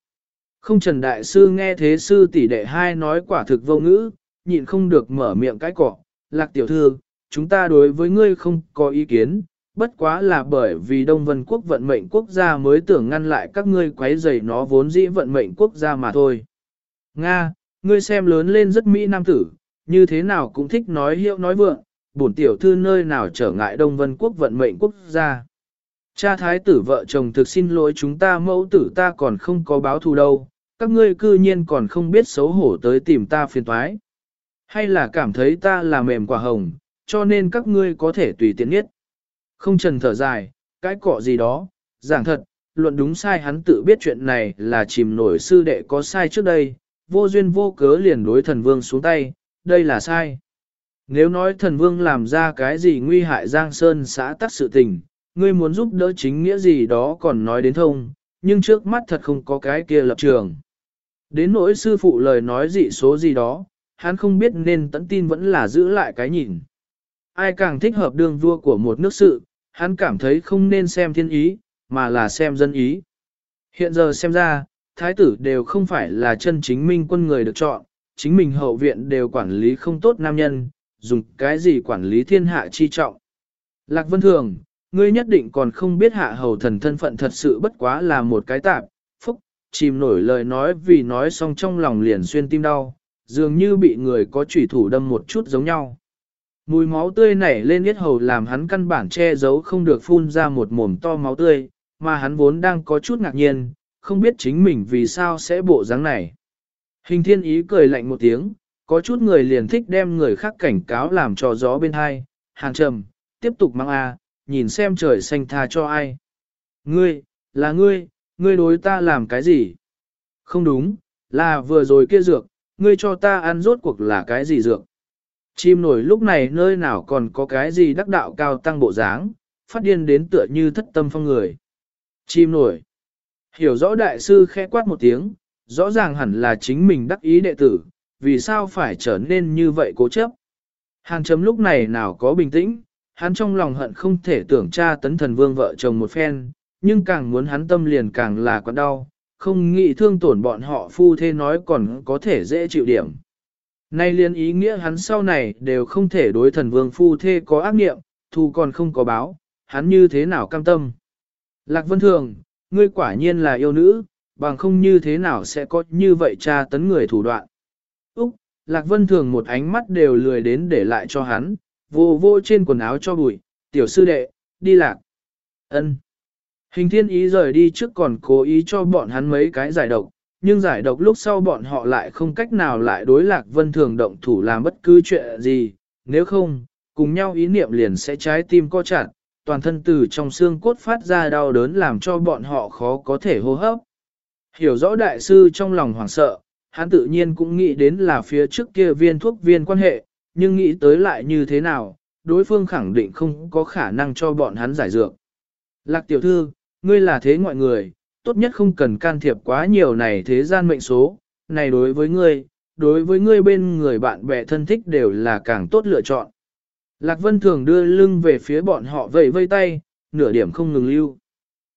Không Trần Đại Sư nghe thế sư tỷ đệ hai nói quả thực vô ngữ, nhịn không được mở miệng cái cỏ. Lạc tiểu thư, chúng ta đối với ngươi không có ý kiến, bất quá là bởi vì Đông Vân Quốc vận mệnh quốc gia mới tưởng ngăn lại các ngươi quấy rầy nó vốn dĩ vận mệnh quốc gia mà thôi. Nga, ngươi xem lớn lên rất mỹ nam tử, như thế nào cũng thích nói hiệu nói vượng, bổn tiểu thư nơi nào trở ngại Đông Vân Quốc vận mệnh quốc gia. Cha thái tử vợ chồng thực xin lỗi chúng ta mẫu tử ta còn không có báo thù đâu, các ngươi cư nhiên còn không biết xấu hổ tới tìm ta phiền toái. Hay là cảm thấy ta là mềm quả hồng, cho nên các ngươi có thể tùy tiện nhất. Không trần thở dài, cái cọ gì đó, giảng thật, luận đúng sai hắn tự biết chuyện này là chìm nổi sư đệ có sai trước đây, vô duyên vô cớ liền đối thần vương xuống tay, đây là sai. Nếu nói thần vương làm ra cái gì nguy hại Giang Sơn xã tắc sự tình, ngươi muốn giúp đỡ chính nghĩa gì đó còn nói đến thông, nhưng trước mắt thật không có cái kia lập trường. Đến nỗi sư phụ lời nói dị số gì đó, hắn không biết nên tận tin vẫn là giữ lại cái nhìn. Ai càng thích hợp đường vua của một nước sự, hắn cảm thấy không nên xem thiên ý, mà là xem dân ý. Hiện giờ xem ra, thái tử đều không phải là chân chính minh quân người được chọn, chính mình hậu viện đều quản lý không tốt nam nhân, dùng cái gì quản lý thiên hạ chi trọng. Lạc Vân Thường, ngươi nhất định còn không biết hạ hầu thần thân phận thật sự bất quá là một cái tạp, phúc, chìm nổi lời nói vì nói xong trong lòng liền xuyên tim đau, dường như bị người có chủy thủ đâm một chút giống nhau. Mùi máu tươi nảy lên yết hầu làm hắn căn bản che giấu không được phun ra một mồm to máu tươi, mà hắn vốn đang có chút ngạc nhiên, không biết chính mình vì sao sẽ bộ dáng này. Hình thiên ý cười lạnh một tiếng, có chút người liền thích đem người khác cảnh cáo làm cho gió bên hai, hàng trầm, tiếp tục mang a, nhìn xem trời xanh tha cho ai. Ngươi, là ngươi, ngươi đối ta làm cái gì? Không đúng, là vừa rồi kia dược, ngươi cho ta ăn rốt cuộc là cái gì dược? Chim nổi lúc này nơi nào còn có cái gì đắc đạo cao tăng bộ dáng, phát điên đến tựa như thất tâm phong người. Chim nổi. Hiểu rõ đại sư khẽ quát một tiếng, rõ ràng hẳn là chính mình đắc ý đệ tử, vì sao phải trở nên như vậy cố chấp. Hàn chấm lúc này nào có bình tĩnh, hắn trong lòng hận không thể tưởng cha tấn thần vương vợ chồng một phen, nhưng càng muốn hắn tâm liền càng là quặn đau, không nghĩ thương tổn bọn họ phu thế nói còn có thể dễ chịu điểm. Nay liên ý nghĩa hắn sau này đều không thể đối thần vương phu thê có ác nghiệm, thù còn không có báo, hắn như thế nào cam tâm. Lạc Vân Thường, ngươi quả nhiên là yêu nữ, bằng không như thế nào sẽ có như vậy tra tấn người thủ đoạn. Úc, Lạc Vân Thường một ánh mắt đều lười đến để lại cho hắn, vô vô trên quần áo cho bụi, tiểu sư đệ, đi lạc. ân Hình thiên ý rời đi trước còn cố ý cho bọn hắn mấy cái giải độc, nhưng giải độc lúc sau bọn họ lại không cách nào lại đối lạc vân thường động thủ làm bất cứ chuyện gì, nếu không, cùng nhau ý niệm liền sẽ trái tim co chặt, toàn thân từ trong xương cốt phát ra đau đớn làm cho bọn họ khó có thể hô hấp. Hiểu rõ đại sư trong lòng hoảng sợ, hắn tự nhiên cũng nghĩ đến là phía trước kia viên thuốc viên quan hệ, nhưng nghĩ tới lại như thế nào, đối phương khẳng định không có khả năng cho bọn hắn giải dược. Lạc tiểu thư, ngươi là thế ngoại người, tốt nhất không cần can thiệp quá nhiều này thế gian mệnh số, này đối với ngươi, đối với ngươi bên người bạn bè thân thích đều là càng tốt lựa chọn. Lạc Vân thường đưa lưng về phía bọn họ vẫy vây tay, nửa điểm không ngừng lưu.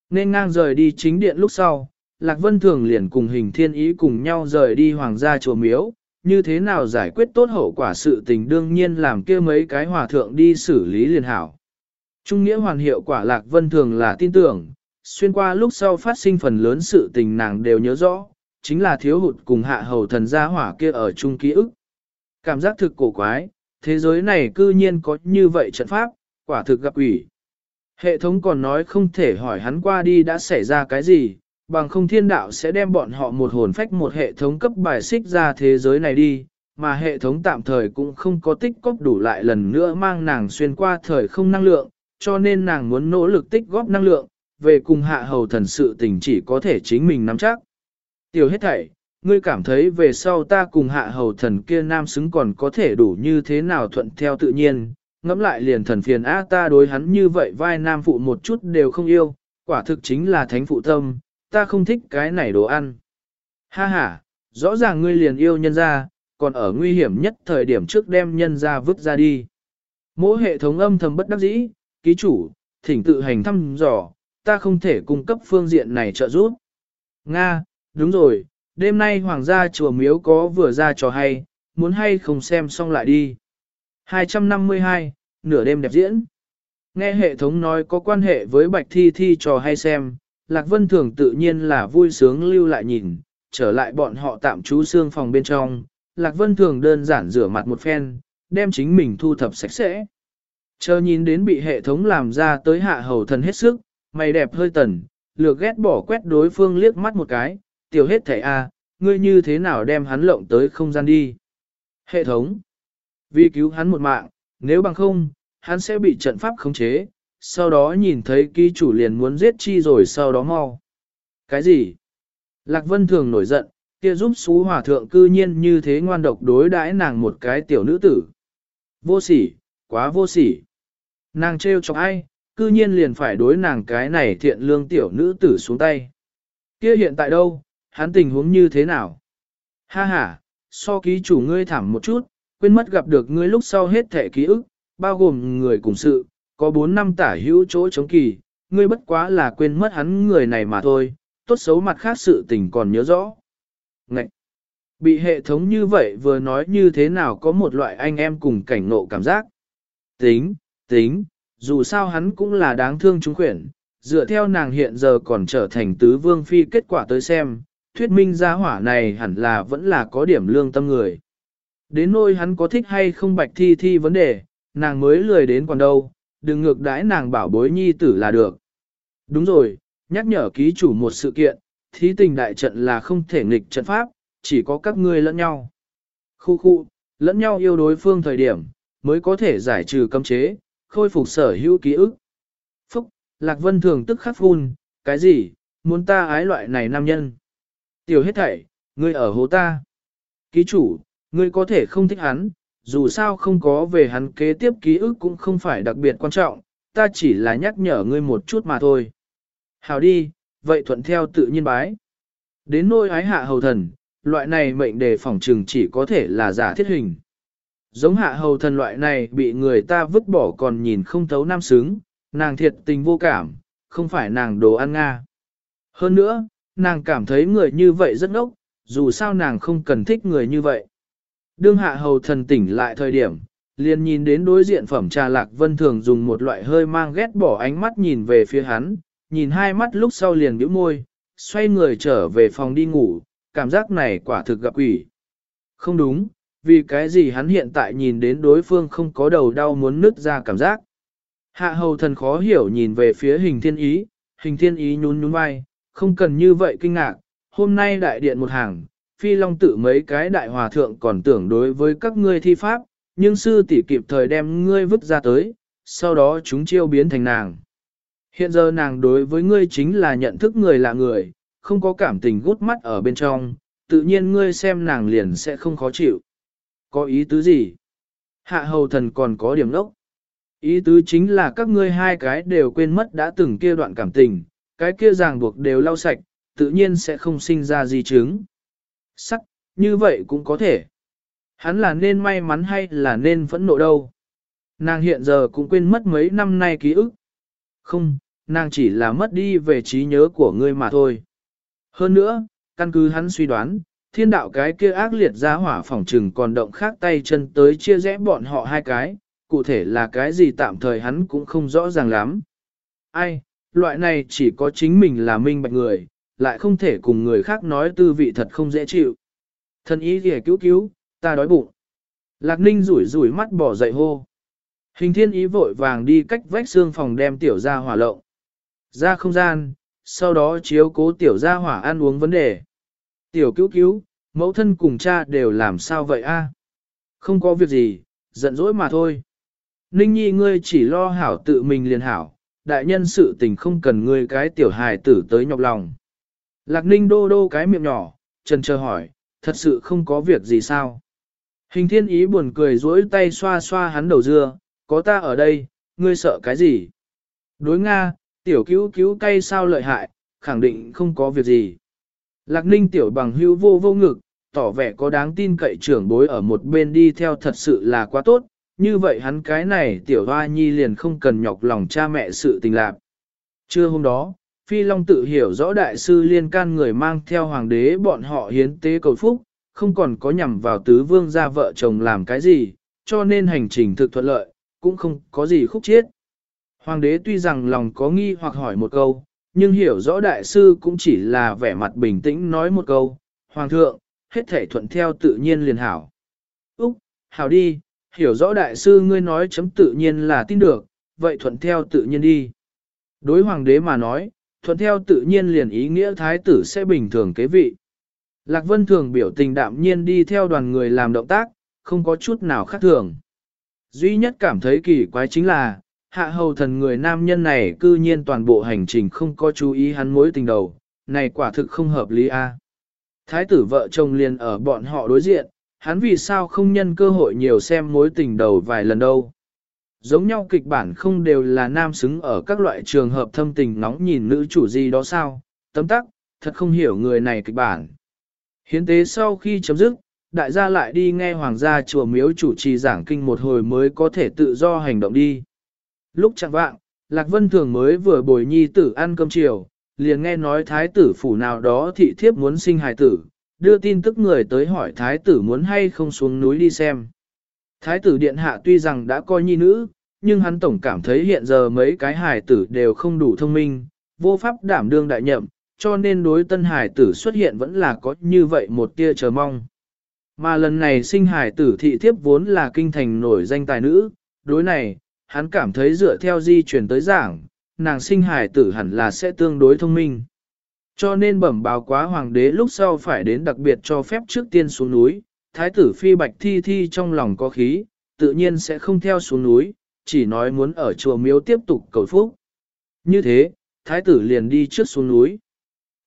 Nên ngang rời đi chính điện lúc sau, Lạc Vân thường liền cùng hình thiên ý cùng nhau rời đi hoàng gia chùa miếu, như thế nào giải quyết tốt hậu quả sự tình đương nhiên làm kia mấy cái hòa thượng đi xử lý liền hảo. Trung nghĩa hoàn hiệu quả Lạc Vân thường là tin tưởng, xuyên qua lúc sau phát sinh phần lớn sự tình nàng đều nhớ rõ, chính là thiếu hụt cùng hạ hầu thần gia hỏa kia ở chung ký ức. Cảm giác thực cổ quái, thế giới này cư nhiên có như vậy trận pháp, quả thực gặp ủy. Hệ thống còn nói không thể hỏi hắn qua đi đã xảy ra cái gì, bằng không thiên đạo sẽ đem bọn họ một hồn phách một hệ thống cấp bài xích ra thế giới này đi, mà hệ thống tạm thời cũng không có tích cóp đủ lại lần nữa mang nàng xuyên qua thời không năng lượng, cho nên nàng muốn nỗ lực tích góp năng lượng, về cùng hạ hầu thần sự tình chỉ có thể chính mình nắm chắc. Tiểu hết thảy, ngươi cảm thấy về sau ta cùng hạ hầu thần kia nam xứng còn có thể đủ như thế nào thuận theo tự nhiên, ngẫm lại liền thần phiền á ta đối hắn như vậy vai nam phụ một chút đều không yêu, quả thực chính là thánh phụ tâm, ta không thích cái này đồ ăn. Ha ha, rõ ràng ngươi liền yêu nhân ra, còn ở nguy hiểm nhất thời điểm trước đem nhân ra vứt ra đi. Mỗi hệ thống âm thầm bất đắc dĩ, ký chủ, thỉnh tự hành thăm dò, ta không thể cung cấp phương diện này trợ giúp. Nga, đúng rồi, đêm nay hoàng gia chùa miếu có vừa ra trò hay, muốn hay không xem xong lại đi. 252, nửa đêm đẹp diễn. Nghe hệ thống nói có quan hệ với bạch thi thi trò hay xem, Lạc Vân Thường tự nhiên là vui sướng lưu lại nhìn, trở lại bọn họ tạm trú xương phòng bên trong. Lạc Vân Thường đơn giản rửa mặt một phen, đem chính mình thu thập sạch sẽ. Chờ nhìn đến bị hệ thống làm ra tới hạ hầu thần hết sức, mày đẹp hơi tần, lược ghét bỏ quét đối phương liếc mắt một cái, tiểu hết thẻ a, ngươi như thế nào đem hắn lộng tới không gian đi. Hệ thống, vì cứu hắn một mạng, nếu bằng không, hắn sẽ bị trận pháp khống chế, sau đó nhìn thấy ký chủ liền muốn giết chi rồi sau đó mau. Cái gì? Lạc Vân thường nổi giận, kia giúp xú hòa thượng cư nhiên như thế ngoan độc đối đãi nàng một cái tiểu nữ tử. Vô sỉ, quá vô sỉ. Nàng trêu chọc ai, cư nhiên liền phải đối nàng cái này thiện lương tiểu nữ tử xuống tay. Kia hiện tại đâu, hắn tình huống như thế nào? Ha ha, so ký chủ ngươi thảm một chút, quên mất gặp được ngươi lúc sau hết thể ký ức, bao gồm người cùng sự, có 4 năm tả hữu chỗ chống kỳ, ngươi bất quá là quên mất hắn người này mà thôi, tốt xấu mặt khác sự tình còn nhớ rõ. Ngậy! Bị hệ thống như vậy vừa nói như thế nào có một loại anh em cùng cảnh ngộ cảm giác. Tính, tính, dù sao hắn cũng là đáng thương chúng khuyển, dựa theo nàng hiện giờ còn trở thành tứ vương phi kết quả tới xem, thuyết minh gia hỏa này hẳn là vẫn là có điểm lương tâm người. Đến nôi hắn có thích hay không bạch thi thi vấn đề, nàng mới lười đến còn đâu, đừng ngược đãi nàng bảo bối nhi tử là được. Đúng rồi, nhắc nhở ký chủ một sự kiện, thí tình đại trận là không thể nghịch trận pháp, chỉ có các ngươi lẫn nhau. Khu khu, lẫn nhau yêu đối phương thời điểm, mới có thể giải trừ cấm chế, khôi phục sở hữu ký ức. Phúc, Lạc Vân thường tức khắc phun, cái gì, muốn ta ái loại này nam nhân. Tiểu hết thảy, ngươi ở hố ta. Ký chủ, ngươi có thể không thích hắn, dù sao không có về hắn kế tiếp ký ức cũng không phải đặc biệt quan trọng, ta chỉ là nhắc nhở ngươi một chút mà thôi. Hào đi, vậy thuận theo tự nhiên bái. Đến nôi ái hạ hầu thần, loại này mệnh đề phỏng trừng chỉ có thể là giả thiết hình. Giống hạ hầu thần loại này bị người ta vứt bỏ còn nhìn không thấu nam sướng, nàng thiệt tình vô cảm, không phải nàng đồ ăn Nga. Hơn nữa, nàng cảm thấy người như vậy rất ngốc, dù sao nàng không cần thích người như vậy. Đương hạ hầu thần tỉnh lại thời điểm, liền nhìn đến đối diện phẩm trà lạc vân thường dùng một loại hơi mang ghét bỏ ánh mắt nhìn về phía hắn, nhìn hai mắt lúc sau liền bĩu môi, xoay người trở về phòng đi ngủ, cảm giác này quả thực gặp quỷ. Không đúng, vì cái gì hắn hiện tại nhìn đến đối phương không có đầu đau muốn nứt ra cảm giác. Hạ hầu thần khó hiểu nhìn về phía hình thiên ý, hình thiên ý nhún nhún vai, không cần như vậy kinh ngạc, hôm nay đại điện một hàng, phi long tự mấy cái đại hòa thượng còn tưởng đối với các ngươi thi pháp, nhưng sư tỷ kịp thời đem ngươi vứt ra tới, sau đó chúng chiêu biến thành nàng. Hiện giờ nàng đối với ngươi chính là nhận thức người là người, không có cảm tình gút mắt ở bên trong, tự nhiên ngươi xem nàng liền sẽ không khó chịu. Có ý tứ gì? Hạ hầu thần còn có điểm lốc, Ý tứ chính là các ngươi hai cái đều quên mất đã từng kia đoạn cảm tình, cái kia ràng buộc đều lau sạch, tự nhiên sẽ không sinh ra gì chứng. Sắc, như vậy cũng có thể. Hắn là nên may mắn hay là nên phẫn nộ đâu. Nàng hiện giờ cũng quên mất mấy năm nay ký ức. Không, nàng chỉ là mất đi về trí nhớ của ngươi mà thôi. Hơn nữa, căn cứ hắn suy đoán, thiên đạo cái kia ác liệt ra hỏa phỏng trừng còn động khác tay chân tới chia rẽ bọn họ hai cái, cụ thể là cái gì tạm thời hắn cũng không rõ ràng lắm. Ai, loại này chỉ có chính mình là minh bạch người, lại không thể cùng người khác nói tư vị thật không dễ chịu. Thân ý kìa cứu cứu, ta đói bụng. Lạc ninh rủi rủi mắt bỏ dậy hô. Hình thiên ý vội vàng đi cách vách xương phòng đem tiểu ra hỏa lộng. Ra không gian, sau đó chiếu cố tiểu ra hỏa ăn uống vấn đề. Tiểu cứu cứu, mẫu thân cùng cha đều làm sao vậy a? Không có việc gì, giận dỗi mà thôi. Ninh nhi ngươi chỉ lo hảo tự mình liền hảo, đại nhân sự tình không cần ngươi cái tiểu hài tử tới nhọc lòng. Lạc ninh đô đô cái miệng nhỏ, trần chờ hỏi, thật sự không có việc gì sao? Hình thiên ý buồn cười duỗi tay xoa xoa hắn đầu dưa, có ta ở đây, ngươi sợ cái gì? Đối Nga, tiểu cứu cứu cay sao lợi hại, khẳng định không có việc gì. Lạc ninh tiểu bằng hữu vô vô ngực, tỏ vẻ có đáng tin cậy trưởng bối ở một bên đi theo thật sự là quá tốt, như vậy hắn cái này tiểu hoa nhi liền không cần nhọc lòng cha mẹ sự tình lạc. Trưa hôm đó, Phi Long tự hiểu rõ đại sư liên can người mang theo hoàng đế bọn họ hiến tế cầu phúc, không còn có nhằm vào tứ vương gia vợ chồng làm cái gì, cho nên hành trình thực thuận lợi, cũng không có gì khúc chiết. Hoàng đế tuy rằng lòng có nghi hoặc hỏi một câu, nhưng hiểu rõ đại sư cũng chỉ là vẻ mặt bình tĩnh nói một câu, Hoàng thượng, hết thể thuận theo tự nhiên liền hảo. Úc, hảo đi, hiểu rõ đại sư ngươi nói chấm tự nhiên là tin được, vậy thuận theo tự nhiên đi. Đối hoàng đế mà nói, thuận theo tự nhiên liền ý nghĩa thái tử sẽ bình thường kế vị. Lạc Vân thường biểu tình đạm nhiên đi theo đoàn người làm động tác, không có chút nào khác thường. Duy nhất cảm thấy kỳ quái chính là, hạ hầu thần người nam nhân này cư nhiên toàn bộ hành trình không có chú ý hắn mối tình đầu, này quả thực không hợp lý a. Thái tử vợ chồng liền ở bọn họ đối diện, hắn vì sao không nhân cơ hội nhiều xem mối tình đầu vài lần đâu. Giống nhau kịch bản không đều là nam xứng ở các loại trường hợp thâm tình nóng nhìn nữ chủ gì đó sao, tấm tắc, thật không hiểu người này kịch bản. Hiến tế sau khi chấm dứt, đại gia lại đi nghe hoàng gia chùa miếu chủ trì giảng kinh một hồi mới có thể tự do hành động đi. Lúc chẳng vạng, Lạc Vân Thường mới vừa bồi nhi tử ăn cơm chiều, liền nghe nói thái tử phủ nào đó thị thiếp muốn sinh hài tử, đưa tin tức người tới hỏi thái tử muốn hay không xuống núi đi xem. Thái tử điện hạ tuy rằng đã coi nhi nữ, nhưng hắn tổng cảm thấy hiện giờ mấy cái hài tử đều không đủ thông minh, vô pháp đảm đương đại nhậm, cho nên đối tân hài tử xuất hiện vẫn là có như vậy một tia chờ mong. Mà lần này sinh hài tử thị thiếp vốn là kinh thành nổi danh tài nữ, đối này, hắn cảm thấy dựa theo di truyền tới giảng, nàng sinh hài tử hẳn là sẽ tương đối thông minh. Cho nên bẩm báo quá hoàng đế lúc sau phải đến đặc biệt cho phép trước tiên xuống núi, thái tử phi bạch thi thi trong lòng có khí, tự nhiên sẽ không theo xuống núi, chỉ nói muốn ở chùa miếu tiếp tục cầu phúc. Như thế, thái tử liền đi trước xuống núi.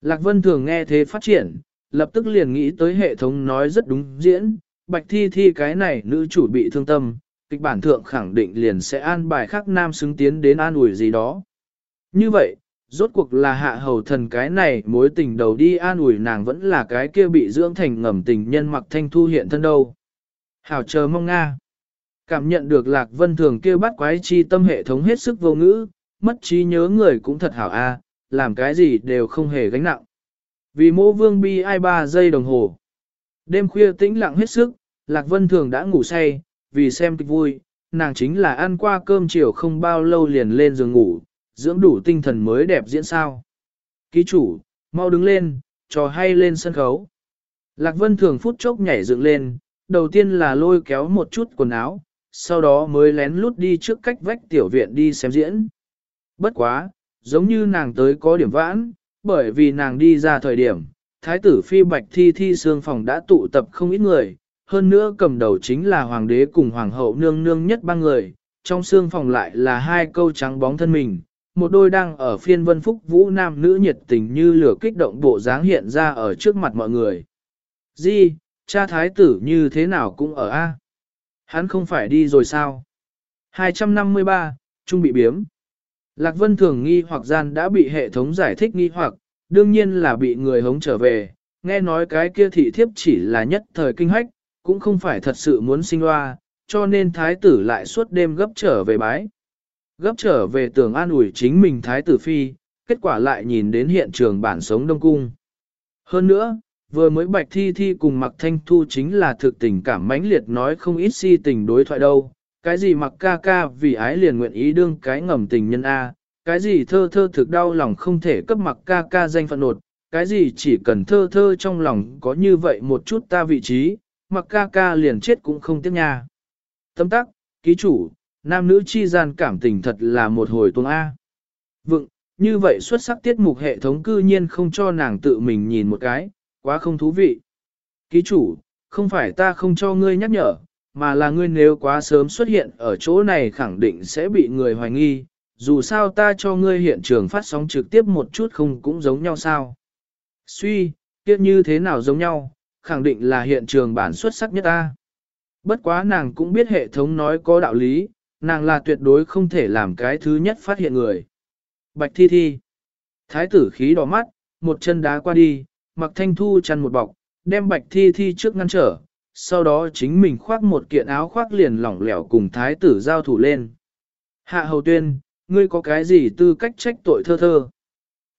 Lạc Vân thường nghe thế phát triển, lập tức liền nghĩ tới hệ thống nói rất đúng diễn, bạch thi thi cái này nữ chủ bị thương tâm, kịch bản thượng khẳng định liền sẽ an bài khác nam xứng tiến đến an ủi gì đó. Như vậy, rốt cuộc là hạ hầu thần cái này mối tình đầu đi an ủi nàng vẫn là cái kia bị dưỡng thành ngầm tình nhân mặc thanh thu hiện thân đâu. Hảo chờ mong Nga. Cảm nhận được lạc vân thường kia bắt quái chi tâm hệ thống hết sức vô ngữ, mất trí nhớ người cũng thật hảo a, làm cái gì đều không hề gánh nặng. Vì mô vương bi ai ba giây đồng hồ. Đêm khuya tĩnh lặng hết sức, lạc vân thường đã ngủ say, vì xem kịch vui, nàng chính là ăn qua cơm chiều không bao lâu liền lên giường ngủ, dưỡng đủ tinh thần mới đẹp diễn sao. Ký chủ, mau đứng lên, trò hay lên sân khấu. Lạc Vân thường phút chốc nhảy dựng lên, đầu tiên là lôi kéo một chút quần áo, sau đó mới lén lút đi trước cách vách tiểu viện đi xem diễn. Bất quá, giống như nàng tới có điểm vãn, bởi vì nàng đi ra thời điểm, thái tử phi bạch thi thi xương phòng đã tụ tập không ít người, hơn nữa cầm đầu chính là hoàng đế cùng hoàng hậu nương nương nhất ba người, trong xương phòng lại là hai câu trắng bóng thân mình, một đôi đang ở phiên vân phúc vũ nam nữ nhiệt tình như lửa kích động bộ dáng hiện ra ở trước mặt mọi người. Di, cha thái tử như thế nào cũng ở A. Hắn không phải đi rồi sao? 253, Trung bị biếm. Lạc Vân thường nghi hoặc gian đã bị hệ thống giải thích nghi hoặc, đương nhiên là bị người hống trở về, nghe nói cái kia thị thiếp chỉ là nhất thời kinh hách, cũng không phải thật sự muốn sinh loa, cho nên thái tử lại suốt đêm gấp trở về bái. Gấp trở về tưởng an ủi chính mình thái tử phi, kết quả lại nhìn đến hiện trường bản sống đông cung. Hơn nữa, vừa mới bạch thi thi cùng mặc thanh thu chính là thực tình cảm mãnh liệt nói không ít si tình đối thoại đâu. Cái gì mặc ca ca vì ái liền nguyện ý đương cái ngầm tình nhân A, cái gì thơ thơ thực đau lòng không thể cấp mặc ca ca danh phận nột, cái gì chỉ cần thơ thơ trong lòng có như vậy một chút ta vị trí, mặc ca ca liền chết cũng không tiếc nha. Tấm tắc, ký chủ, nam nữ chi gian cảm tình thật là một hồi tuông A. Vựng, như vậy xuất sắc tiết mục hệ thống cư nhiên không cho nàng tự mình nhìn một cái, quá không thú vị. Ký chủ, không phải ta không cho ngươi nhắc nhở, mà là ngươi nếu quá sớm xuất hiện ở chỗ này khẳng định sẽ bị người hoài nghi, dù sao ta cho ngươi hiện trường phát sóng trực tiếp một chút không cũng giống nhau sao. Suy, tiếc như thế nào giống nhau, khẳng định là hiện trường bản xuất sắc nhất ta. Bất quá nàng cũng biết hệ thống nói có đạo lý, nàng là tuyệt đối không thể làm cái thứ nhất phát hiện người. Bạch thi thi. Thái tử khí đỏ mắt, một chân đá qua đi, mặc thanh thu chăn một bọc, đem bạch thi thi trước ngăn trở, sau đó chính mình khoác một kiện áo khoác liền lỏng lẻo cùng thái tử giao thủ lên. Hạ hầu tuyên, ngươi có cái gì tư cách trách tội thơ thơ?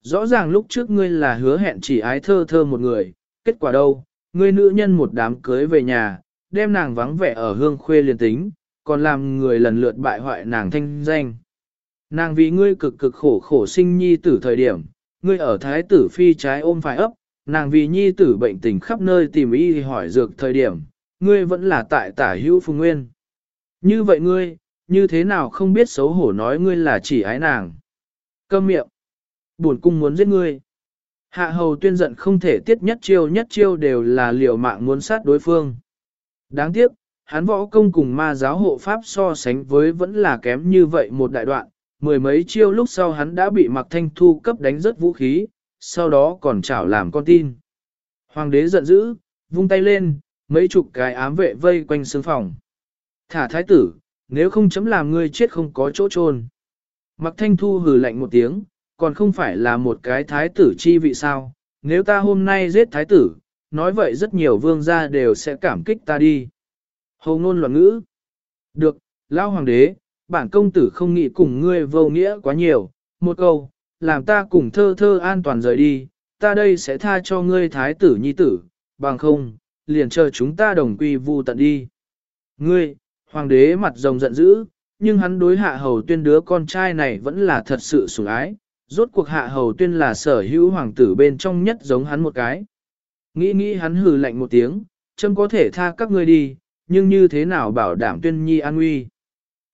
Rõ ràng lúc trước ngươi là hứa hẹn chỉ ái thơ thơ một người, kết quả đâu, ngươi nữ nhân một đám cưới về nhà, đem nàng vắng vẻ ở hương khuê liền tính, còn làm người lần lượt bại hoại nàng thanh danh. Nàng vì ngươi cực cực khổ khổ sinh nhi tử thời điểm, ngươi ở thái tử phi trái ôm phải ấp, nàng vì nhi tử bệnh tình khắp nơi tìm y hỏi dược thời điểm, ngươi vẫn là tại tả hữu phùng nguyên. Như vậy ngươi, như thế nào không biết xấu hổ nói ngươi là chỉ ái nàng. Câm miệng. Buồn cung muốn giết ngươi. Hạ hầu tuyên giận không thể tiết nhất chiêu nhất chiêu đều là liều mạng muốn sát đối phương. Đáng tiếc, hắn võ công cùng ma giáo hộ pháp so sánh với vẫn là kém như vậy một đại đoạn, mười mấy chiêu lúc sau hắn đã bị mặc thanh thu cấp đánh rớt vũ khí, sau đó còn chảo làm con tin. Hoàng đế giận dữ, vung tay lên, mấy chục cái ám vệ vây quanh sương phòng. Thả thái tử, nếu không chấm làm ngươi chết không có chỗ chôn. Mặc thanh thu hừ lạnh một tiếng, còn không phải là một cái thái tử chi vị sao, nếu ta hôm nay giết thái tử, nói vậy rất nhiều vương gia đều sẽ cảm kích ta đi. Hầu ngôn loạn ngữ. Được, lão hoàng đế, bản công tử không nghĩ cùng ngươi vô nghĩa quá nhiều, một câu, làm ta cùng thơ thơ an toàn rời đi, ta đây sẽ tha cho ngươi thái tử nhi tử, bằng không, liền chờ chúng ta đồng quy vu tận đi. Ngươi, hoàng đế mặt rồng giận dữ, nhưng hắn đối hạ hầu tuyên đứa con trai này vẫn là thật sự sủng ái, rốt cuộc hạ hầu tuyên là sở hữu hoàng tử bên trong nhất giống hắn một cái. Nghĩ nghĩ hắn hừ lạnh một tiếng, châm có thể tha các ngươi đi, nhưng như thế nào bảo đảm tuyên nhi an nguy.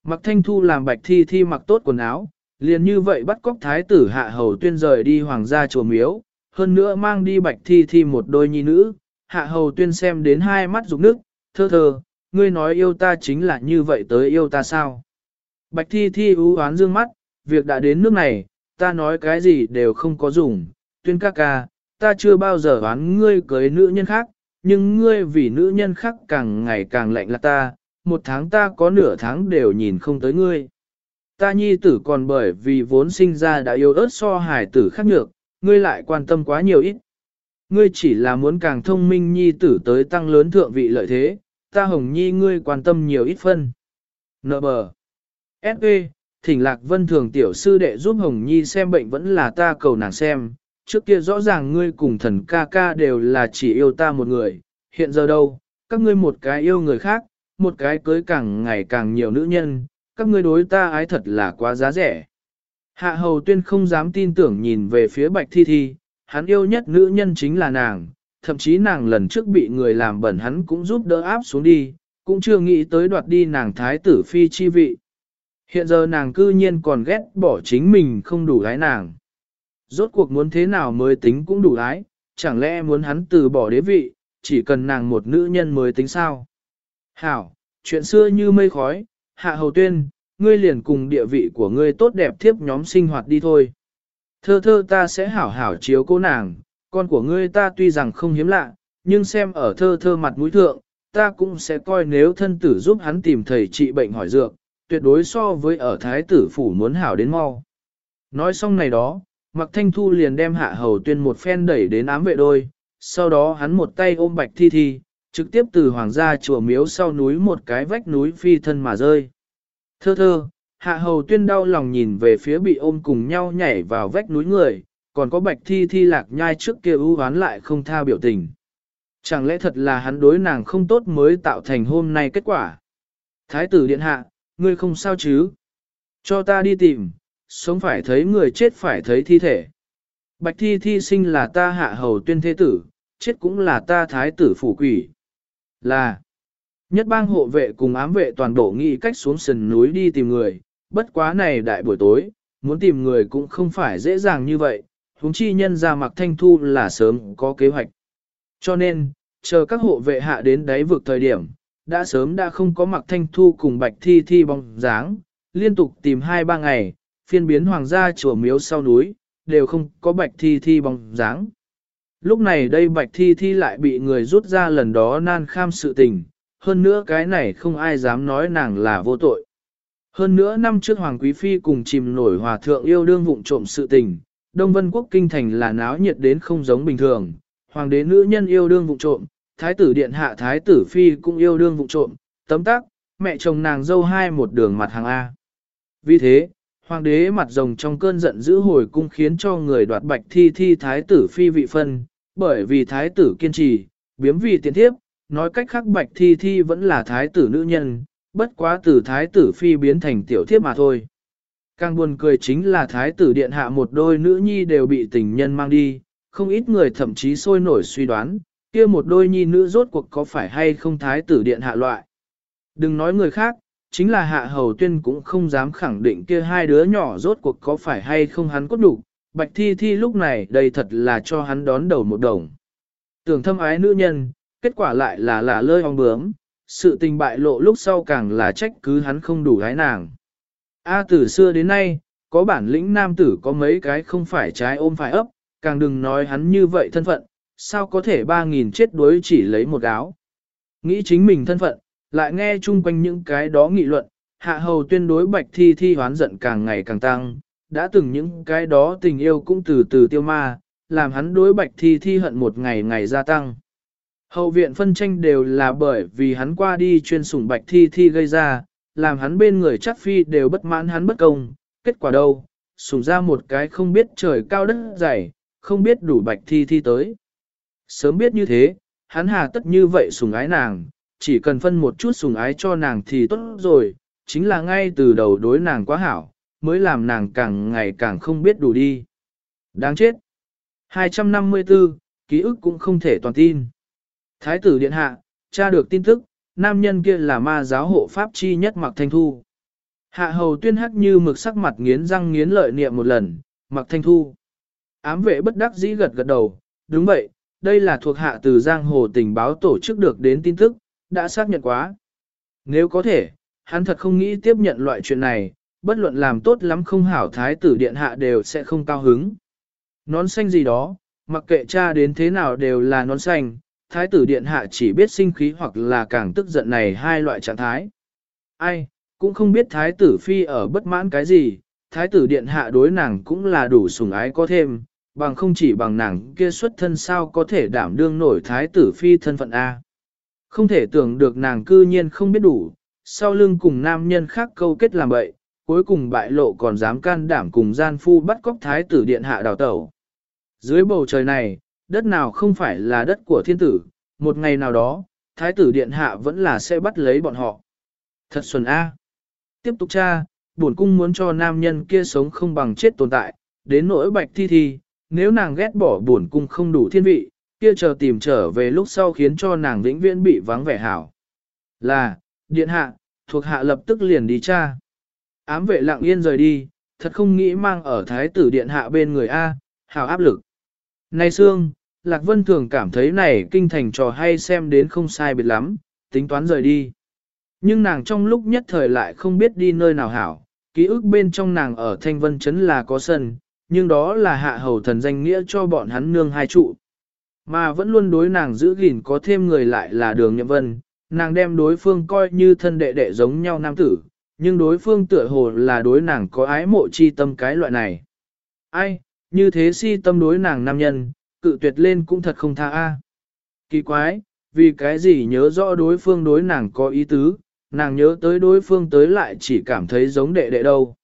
Mặc thanh thu làm bạch thi thi mặc tốt quần áo, liền như vậy bắt cóc thái tử hạ hầu tuyên rời đi hoàng gia chùa miếu, hơn nữa mang đi bạch thi thi một đôi nhi nữ, hạ hầu tuyên xem đến hai mắt rụng nước, thơ thơ, ngươi nói yêu ta chính là như vậy tới yêu ta sao. Bạch thi thi ú oán dương mắt, việc đã đến nước này, ta nói cái gì đều không có dùng, tuyên ca ca, ta chưa bao giờ đoán ngươi cưới nữ nhân khác, nhưng ngươi vì nữ nhân khác càng ngày càng lạnh là ta, một tháng ta có nửa tháng đều nhìn không tới ngươi. Ta nhi tử còn bởi vì vốn sinh ra đã yêu ớt so hài tử khác nhược, ngươi lại quan tâm quá nhiều ít. Ngươi chỉ là muốn càng thông minh nhi tử tới tăng lớn thượng vị lợi thế, ta hồng nhi ngươi quan tâm nhiều ít phân. Nợ bờ. S.E. Thỉnh Lạc Vân thường tiểu sư đệ giúp Hồng Nhi xem bệnh vẫn là ta cầu nàng xem, trước kia rõ ràng ngươi cùng thần ca ca đều là chỉ yêu ta một người, hiện giờ đâu, các ngươi một cái yêu người khác, một cái cưới càng ngày càng nhiều nữ nhân, các ngươi đối ta ái thật là quá giá rẻ. Hạ hầu tuyên không dám tin tưởng nhìn về phía bạch thi thi, hắn yêu nhất nữ nhân chính là nàng, thậm chí nàng lần trước bị người làm bẩn hắn cũng giúp đỡ áp xuống đi, cũng chưa nghĩ tới đoạt đi nàng thái tử phi chi vị. Hiện giờ nàng cư nhiên còn ghét bỏ chính mình không đủ gái nàng. Rốt cuộc muốn thế nào mới tính cũng đủ gái. chẳng lẽ muốn hắn từ bỏ đế vị, chỉ cần nàng một nữ nhân mới tính sao. Hảo, chuyện xưa như mây khói, hạ hầu tuyên, ngươi liền cùng địa vị của ngươi tốt đẹp tiếp nhóm sinh hoạt đi thôi. Thơ thơ ta sẽ hảo hảo chiếu cô nàng, con của ngươi ta tuy rằng không hiếm lạ, nhưng xem ở thơ thơ mặt mũi thượng, ta cũng sẽ coi nếu thân tử giúp hắn tìm thầy trị bệnh hỏi dược, tuyệt đối so với ở thái tử phủ muốn hảo đến mau. Nói xong này đó, Mặc Thanh Thu liền đem hạ hầu tuyên một phen đẩy đến ám vệ đôi, sau đó hắn một tay ôm bạch thi thi, trực tiếp từ hoàng gia chùa miếu sau núi một cái vách núi phi thân mà rơi. Thơ thơ, hạ hầu tuyên đau lòng nhìn về phía bị ôm cùng nhau nhảy vào vách núi người, còn có bạch thi thi lạc nhai trước kia ưu hoán lại không tha biểu tình. Chẳng lẽ thật là hắn đối nàng không tốt mới tạo thành hôm nay kết quả? Thái tử điện hạ, ngươi không sao chứ? Cho ta đi tìm, sống phải thấy người chết phải thấy thi thể. Bạch thi thi sinh là ta hạ hầu tuyên thế tử, chết cũng là ta thái tử phủ quỷ. Là, nhất bang hộ vệ cùng ám vệ toàn bộ nghĩ cách xuống sườn núi đi tìm người, bất quá này đại buổi tối, muốn tìm người cũng không phải dễ dàng như vậy, huống chi nhân ra mặc thanh thu là sớm có kế hoạch. Cho nên, chờ các hộ vệ hạ đến đáy vực thời điểm, đã sớm đã không có mặc thanh thu cùng bạch thi thi bóng dáng, liên tục tìm hai ba ngày, phiên biến hoàng gia chùa miếu sau núi, đều không có bạch thi thi bóng dáng. Lúc này đây bạch thi thi lại bị người rút ra lần đó nan kham sự tình, hơn nữa cái này không ai dám nói nàng là vô tội. Hơn nữa năm trước Hoàng Quý Phi cùng chìm nổi hòa thượng yêu đương vụng trộm sự tình, Đông Vân Quốc Kinh Thành là náo nhiệt đến không giống bình thường, Hoàng đế nữ nhân yêu đương vụng trộm, Thái tử Điện Hạ Thái tử Phi cũng yêu đương vụ trộm, tấm tắc, mẹ chồng nàng dâu hai một đường mặt hàng A. Vì thế, Hoàng đế mặt rồng trong cơn giận dữ hồi cung khiến cho người đoạt bạch thi thi Thái tử Phi vị phân, bởi vì Thái tử kiên trì, biếm vì tiền thiếp, nói cách khác bạch thi thi vẫn là Thái tử nữ nhân, bất quá từ thái tử phi biến thành tiểu thiếp mà thôi. Càng buồn cười chính là thái tử điện hạ một đôi nữ nhi đều bị tình nhân mang đi, không ít người thậm chí sôi nổi suy đoán, kia một đôi nhi nữ rốt cuộc có phải hay không thái tử điện hạ loại. Đừng nói người khác, chính là hạ hầu tuyên cũng không dám khẳng định kia hai đứa nhỏ rốt cuộc có phải hay không hắn cốt đủ, bạch thi thi lúc này đây thật là cho hắn đón đầu một đồng. Tưởng thâm ái nữ nhân, kết quả lại là là lơi ong bướm, sự tình bại lộ lúc sau càng là trách cứ hắn không đủ gái nàng. A từ xưa đến nay, có bản lĩnh nam tử có mấy cái không phải trái ôm phải ấp, càng đừng nói hắn như vậy thân phận, sao có thể ba nghìn chết đuối chỉ lấy một áo. Nghĩ chính mình thân phận, lại nghe chung quanh những cái đó nghị luận, hạ hầu tuyên đối bạch thi thi hoán giận càng ngày càng tăng, đã từng những cái đó tình yêu cũng từ từ tiêu ma, làm hắn đối bạch thi thi hận một ngày ngày gia tăng. Hậu viện phân tranh đều là bởi vì hắn qua đi chuyên sủng bạch thi thi gây ra, làm hắn bên người chắc phi đều bất mãn hắn bất công, kết quả đâu, sủng ra một cái không biết trời cao đất dày, không biết đủ bạch thi thi tới. Sớm biết như thế, hắn hà tất như vậy sùng ái nàng, chỉ cần phân một chút sùng ái cho nàng thì tốt rồi, chính là ngay từ đầu đối nàng quá hảo, mới làm nàng càng ngày càng không biết đủ đi. Đáng chết! 254, ký ức cũng không thể toàn tin. Thái tử điện hạ, tra được tin tức, nam nhân kia là ma giáo hộ pháp chi nhất mặc thanh thu. Hạ hầu tuyên hắc như mực sắc mặt nghiến răng nghiến lợi niệm một lần, mặc thanh thu. Ám vệ bất đắc dĩ gật gật đầu, đúng vậy, đây là thuộc hạ từ giang hồ tình báo tổ chức được đến tin tức, đã xác nhận quá. Nếu có thể, hắn thật không nghĩ tiếp nhận loại chuyện này, bất luận làm tốt lắm không hảo thái tử điện hạ đều sẽ không cao hứng. Nón xanh gì đó, mặc kệ cha đến thế nào đều là nón xanh, thái tử điện hạ chỉ biết sinh khí hoặc là càng tức giận này hai loại trạng thái. Ai, cũng không biết thái tử phi ở bất mãn cái gì, thái tử điện hạ đối nàng cũng là đủ sủng ái có thêm, bằng không chỉ bằng nàng kia xuất thân sao có thể đảm đương nổi thái tử phi thân phận A. Không thể tưởng được nàng cư nhiên không biết đủ, sau lưng cùng nam nhân khác câu kết làm bậy, cuối cùng bại lộ còn dám can đảm cùng gian phu bắt cóc thái tử điện hạ đào tẩu. Dưới bầu trời này, đất nào không phải là đất của thiên tử, một ngày nào đó, thái tử điện hạ vẫn là sẽ bắt lấy bọn họ. Thật xuân A. Tiếp tục cha, bổn cung muốn cho nam nhân kia sống không bằng chết tồn tại, đến nỗi bạch thi thi, nếu nàng ghét bỏ bổn cung không đủ thiên vị, kia chờ tìm trở về lúc sau khiến cho nàng vĩnh viễn bị vắng vẻ hảo. Là, điện hạ, thuộc hạ lập tức liền đi cha. Ám vệ lặng yên rời đi, thật không nghĩ mang ở thái tử điện hạ bên người A, hào áp lực. Này xương Lạc Vân thường cảm thấy này kinh thành trò hay xem đến không sai biệt lắm, tính toán rời đi. Nhưng nàng trong lúc nhất thời lại không biết đi nơi nào hảo, ký ức bên trong nàng ở Thanh Vân Trấn là có sân, nhưng đó là hạ hầu thần danh nghĩa cho bọn hắn nương hai trụ. Mà vẫn luôn đối nàng giữ gìn có thêm người lại là đường nhậm vân, nàng đem đối phương coi như thân đệ đệ giống nhau nam tử, nhưng đối phương tựa hồ là đối nàng có ái mộ chi tâm cái loại này. Ai, như thế si tâm đối nàng nam nhân, cự tuyệt lên cũng thật không tha a. Kỳ quái, vì cái gì nhớ rõ đối phương đối nàng có ý tứ, nàng nhớ tới đối phương tới lại chỉ cảm thấy giống đệ đệ đâu.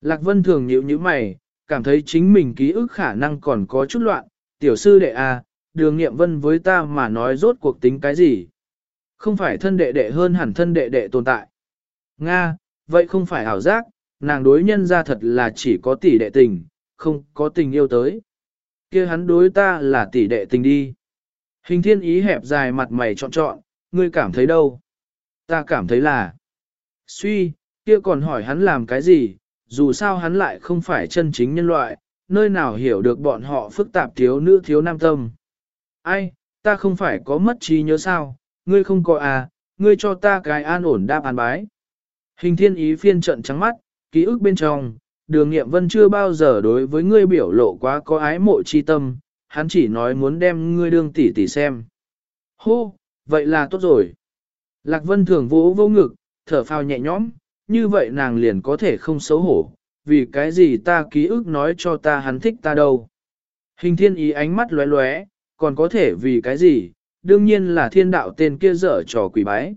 Lạc Vân thường nhịu như mày, cảm thấy chính mình ký ức khả năng còn có chút loạn, tiểu sư đệ a, đường nghiệm vân với ta mà nói rốt cuộc tính cái gì. Không phải thân đệ đệ hơn hẳn thân đệ đệ tồn tại. Nga, vậy không phải ảo giác, nàng đối nhân ra thật là chỉ có tỷ đệ tình, không có tình yêu tới. kia hắn đối ta là tỷ đệ tình đi. Hình thiên ý hẹp dài mặt mày trọn trọn, ngươi cảm thấy đâu? Ta cảm thấy là... Suy, kia còn hỏi hắn làm cái gì, dù sao hắn lại không phải chân chính nhân loại, nơi nào hiểu được bọn họ phức tạp thiếu nữ thiếu nam tâm. Ai, ta không phải có mất trí nhớ sao, ngươi không có à, ngươi cho ta cái an ổn đáp án bái. Hình thiên ý phiên trận trắng mắt, ký ức bên trong, đường nghiệm vân chưa bao giờ đối với ngươi biểu lộ quá có ái mộ chi tâm, hắn chỉ nói muốn đem ngươi đương tỉ tỉ xem. Hô, vậy là tốt rồi. Lạc vân thường vỗ vô ngực, thở phào nhẹ nhõm, như vậy nàng liền có thể không xấu hổ, vì cái gì ta ký ức nói cho ta hắn thích ta đâu. Hình thiên ý ánh mắt lóe lóe, còn có thể vì cái gì, đương nhiên là thiên đạo tên kia dở trò quỷ bái.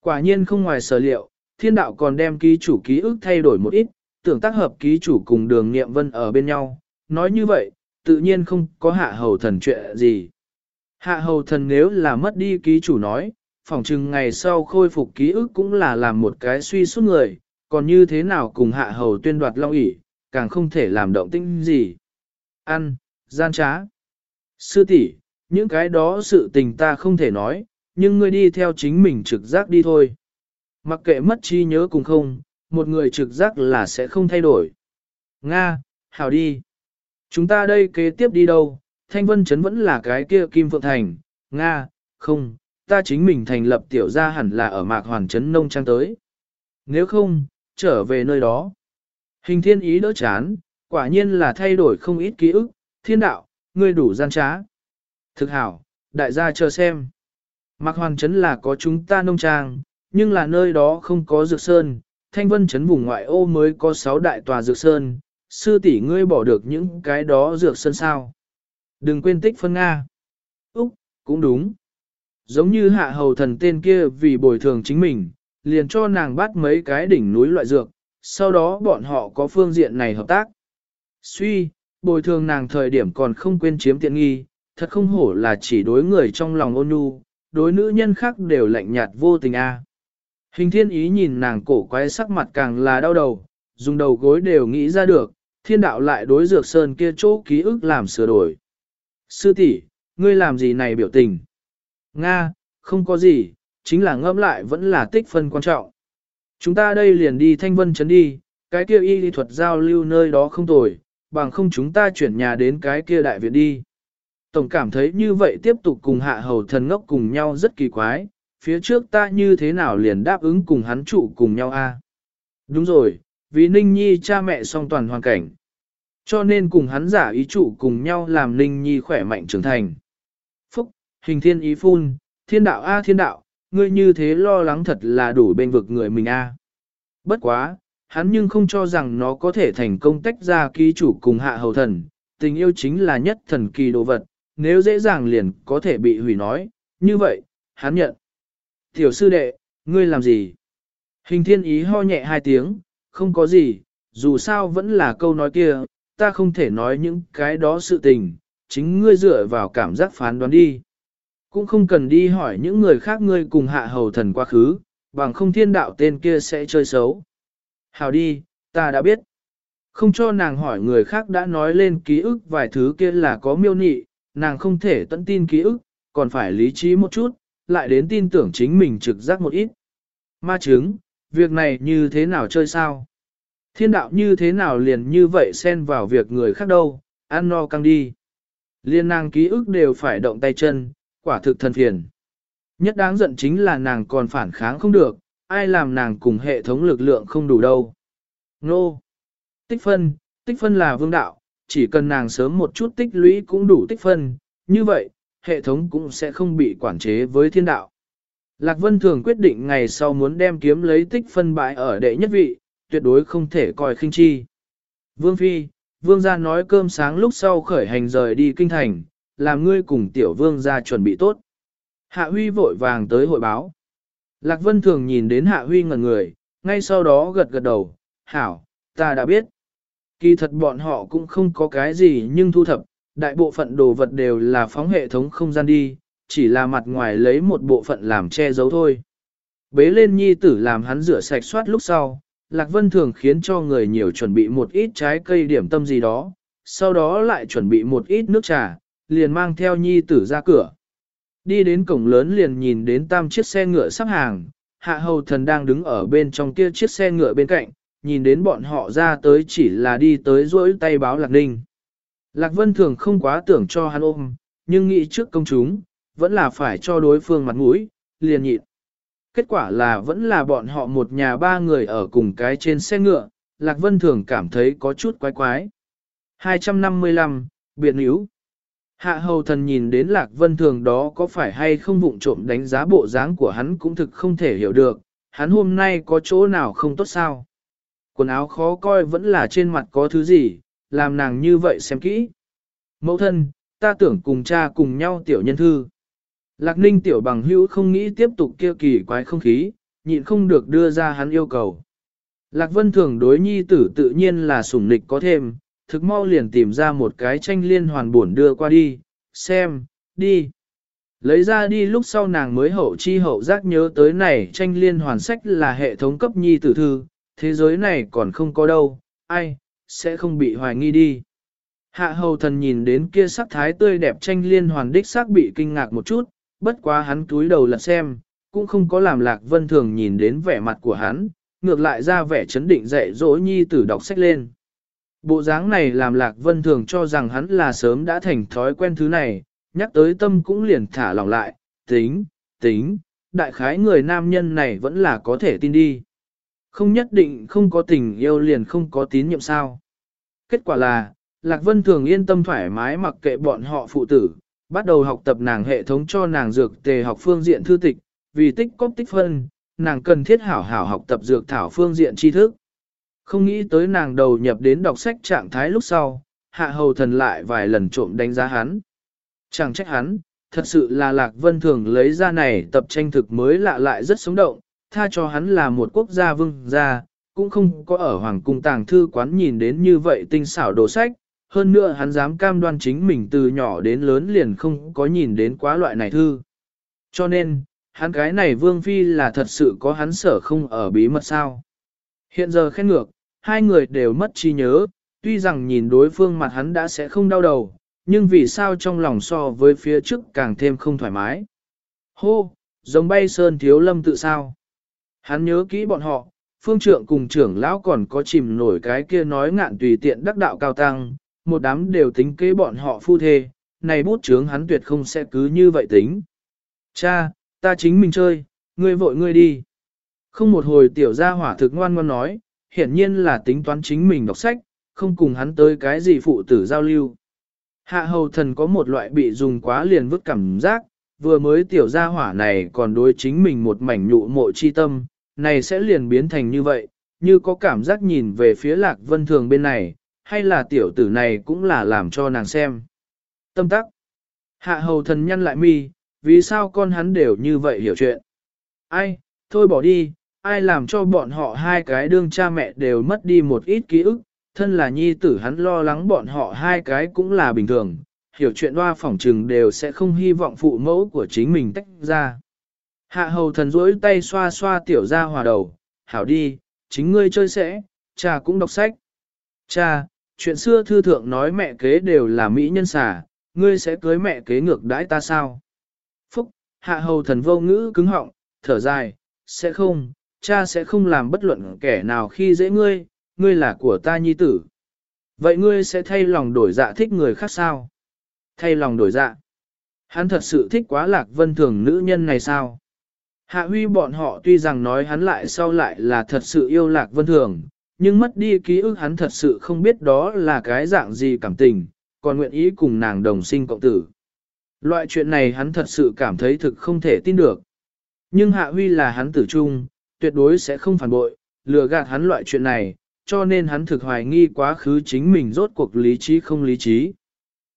Quả nhiên không ngoài sở liệu, thiên đạo còn đem ký chủ ký ức thay đổi một ít, tưởng tác hợp ký chủ cùng đường nghiệm vân ở bên nhau. Nói như vậy, tự nhiên không có hạ hầu thần chuyện gì. Hạ hầu thần nếu là mất đi ký chủ nói, phỏng chừng ngày sau khôi phục ký ức cũng là làm một cái suy suốt người, còn như thế nào cùng hạ hầu tuyên đoạt long ỷ càng không thể làm động tĩnh gì. Ăn, gian trá. Sư tỷ, những cái đó sự tình ta không thể nói, nhưng ngươi đi theo chính mình trực giác đi thôi. Mặc kệ mất trí nhớ cùng không, một người trực giác là sẽ không thay đổi. Nga, hảo đi. Chúng ta đây kế tiếp đi đâu? Thanh Vân Trấn vẫn là cái kia Kim Phượng Thành. Nga, không, ta chính mình thành lập tiểu gia hẳn là ở Mạc Hoàn Trấn Nông Trang tới. Nếu không, trở về nơi đó. Hình thiên ý đỡ chán, quả nhiên là thay đổi không ít ký ức, thiên đạo, ngươi đủ gian trá. Thực hảo, đại gia chờ xem. Mạc Hoàn Trấn là có chúng ta nông trang, nhưng là nơi đó không có dược sơn, thanh vân Trấn vùng ngoại ô mới có 6 đại tòa dược sơn, sư tỷ ngươi bỏ được những cái đó dược sơn sao. Đừng quên tích phân Nga. Úc, cũng đúng. Giống như hạ hầu thần tên kia vì bồi thường chính mình, liền cho nàng bắt mấy cái đỉnh núi loại dược, sau đó bọn họ có phương diện này hợp tác. Suy, bồi thường nàng thời điểm còn không quên chiếm tiện nghi, thật không hổ là chỉ đối người trong lòng ôn nhu, đối nữ nhân khác đều lạnh nhạt vô tình a. Hình thiên ý nhìn nàng cổ quái sắc mặt càng là đau đầu, dùng đầu gối đều nghĩ ra được, thiên đạo lại đối dược sơn kia chỗ ký ức làm sửa đổi. Sư tỷ, ngươi làm gì này biểu tình? Nga, không có gì, chính là ngẫm lại vẫn là tích phân quan trọng. Chúng ta đây liền đi thanh vân chấn đi, cái kia y lý thuật giao lưu nơi đó không tồi, bằng không chúng ta chuyển nhà đến cái kia đại viện đi. Tổng cảm thấy như vậy tiếp tục cùng hạ hầu thần ngốc cùng nhau rất kỳ quái, phía trước ta như thế nào liền đáp ứng cùng hắn trụ cùng nhau a? Đúng rồi, vì Ninh Nhi cha mẹ song toàn hoàn cảnh. Cho nên cùng hắn giả ý trụ cùng nhau làm Ninh Nhi khỏe mạnh trưởng thành. Hình thiên ý phun, thiên đạo a thiên đạo, ngươi như thế lo lắng thật là đủ bên vực người mình a. Bất quá, hắn nhưng không cho rằng nó có thể thành công tách ra ký chủ cùng hạ hầu thần, tình yêu chính là nhất thần kỳ đồ vật, nếu dễ dàng liền có thể bị hủy nói, như vậy, hắn nhận. Tiểu sư đệ, ngươi làm gì? Hình thiên ý ho nhẹ hai tiếng, không có gì, dù sao vẫn là câu nói kia, ta không thể nói những cái đó sự tình, chính ngươi dựa vào cảm giác phán đoán đi. Cũng không cần đi hỏi những người khác ngươi cùng hạ hầu thần quá khứ, bằng không thiên đạo tên kia sẽ chơi xấu. Hào đi, ta đã biết. Không cho nàng hỏi người khác đã nói lên ký ức vài thứ kia là có miêu nị, nàng không thể tận tin ký ức, còn phải lý trí một chút, lại đến tin tưởng chính mình trực giác một ít. Ma chứng, việc này như thế nào chơi sao? Thiên đạo như thế nào liền như vậy xen vào việc người khác đâu, ăn no căng đi. Liên nàng ký ức đều phải động tay chân, quả thực thần phiền. Nhất đáng giận chính là nàng còn phản kháng không được, ai làm nàng cùng hệ thống lực lượng không đủ đâu. Nô! Tích phân, tích phân là vương đạo, chỉ cần nàng sớm một chút tích lũy cũng đủ tích phân, như vậy, hệ thống cũng sẽ không bị quản chế với thiên đạo. Lạc Vân thường quyết định ngày sau muốn đem kiếm lấy tích phân bại ở đệ nhất vị, tuyệt đối không thể coi khinh chi. Vương Phi, Vương gia nói cơm sáng lúc sau khởi hành rời đi kinh thành, làm ngươi cùng tiểu vương ra chuẩn bị tốt. Hạ Huy vội vàng tới hội báo. Lạc Vân thường nhìn đến Hạ Huy ngẩn người, ngay sau đó gật gật đầu, hảo, ta đã biết. Kỳ thật bọn họ cũng không có cái gì nhưng thu thập, đại bộ phận đồ vật đều là phóng hệ thống không gian đi, chỉ là mặt ngoài lấy một bộ phận làm che giấu thôi. Bế lên nhi tử làm hắn rửa sạch soát lúc sau, Lạc Vân thường khiến cho người nhiều chuẩn bị một ít trái cây điểm tâm gì đó, sau đó lại chuẩn bị một ít nước trà, liền mang theo nhi tử ra cửa. Đi đến cổng lớn liền nhìn đến tam chiếc xe ngựa sắp hàng, hạ hầu thần đang đứng ở bên trong kia chiếc xe ngựa bên cạnh, nhìn đến bọn họ ra tới chỉ là đi tới rỗi tay báo Lạc Ninh. Lạc Vân thường không quá tưởng cho hắn ôm, nhưng nghĩ trước công chúng, vẫn là phải cho đối phương mặt mũi, liền nhịn. Kết quả là vẫn là bọn họ một nhà ba người ở cùng cái trên xe ngựa, Lạc Vân thường cảm thấy có chút quái quái. 255, biệt níu. Hạ hầu thần nhìn đến Lạc Vân thường đó có phải hay không vụng trộm đánh giá bộ dáng của hắn cũng thực không thể hiểu được, hắn hôm nay có chỗ nào không tốt sao. Quần áo khó coi vẫn là trên mặt có thứ gì, làm nàng như vậy xem kỹ. Mẫu thân, ta tưởng cùng cha cùng nhau tiểu nhân thư. Lạc ninh tiểu bằng hữu không nghĩ tiếp tục kia kỳ quái không khí, nhịn không được đưa ra hắn yêu cầu. Lạc vân thường đối nhi tử tự nhiên là sủng nịch có thêm, thực mau liền tìm ra một cái tranh liên hoàn buồn đưa qua đi, xem, đi. Lấy ra đi lúc sau nàng mới hậu chi hậu giác nhớ tới này tranh liên hoàn sách là hệ thống cấp nhi tử thư, thế giới này còn không có đâu, ai, sẽ không bị hoài nghi đi. Hạ hầu thần nhìn đến kia sắc thái tươi đẹp tranh liên hoàn đích sắc bị kinh ngạc một chút, bất quá hắn túi đầu lật xem, cũng không có làm lạc vân thường nhìn đến vẻ mặt của hắn, ngược lại ra vẻ chấn định dạy dỗ nhi tử đọc sách lên. Bộ dáng này làm lạc vân thường cho rằng hắn là sớm đã thành thói quen thứ này, nhắc tới tâm cũng liền thả lòng lại, tính, tính, đại khái người nam nhân này vẫn là có thể tin đi. Không nhất định không có tình yêu liền không có tín nhiệm sao. Kết quả là, Lạc Vân thường yên tâm thoải mái mặc kệ bọn họ phụ tử, bắt đầu học tập nàng hệ thống cho nàng dược tề học phương diện thư tịch, vì tích cóp tích phân, nàng cần thiết hảo hảo học tập dược thảo phương diện tri thức. Không nghĩ tới nàng đầu nhập đến đọc sách trạng thái lúc sau, hạ hầu thần lại vài lần trộm đánh giá hắn. Chẳng trách hắn, thật sự là Lạc Vân thường lấy ra này tập tranh thực mới lạ lại rất sống động, tha cho hắn là một quốc gia vương gia, cũng không có ở Hoàng Cung Tàng Thư quán nhìn đến như vậy tinh xảo đồ sách, hơn nữa hắn dám cam đoan chính mình từ nhỏ đến lớn liền không có nhìn đến quá loại này thư. Cho nên, hắn cái này Vương Phi là thật sự có hắn sở không ở bí mật sao. Hiện giờ khen ngược, hai người đều mất trí nhớ, tuy rằng nhìn đối phương mặt hắn đã sẽ không đau đầu, nhưng vì sao trong lòng so với phía trước càng thêm không thoải mái. Hô, giống bay sơn thiếu lâm tự sao. Hắn nhớ kỹ bọn họ, phương trượng cùng trưởng lão còn có chìm nổi cái kia nói ngạn tùy tiện đắc đạo cao tăng, một đám đều tính kế bọn họ phu thê, này bút chướng hắn tuyệt không sẽ cứ như vậy tính. Cha, ta chính mình chơi, ngươi vội ngươi đi. Không một hồi tiểu gia hỏa thực ngoan ngoan nói, hiển nhiên là tính toán chính mình đọc sách, không cùng hắn tới cái gì phụ tử giao lưu. Hạ hầu thần có một loại bị dùng quá liền vứt cảm giác, vừa mới tiểu gia hỏa này còn đối chính mình một mảnh nhụ mộ chi tâm, này sẽ liền biến thành như vậy, như có cảm giác nhìn về phía lạc vân thường bên này, hay là tiểu tử này cũng là làm cho nàng xem. Tâm tắc. Hạ hầu thần nhăn lại mi, vì sao con hắn đều như vậy hiểu chuyện. Ai, thôi bỏ đi, ai làm cho bọn họ hai cái đương cha mẹ đều mất đi một ít ký ức, thân là nhi tử hắn lo lắng bọn họ hai cái cũng là bình thường, hiểu chuyện hoa phỏng trừng đều sẽ không hy vọng phụ mẫu của chính mình tách ra. Hạ hầu thần rỗi tay xoa xoa tiểu ra hòa đầu, hảo đi, chính ngươi chơi sẽ, cha cũng đọc sách. Cha, chuyện xưa thư thượng nói mẹ kế đều là mỹ nhân xà, ngươi sẽ cưới mẹ kế ngược đãi ta sao? Phúc, hạ hầu thần vô ngữ cứng họng, thở dài, sẽ không, cha sẽ không làm bất luận kẻ nào khi dễ ngươi, ngươi là của ta nhi tử. Vậy ngươi sẽ thay lòng đổi dạ thích người khác sao? Thay lòng đổi dạ. Hắn thật sự thích quá lạc vân thường nữ nhân này sao? Hạ huy bọn họ tuy rằng nói hắn lại sau lại là thật sự yêu lạc vân thường, nhưng mất đi ký ức hắn thật sự không biết đó là cái dạng gì cảm tình, còn nguyện ý cùng nàng đồng sinh cộng tử. Loại chuyện này hắn thật sự cảm thấy thực không thể tin được. Nhưng Hạ Huy là hắn tử trung, tuyệt đối sẽ không phản bội, lừa gạt hắn loại chuyện này, cho nên hắn thực hoài nghi quá khứ chính mình rốt cuộc lý trí không lý trí.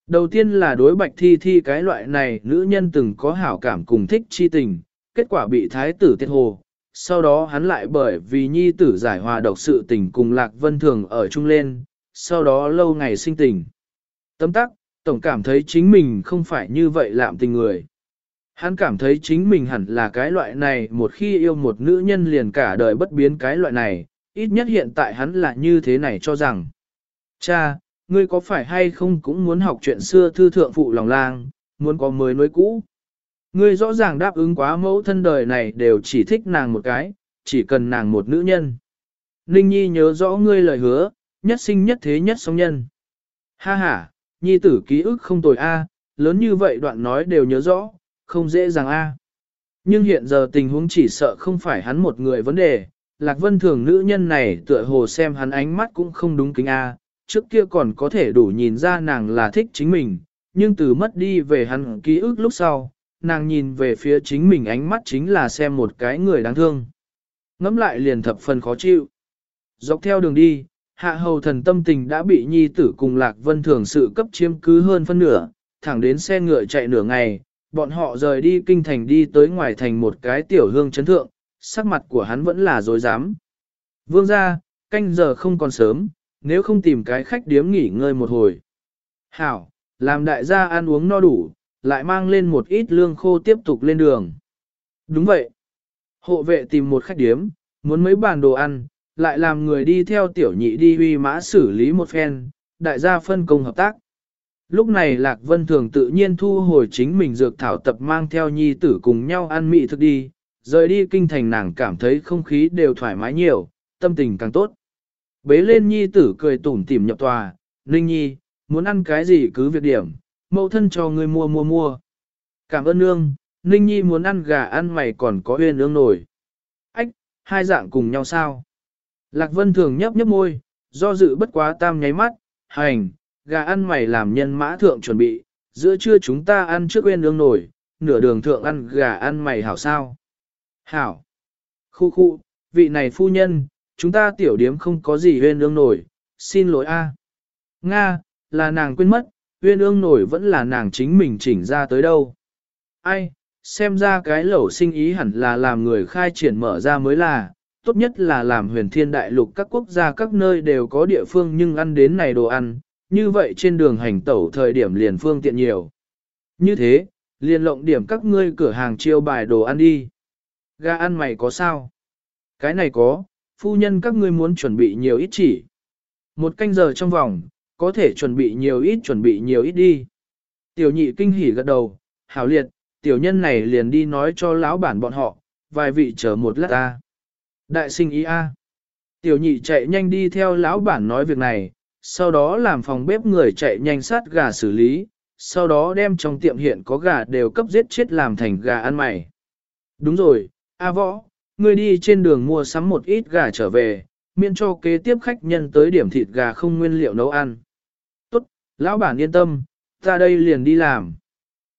Đầu tiên là đối bạch thi thi cái loại này nữ nhân từng có hảo cảm cùng thích chi tình, kết quả bị thái tử tiết hồ. Sau đó hắn lại bởi vì nhi tử giải hòa độc sự tình cùng Lạc Vân Thường ở chung lên, sau đó lâu ngày sinh tình. Tấm tắc, tổng cảm thấy chính mình không phải như vậy lạm tình người. Hắn cảm thấy chính mình hẳn là cái loại này một khi yêu một nữ nhân liền cả đời bất biến cái loại này, ít nhất hiện tại hắn là như thế này cho rằng. Cha, ngươi có phải hay không cũng muốn học chuyện xưa thư thượng phụ lòng lang, muốn có mới nối cũ. Ngươi rõ ràng đáp ứng quá mẫu thân đời này đều chỉ thích nàng một cái, chỉ cần nàng một nữ nhân. Ninh Nhi nhớ rõ ngươi lời hứa, nhất sinh nhất thế nhất sống nhân. Ha ha, Nhi tử ký ức không tồi a, lớn như vậy đoạn nói đều nhớ rõ, không dễ dàng a. Nhưng hiện giờ tình huống chỉ sợ không phải hắn một người vấn đề, Lạc Vân thường nữ nhân này tựa hồ xem hắn ánh mắt cũng không đúng kính a, trước kia còn có thể đủ nhìn ra nàng là thích chính mình, nhưng từ mất đi về hắn ký ức lúc sau, nàng nhìn về phía chính mình ánh mắt chính là xem một cái người đáng thương. Ngắm lại liền thập phần khó chịu. Dọc theo đường đi, hạ hầu thần tâm tình đã bị nhi tử cùng Lạc Vân thường sự cấp chiếm cứ hơn phân nửa, thẳng đến xe ngựa chạy nửa ngày, bọn họ rời đi kinh thành đi tới ngoài thành một cái tiểu hương chấn thượng, sắc mặt của hắn vẫn là dối dám. Vương ra, canh giờ không còn sớm, nếu không tìm cái khách điếm nghỉ ngơi một hồi. Hảo, làm đại gia ăn uống no đủ, lại mang lên một ít lương khô tiếp tục lên đường. Đúng vậy. Hộ vệ tìm một khách điếm, muốn mấy bàn đồ ăn, lại làm người đi theo tiểu nhị đi huy mã xử lý một phen, đại gia phân công hợp tác. Lúc này Lạc Vân Thường tự nhiên thu hồi chính mình dược thảo tập mang theo nhi tử cùng nhau ăn mị thực đi, rời đi kinh thành nàng cảm thấy không khí đều thoải mái nhiều, tâm tình càng tốt. Bế lên nhi tử cười tủm tỉm nhập tòa, Ninh nhi, muốn ăn cái gì cứ việc điểm, mẫu thân cho ngươi mua mua mua. Cảm ơn nương, Ninh nhi muốn ăn gà ăn mày còn có huyên ương nổi. Ách, hai dạng cùng nhau sao? Lạc Vân thường nhấp nhấp môi, do dự bất quá tam nháy mắt, hành, gà ăn mày làm nhân mã thượng chuẩn bị, giữa trưa chúng ta ăn trước quên ương nổi, nửa đường thượng ăn gà ăn mày hảo sao. Hảo. Khu khu, vị này phu nhân, chúng ta tiểu điếm không có gì huyên ương nổi, xin lỗi a. Nga, là nàng quên mất, huyên ương nổi vẫn là nàng chính mình chỉnh ra tới đâu. Ai, xem ra cái lẩu sinh ý hẳn là làm người khai triển mở ra mới là, tốt nhất là làm huyền thiên đại lục các quốc gia các nơi đều có địa phương nhưng ăn đến này đồ ăn, như vậy trên đường hành tẩu thời điểm liền phương tiện nhiều. Như thế, liền lộng điểm các ngươi cửa hàng chiêu bài đồ ăn đi. Gà ăn mày có sao? Cái này có, phu nhân các ngươi muốn chuẩn bị nhiều ít chỉ. Một canh giờ trong vòng, có thể chuẩn bị nhiều ít chuẩn bị nhiều ít đi. Tiểu nhị kinh hỉ gật đầu, hảo liệt, tiểu nhân này liền đi nói cho lão bản bọn họ, vài vị chờ một lát ta. Đại sinh ý a. Tiểu nhị chạy nhanh đi theo lão bản nói việc này, sau đó làm phòng bếp người chạy nhanh sát gà xử lý, sau đó đem trong tiệm hiện có gà đều cấp giết chết làm thành gà ăn mày. Đúng rồi, A võ, ngươi đi trên đường mua sắm một ít gà trở về, miễn cho kế tiếp khách nhân tới điểm thịt gà không nguyên liệu nấu ăn. Tốt, lão bản yên tâm, ta đây liền đi làm.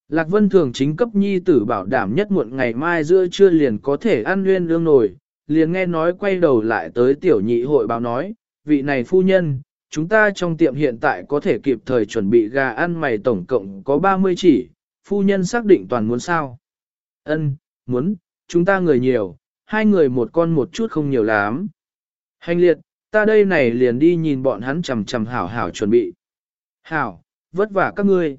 Lạc Vân Thường chính cấp nhi tử bảo đảm nhất muộn ngày mai giữa trưa liền có thể ăn nguyên lương nổi, liền nghe nói quay đầu lại tới tiểu nhị hội báo nói, vị này phu nhân, chúng ta trong tiệm hiện tại có thể kịp thời chuẩn bị gà ăn mày tổng cộng có 30 chỉ, phu nhân xác định toàn muốn sao. Ân, muốn, chúng ta người nhiều, hai người một con một chút không nhiều lắm. Hành liệt, ta đây này liền đi nhìn bọn hắn chầm chầm hảo hảo chuẩn bị. Hảo, vất vả các ngươi.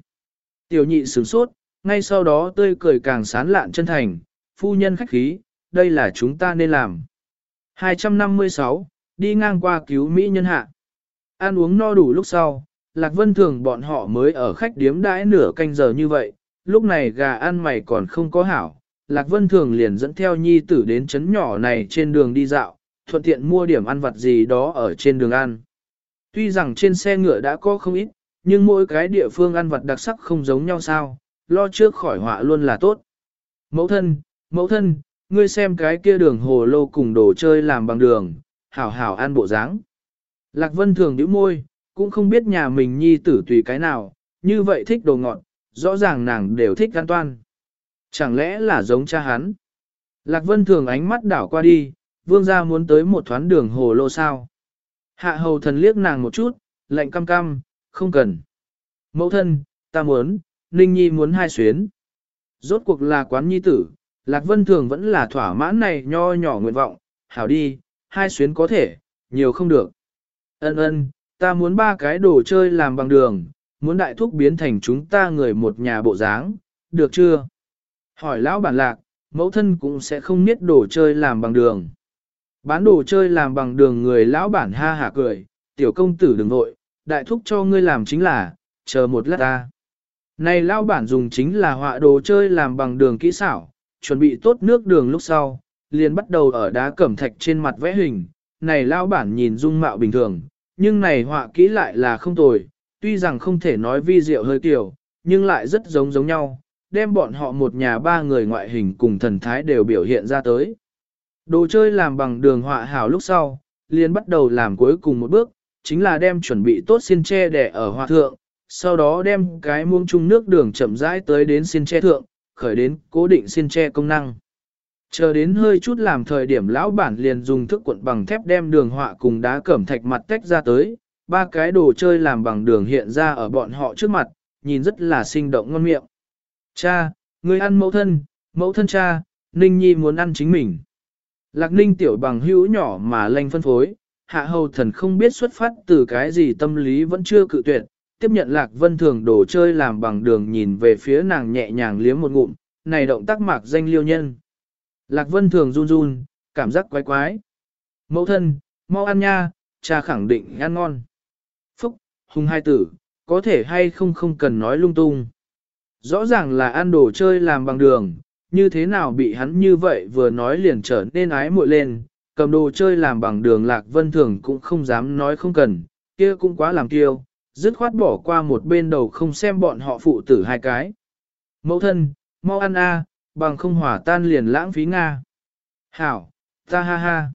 Tiểu nhị sửng sốt, ngay sau đó tươi cười càng sán lạn chân thành, phu nhân khách khí, đây là chúng ta nên làm. 256, đi ngang qua cứu Mỹ nhân hạ. Ăn uống no đủ lúc sau, Lạc Vân Thường bọn họ mới ở khách điếm đãi nửa canh giờ như vậy, lúc này gà ăn mày còn không có hảo. Lạc Vân Thường liền dẫn theo nhi tử đến chấn nhỏ này trên đường đi dạo, thuận tiện mua điểm ăn vặt gì đó ở trên đường ăn. Tuy rằng trên xe ngựa đã có không ít, nhưng mỗi cái địa phương ăn vặt đặc sắc không giống nhau sao, lo trước khỏi họa luôn là tốt. Mẫu thân, mẫu thân, ngươi xem cái kia đường hồ lô cùng đồ chơi làm bằng đường, hảo hảo ăn bộ dáng. Lạc Vân thường nhíu môi, cũng không biết nhà mình nhi tử tùy cái nào, như vậy thích đồ ngọt, rõ ràng nàng đều thích an toan. Chẳng lẽ là giống cha hắn? Lạc Vân thường ánh mắt đảo qua đi, vương gia muốn tới một thoáng đường hồ lô sao. Hạ hầu thần liếc nàng một chút, lạnh cam cam, không cần. Mẫu thân, ta muốn, Ninh Nhi muốn hai xuyến. Rốt cuộc là quán nhi tử, Lạc Vân Thường vẫn là thỏa mãn này nho nhỏ nguyện vọng, hảo đi, hai xuyến có thể, nhiều không được. Ân ân, ta muốn ba cái đồ chơi làm bằng đường, muốn đại thúc biến thành chúng ta người một nhà bộ dáng, được chưa? Hỏi lão bản lạc, mẫu thân cũng sẽ không biết đồ chơi làm bằng đường. Bán đồ chơi làm bằng đường người lão bản ha hả cười, tiểu công tử đừng vội, đại thúc cho ngươi làm chính là, chờ một lát ta. Này lão bản dùng chính là họa đồ chơi làm bằng đường kỹ xảo, chuẩn bị tốt nước đường lúc sau, liền bắt đầu ở đá cẩm thạch trên mặt vẽ hình. Này lão bản nhìn dung mạo bình thường, nhưng này họa kỹ lại là không tồi, tuy rằng không thể nói vi diệu hơi tiểu, nhưng lại rất giống giống nhau, đem bọn họ một nhà ba người ngoại hình cùng thần thái đều biểu hiện ra tới. Đồ chơi làm bằng đường họa hảo lúc sau, liền bắt đầu làm cuối cùng một bước, chính là đem chuẩn bị tốt xin tre để ở họa thượng, sau đó đem cái muông chung nước đường chậm rãi tới đến xin tre thượng, khởi đến cố định xin tre công năng. Chờ đến hơi chút làm thời điểm lão bản liền dùng thức cuộn bằng thép đem đường họa cùng đá cẩm thạch mặt tách ra tới, ba cái đồ chơi làm bằng đường hiện ra ở bọn họ trước mặt, nhìn rất là sinh động ngon miệng. Cha, người ăn mẫu thân, mẫu thân cha, Ninh Nhi muốn ăn chính mình. Lạc Ninh tiểu bằng hữu nhỏ mà lanh phân phối, hạ hầu thần không biết xuất phát từ cái gì tâm lý vẫn chưa cự tuyệt, tiếp nhận Lạc Vân Thường đồ chơi làm bằng đường nhìn về phía nàng nhẹ nhàng liếm một ngụm, này động tác mạc danh liêu nhân. Lạc Vân Thường run run, cảm giác quái quái. Mẫu thân, mau ăn nha, cha khẳng định ăn ngon. Phúc, hùng hai tử, có thể hay không không cần nói lung tung. Rõ ràng là ăn đồ chơi làm bằng đường, như thế nào bị hắn như vậy vừa nói liền trở nên ái muội lên, cầm đồ chơi làm bằng đường Lạc Vân Thường cũng không dám nói không cần, kia cũng quá làm kiêu, dứt khoát bỏ qua một bên đầu không xem bọn họ phụ tử hai cái. Mẫu thân, mau ăn a, bằng không hỏa tan liền lãng phí Nga. Hảo, ta ha ha.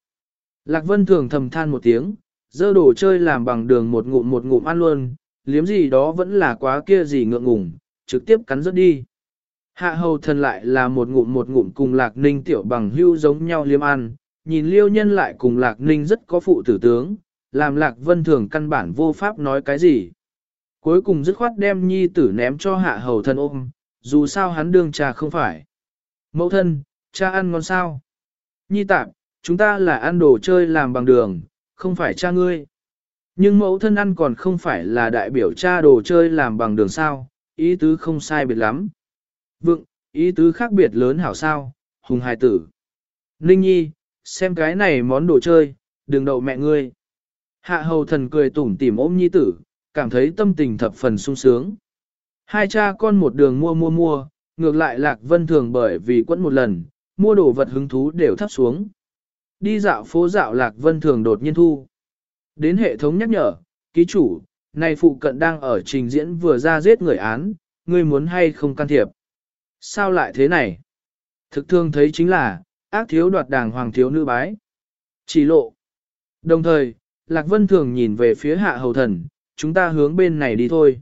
Lạc Vân thường thầm than một tiếng, dơ đồ chơi làm bằng đường một ngụm một ngụm ăn luôn, liếm gì đó vẫn là quá kia gì ngượng ngùng, trực tiếp cắn rớt đi. Hạ hầu thần lại là một ngụm một ngụm cùng lạc ninh tiểu bằng hưu giống nhau liếm ăn, nhìn liêu nhân lại cùng lạc ninh rất có phụ tử tướng, làm lạc vân thường căn bản vô pháp nói cái gì. Cuối cùng dứt khoát đem nhi tử ném cho hạ hầu thân ôm, dù sao hắn đương cha không phải. Mẫu thân, cha ăn ngon sao? Nhi tạp, chúng ta là ăn đồ chơi làm bằng đường, không phải cha ngươi. Nhưng mẫu thân ăn còn không phải là đại biểu cha đồ chơi làm bằng đường sao, ý tứ không sai biệt lắm. Vượng, ý tứ khác biệt lớn hảo sao, hùng hài tử. Ninh nhi, xem cái này món đồ chơi, đừng đậu mẹ ngươi. Hạ hầu thần cười tủm tỉm ôm nhi tử, cảm thấy tâm tình thập phần sung sướng. Hai cha con một đường mua mua mua, ngược lại lạc vân thường bởi vì quẫn một lần, mua đồ vật hứng thú đều thấp xuống. Đi dạo phố dạo lạc vân thường đột nhiên thu. Đến hệ thống nhắc nhở, ký chủ, này phụ cận đang ở trình diễn vừa ra giết người án, ngươi muốn hay không can thiệp. Sao lại thế này? Thực thương thấy chính là, ác thiếu đoạt đàng hoàng thiếu nữ bái. Chỉ lộ. Đồng thời, Lạc Vân Thường nhìn về phía hạ hầu thần, chúng ta hướng bên này đi thôi.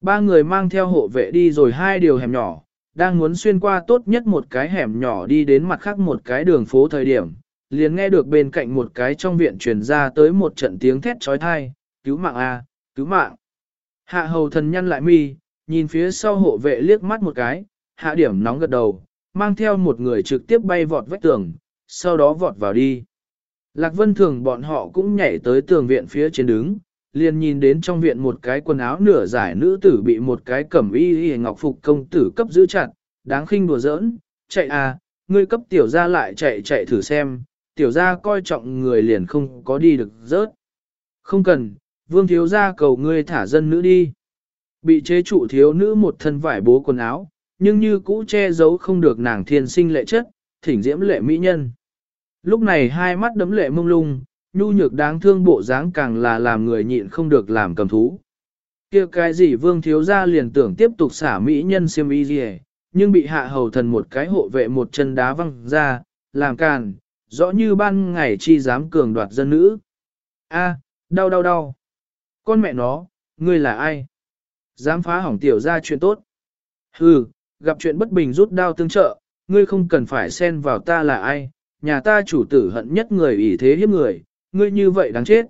Ba người mang theo hộ vệ đi rồi hai điều hẻm nhỏ, đang muốn xuyên qua tốt nhất một cái hẻm nhỏ đi đến mặt khác một cái đường phố thời điểm, liền nghe được bên cạnh một cái trong viện truyền ra tới một trận tiếng thét trói thai, cứu mạng a, cứu mạng. Hạ hầu thần nhăn lại mi, nhìn phía sau hộ vệ liếc mắt một cái, hạ điểm nóng gật đầu, mang theo một người trực tiếp bay vọt vách tường, sau đó vọt vào đi. Lạc Vân Thường bọn họ cũng nhảy tới tường viện phía trên đứng, liền nhìn đến trong viện một cái quần áo nửa giải nữ tử bị một cái cẩm y y ngọc phục công tử cấp giữ chặt, đáng khinh đùa giỡn, chạy à, ngươi cấp tiểu ra lại chạy chạy thử xem, tiểu ra coi trọng người liền không có đi được rớt. Không cần, vương thiếu ra cầu ngươi thả dân nữ đi. Bị chế trụ thiếu nữ một thân vải bố quần áo, nhưng như cũ che giấu không được nàng thiên sinh lệ chất, thỉnh diễm lệ mỹ nhân. Lúc này hai mắt đấm lệ mông lung, nhu nhược đáng thương bộ dáng càng là làm người nhịn không được làm cầm thú. kia cái gì vương thiếu ra liền tưởng tiếp tục xả mỹ nhân siêm y gì nhưng bị hạ hầu thần một cái hộ vệ một chân đá văng ra, làm càn, rõ như ban ngày chi dám cường đoạt dân nữ. A, đau đau đau. Con mẹ nó, ngươi là ai? Dám phá hỏng tiểu ra chuyện tốt. Hừ, gặp chuyện bất bình rút đao tương trợ, ngươi không cần phải xen vào ta là ai, nhà ta chủ tử hận nhất người ủy thế hiếp người, ngươi như vậy đáng chết.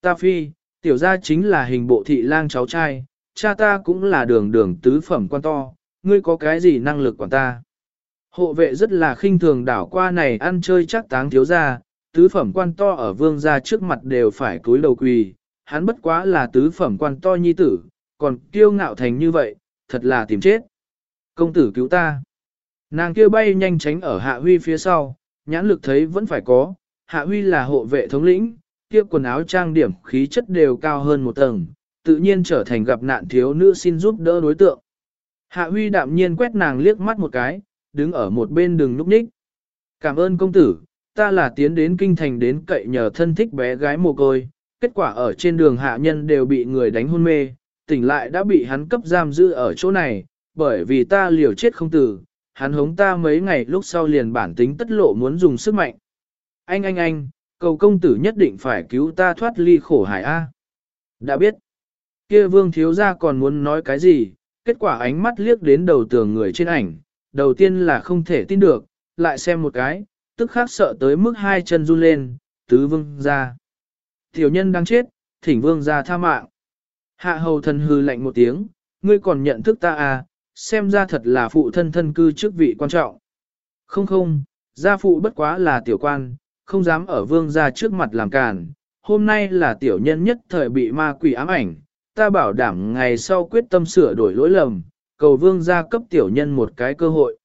Ta phi, tiểu gia chính là hình bộ thị lang cháu trai, cha ta cũng là đường đường tứ phẩm quan to, ngươi có cái gì năng lực quản ta. Hộ vệ rất là khinh thường đảo qua này ăn chơi chắc táng thiếu gia, tứ phẩm quan to ở vương gia trước mặt đều phải cúi đầu quỳ, hắn bất quá là tứ phẩm quan to nhi tử, còn kiêu ngạo thành như vậy, thật là tìm chết. Công tử cứu ta. Nàng kia bay nhanh tránh ở hạ huy phía sau, nhãn lực thấy vẫn phải có, hạ huy là hộ vệ thống lĩnh, kia quần áo trang điểm khí chất đều cao hơn một tầng, tự nhiên trở thành gặp nạn thiếu nữ xin giúp đỡ đối tượng. Hạ huy đạm nhiên quét nàng liếc mắt một cái, đứng ở một bên đường núp ních. Cảm ơn công tử, ta là tiến đến kinh thành đến cậy nhờ thân thích bé gái mồ côi, kết quả ở trên đường hạ nhân đều bị người đánh hôn mê, tỉnh lại đã bị hắn cấp giam giữ ở chỗ này, bởi vì ta liều chết không tử, hắn hống ta mấy ngày lúc sau liền bản tính tất lộ muốn dùng sức mạnh. Anh anh anh, cầu công tử nhất định phải cứu ta thoát ly khổ hải A. Đã biết, kia vương thiếu gia còn muốn nói cái gì, kết quả ánh mắt liếc đến đầu tường người trên ảnh, đầu tiên là không thể tin được, lại xem một cái, tức khắc sợ tới mức hai chân run lên, tứ vương ra. Tiểu nhân đang chết, thỉnh vương ra tha mạng. Hạ hầu thần hư lạnh một tiếng, ngươi còn nhận thức ta à, xem ra thật là phụ thân thân cư chức vị quan trọng. Không không, gia phụ bất quá là tiểu quan, không dám ở vương gia trước mặt làm càn. Hôm nay là tiểu nhân nhất thời bị ma quỷ ám ảnh, ta bảo đảm ngày sau quyết tâm sửa đổi lỗi lầm, cầu vương gia cấp tiểu nhân một cái cơ hội.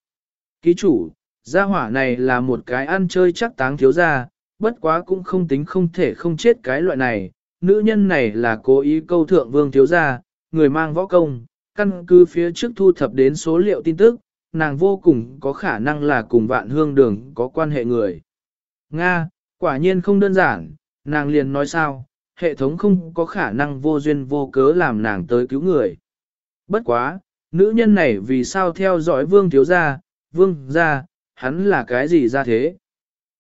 Ký chủ, gia hỏa này là một cái ăn chơi chắc táng thiếu gia, bất quá cũng không tính không thể không chết cái loại này. Nữ nhân này là cố ý câu thượng vương thiếu gia, người mang võ công, căn cứ phía trước thu thập đến số liệu tin tức, nàng vô cùng có khả năng là cùng vạn hương đường có quan hệ người. Nga, quả nhiên không đơn giản, nàng liền nói sao, hệ thống không có khả năng vô duyên vô cớ làm nàng tới cứu người. Bất quá, nữ nhân này vì sao theo dõi vương thiếu gia, vương gia, hắn là cái gì ra thế?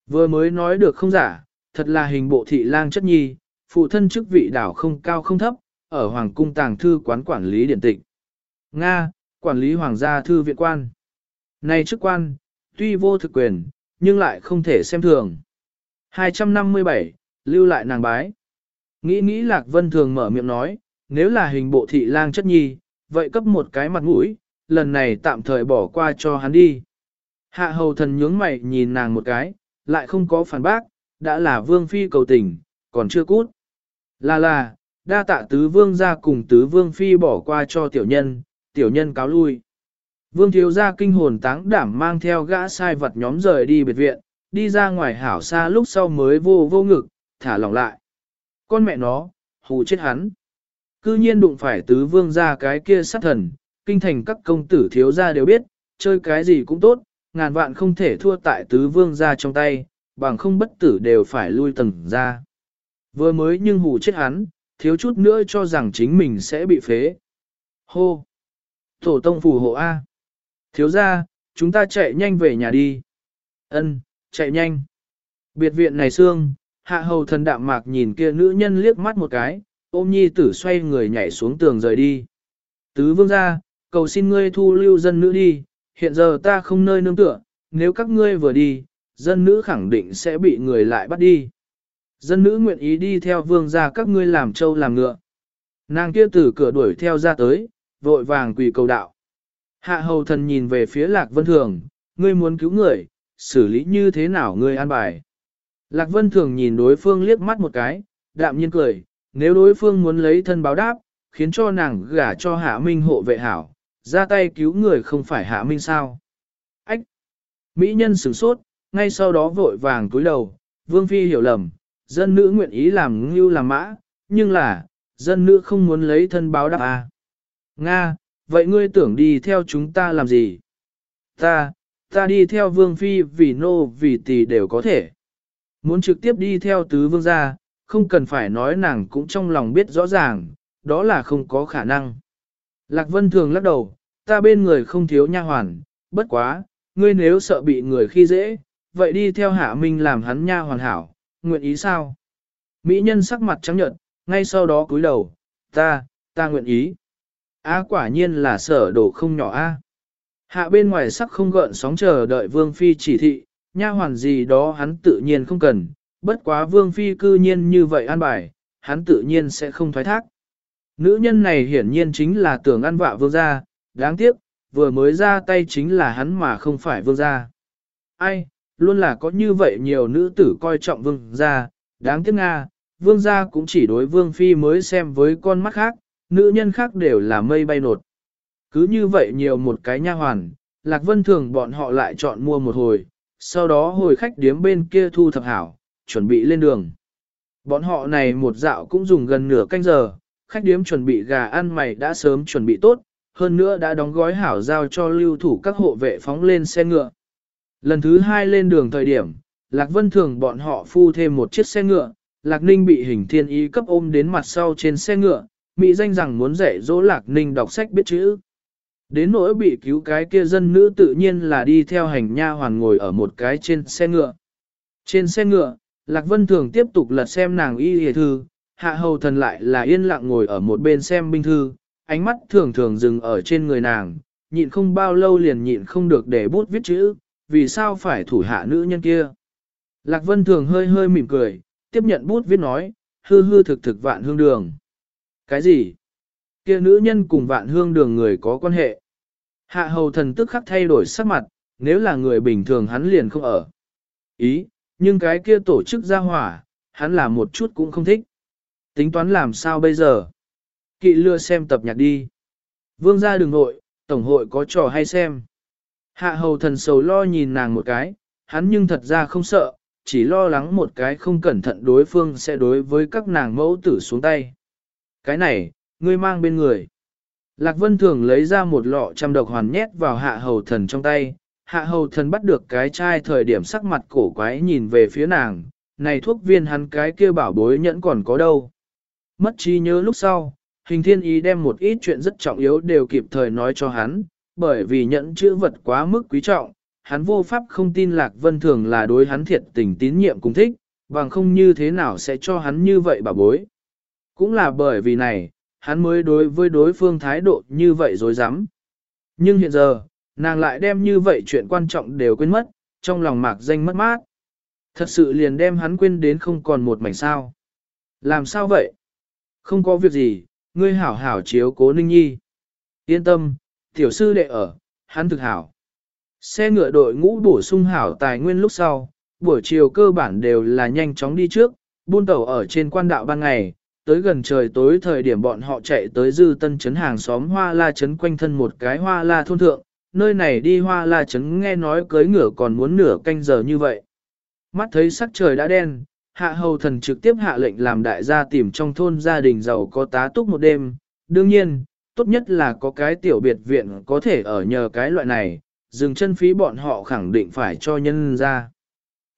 Vừa mới nói được không giả, thật là hình bộ thị lang chất nhi, phụ thân chức vị đảo không cao không thấp, ở Hoàng cung tàng thư quán quản lý điện tịch. Nga, quản lý Hoàng gia thư viện quan. Này chức quan, tuy vô thực quyền, nhưng lại không thể xem thường. 257, lưu lại nàng bái. Nghĩ nghĩ Lạc Vân Thường mở miệng nói, nếu là hình bộ thị lang chất nhi, vậy cấp một cái mặt mũi, lần này tạm thời bỏ qua cho hắn đi. Hạ hầu thần nhướng mày nhìn nàng một cái, lại không có phản bác, đã là vương phi cầu tình, còn chưa cút. Là là, đa tạ tứ vương ra cùng tứ vương phi bỏ qua cho tiểu nhân, tiểu nhân cáo lui. Vương thiếu gia kinh hồn táng đảm mang theo gã sai vật nhóm rời đi biệt viện, đi ra ngoài hảo xa lúc sau mới vô vô ngực, thả lỏng lại. Con mẹ nó, hù chết hắn. Cư nhiên đụng phải tứ vương gia cái kia sát thần, kinh thành các công tử thiếu gia đều biết, chơi cái gì cũng tốt, ngàn vạn không thể thua tại tứ vương gia trong tay, bằng không bất tử đều phải lui tầng ra. Vừa mới nhưng hù chết hắn, thiếu chút nữa cho rằng chính mình sẽ bị phế. Hô! Tổ tông phù hộ A. Thiếu ra, chúng ta chạy nhanh về nhà đi. Ân, chạy nhanh. Biệt viện này xương, hạ hầu thần đạm mạc nhìn kia nữ nhân liếc mắt một cái, ôm nhi tử xoay người nhảy xuống tường rời đi. Tứ vương ra, cầu xin ngươi thu lưu dân nữ đi, hiện giờ ta không nơi nương tựa, nếu các ngươi vừa đi, dân nữ khẳng định sẽ bị người lại bắt đi. Dân nữ nguyện ý đi theo vương ra các ngươi làm trâu làm ngựa. Nàng kia từ cửa đuổi theo ra tới, vội vàng quỳ cầu đạo. Hạ hầu thần nhìn về phía Lạc Vân Thường, ngươi muốn cứu người, xử lý như thế nào ngươi an bài. Lạc Vân Thường nhìn đối phương liếc mắt một cái, đạm nhiên cười, nếu đối phương muốn lấy thân báo đáp, khiến cho nàng gả cho Hạ Minh hộ vệ hảo, ra tay cứu người không phải Hạ Minh sao. Ách! Mỹ nhân sửng sốt, ngay sau đó vội vàng cúi đầu, Vương Phi hiểu lầm, dân nữ nguyện ý làm ngưu làm mã, nhưng là, dân nữ không muốn lấy thân báo đáp à. Nga, vậy ngươi tưởng đi theo chúng ta làm gì? Ta, ta đi theo vương phi vì nô vì tỷ đều có thể. Muốn trực tiếp đi theo tứ vương gia, không cần phải nói nàng cũng trong lòng biết rõ ràng, đó là không có khả năng. Lạc Vân thường lắc đầu, ta bên người không thiếu nha hoàn, bất quá, ngươi nếu sợ bị người khi dễ, vậy đi theo hạ minh làm hắn nha hoàn hảo, nguyện ý sao? Mỹ nhân sắc mặt trắng nhợt, ngay sau đó cúi đầu, ta, ta nguyện ý. A quả nhiên là sở đồ không nhỏ a. Hạ bên ngoài sắc không gợn sóng chờ đợi Vương Phi chỉ thị, nha hoàn gì đó hắn tự nhiên không cần, bất quá Vương Phi cư nhiên như vậy an bài, hắn tự nhiên sẽ không thoái thác. Nữ nhân này hiển nhiên chính là tưởng ăn vạ vương gia, đáng tiếc, vừa mới ra tay chính là hắn mà không phải vương gia. Ai, luôn là có như vậy nhiều nữ tử coi trọng vương gia, đáng tiếc Nga, vương gia cũng chỉ đối vương phi mới xem với con mắt khác, nữ nhân khác đều là mây bay nột. Cứ như vậy nhiều một cái nha hoàn, Lạc Vân Thường bọn họ lại chọn mua một hồi, sau đó hồi khách điếm bên kia thu thập hảo, chuẩn bị lên đường. Bọn họ này một dạo cũng dùng gần nửa canh giờ, khách điếm chuẩn bị gà ăn mày đã sớm chuẩn bị tốt, hơn nữa đã đóng gói hảo giao cho lưu thủ các hộ vệ phóng lên xe ngựa. Lần thứ hai lên đường thời điểm, Lạc Vân Thường bọn họ phu thêm một chiếc xe ngựa, Lạc Ninh bị hình thiên ý cấp ôm đến mặt sau trên xe ngựa, Mỹ danh rằng muốn dạy dỗ Lạc Ninh đọc sách biết chữ. Đến nỗi bị cứu cái kia dân nữ tự nhiên là đi theo hành nha hoàn ngồi ở một cái trên xe ngựa. Trên xe ngựa, Lạc Vân Thường tiếp tục lật xem nàng y hề thư, hạ hầu thần lại là yên lặng ngồi ở một bên xem binh thư, ánh mắt thường thường dừng ở trên người nàng, nhịn không bao lâu liền nhịn không được để bút viết chữ, vì sao phải thủ hạ nữ nhân kia. Lạc Vân Thường hơi hơi mỉm cười, tiếp nhận bút viết nói, hư hư thực thực vạn hương đường. Cái gì? Kia nữ nhân cùng vạn hương đường người có quan hệ. Hạ hầu thần tức khắc thay đổi sắc mặt, nếu là người bình thường hắn liền không ở. Ý, nhưng cái kia tổ chức ra hỏa, hắn là một chút cũng không thích. Tính toán làm sao bây giờ? Kỵ lưa xem tập nhạc đi. Vương gia đường hội, tổng hội có trò hay xem. Hạ hầu thần sầu lo nhìn nàng một cái, hắn nhưng thật ra không sợ, chỉ lo lắng một cái không cẩn thận đối phương sẽ đối với các nàng mẫu tử xuống tay. Cái này, ngươi mang bên người. Lạc Vân Thường lấy ra một lọ trăm độc hoàn nhét vào hạ hầu thần trong tay. Hạ hầu thần bắt được cái chai thời điểm sắc mặt cổ quái nhìn về phía nàng. Này thuốc viên hắn cái kia bảo bối nhẫn còn có đâu. Mất trí nhớ lúc sau, hình thiên ý đem một ít chuyện rất trọng yếu đều kịp thời nói cho hắn, bởi vì nhẫn chữ vật quá mức quý trọng, hắn vô pháp không tin Lạc Vân Thường là đối hắn thiệt tình tín nhiệm cùng thích, bằng không như thế nào sẽ cho hắn như vậy bảo bối. Cũng là bởi vì này, hắn mới đối với đối phương thái độ như vậy dối rắm Nhưng hiện giờ, nàng lại đem như vậy chuyện quan trọng đều quên mất, trong lòng mạc danh mất mát. Thật sự liền đem hắn quên đến không còn một mảnh sao. Làm sao vậy? Không có việc gì, ngươi hảo hảo chiếu cố ninh nhi. Yên tâm, tiểu sư đệ ở, hắn thực hảo. Xe ngựa đội ngũ bổ sung hảo tài nguyên lúc sau, buổi chiều cơ bản đều là nhanh chóng đi trước, buôn tàu ở trên quan đạo ban ngày, tới gần trời tối thời điểm bọn họ chạy tới dư tân trấn hàng xóm hoa la trấn quanh thân một cái hoa la thôn thượng, nơi này đi hoa la trấn nghe nói cưới ngửa còn muốn nửa canh giờ như vậy. Mắt thấy sắc trời đã đen, hạ hầu thần trực tiếp hạ lệnh làm đại gia tìm trong thôn gia đình giàu có tá túc một đêm, đương nhiên, tốt nhất là có cái tiểu biệt viện có thể ở nhờ cái loại này, dừng chân phí bọn họ khẳng định phải cho nhân ra.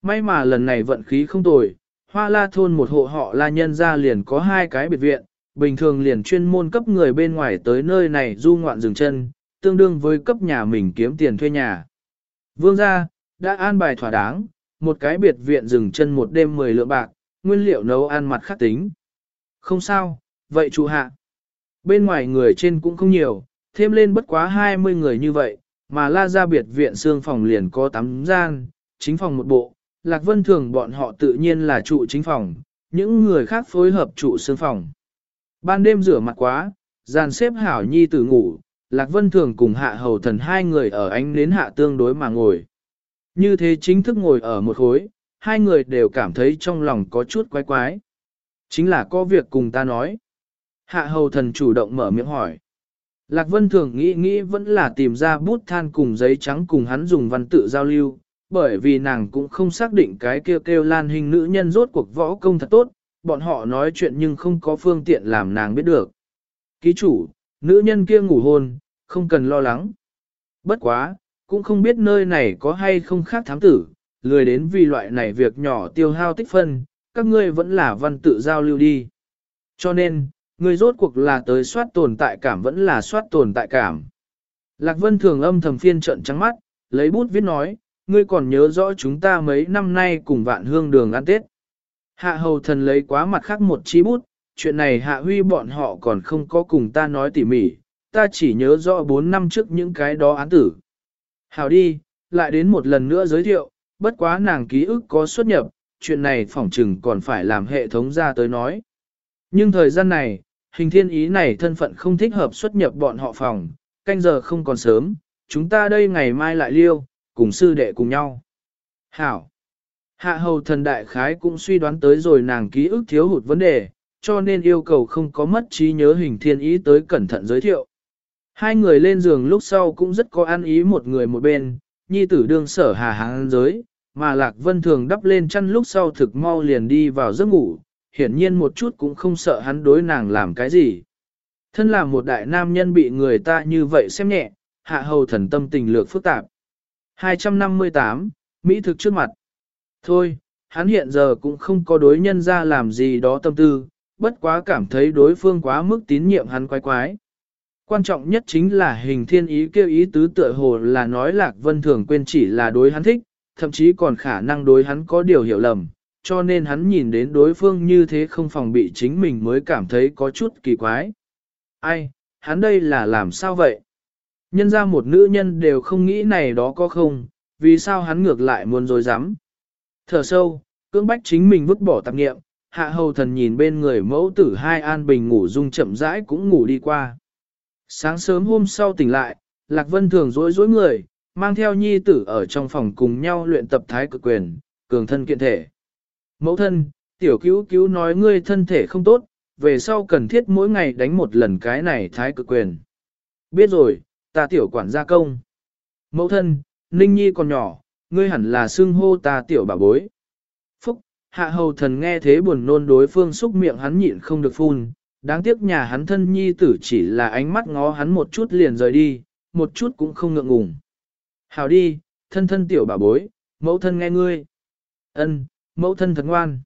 May mà lần này vận khí không tồi, hoa la thôn một hộ họ la nhân ra liền có hai cái biệt viện, bình thường liền chuyên môn cấp người bên ngoài tới nơi này du ngoạn dừng chân, tương đương với cấp nhà mình kiếm tiền thuê nhà. Vương gia đã an bài thỏa đáng, một cái biệt viện dừng chân một đêm 10 lượng bạc, nguyên liệu nấu ăn mặt khắc tính. Không sao, vậy chủ hạ. Bên ngoài người trên cũng không nhiều, thêm lên bất quá 20 người như vậy, mà la ra biệt viện xương phòng liền có 8 gian, chính phòng một bộ, Lạc Vân Thường bọn họ tự nhiên là trụ chính phòng, những người khác phối hợp trụ xương phòng. Ban đêm rửa mặt quá, dàn xếp hảo nhi tử ngủ, Lạc Vân Thường cùng hạ hầu thần hai người ở ánh đến hạ tương đối mà ngồi. Như thế chính thức ngồi ở một khối, hai người đều cảm thấy trong lòng có chút quái quái. Chính là có việc cùng ta nói. Hạ hầu thần chủ động mở miệng hỏi. Lạc Vân thường nghĩ nghĩ vẫn là tìm ra bút than cùng giấy trắng cùng hắn dùng văn tự giao lưu, bởi vì nàng cũng không xác định cái kêu kêu lan hình nữ nhân rốt cuộc võ công thật tốt, bọn họ nói chuyện nhưng không có phương tiện làm nàng biết được. Ký chủ, nữ nhân kia ngủ hôn, không cần lo lắng. Bất quá, cũng không biết nơi này có hay không khác thám tử, lười đến vì loại này việc nhỏ tiêu hao tích phân, các ngươi vẫn là văn tự giao lưu đi. Cho nên, người rốt cuộc là tới soát tồn tại cảm vẫn là soát tồn tại cảm. Lạc Vân thường âm thầm phiên trận trắng mắt, lấy bút viết nói, ngươi còn nhớ rõ chúng ta mấy năm nay cùng vạn hương đường ăn Tết. Hạ hầu thần lấy quá mặt khác một chi bút, chuyện này hạ huy bọn họ còn không có cùng ta nói tỉ mỉ, ta chỉ nhớ rõ 4 năm trước những cái đó án tử. Hào đi, lại đến một lần nữa giới thiệu, bất quá nàng ký ức có xuất nhập, chuyện này phỏng chừng còn phải làm hệ thống ra tới nói. Nhưng thời gian này, hình thiên ý này thân phận không thích hợp xuất nhập bọn họ phòng, canh giờ không còn sớm, chúng ta đây ngày mai lại liêu, cùng sư đệ cùng nhau. Hảo! Hạ hầu thần đại khái cũng suy đoán tới rồi nàng ký ức thiếu hụt vấn đề, cho nên yêu cầu không có mất trí nhớ hình thiên ý tới cẩn thận giới thiệu. Hai người lên giường lúc sau cũng rất có ăn ý một người một bên, nhi tử đương sở hà hàng giới, mà Lạc Vân thường đắp lên chăn lúc sau thực mau liền đi vào giấc ngủ, hiển nhiên một chút cũng không sợ hắn đối nàng làm cái gì. Thân là một đại nam nhân bị người ta như vậy xem nhẹ, hạ hầu thần tâm tình lược phức tạp. 258, Mỹ thực trước mặt. Thôi, hắn hiện giờ cũng không có đối nhân ra làm gì đó tâm tư, bất quá cảm thấy đối phương quá mức tín nhiệm hắn quái quái. Quan trọng nhất chính là hình thiên ý kêu ý tứ tựa hồ là nói Lạc Vân Thường quên chỉ là đối hắn thích, thậm chí còn khả năng đối hắn có điều hiểu lầm, cho nên hắn nhìn đến đối phương như thế không phòng bị chính mình mới cảm thấy có chút kỳ quái. Ai, hắn đây là làm sao vậy? Nhân ra một nữ nhân đều không nghĩ này đó có không, vì sao hắn ngược lại muốn dối dám. Thở sâu, cưỡng bách chính mình vứt bỏ tạp nghiệm, hạ hầu thần nhìn bên người mẫu tử hai an bình ngủ dung chậm rãi cũng ngủ đi qua. Sáng sớm hôm sau tỉnh lại, Lạc Vân thường dối dối người, mang theo nhi tử ở trong phòng cùng nhau luyện tập thái cực quyền, cường thân kiện thể. Mẫu thân, tiểu cứu cứu nói ngươi thân thể không tốt, về sau cần thiết mỗi ngày đánh một lần cái này thái cực quyền. Biết rồi, ta tiểu quản gia công. Mẫu thân, Ninh Nhi còn nhỏ, ngươi hẳn là xưng hô ta tiểu bà bối. Phúc, hạ hầu thần nghe thế buồn nôn đối phương xúc miệng hắn nhịn không được phun, đáng tiếc nhà hắn thân nhi tử chỉ là ánh mắt ngó hắn một chút liền rời đi, một chút cũng không ngượng ngùng. Hào đi, thân thân tiểu bà bối, mẫu thân nghe ngươi. Ân, mẫu thân thật ngoan.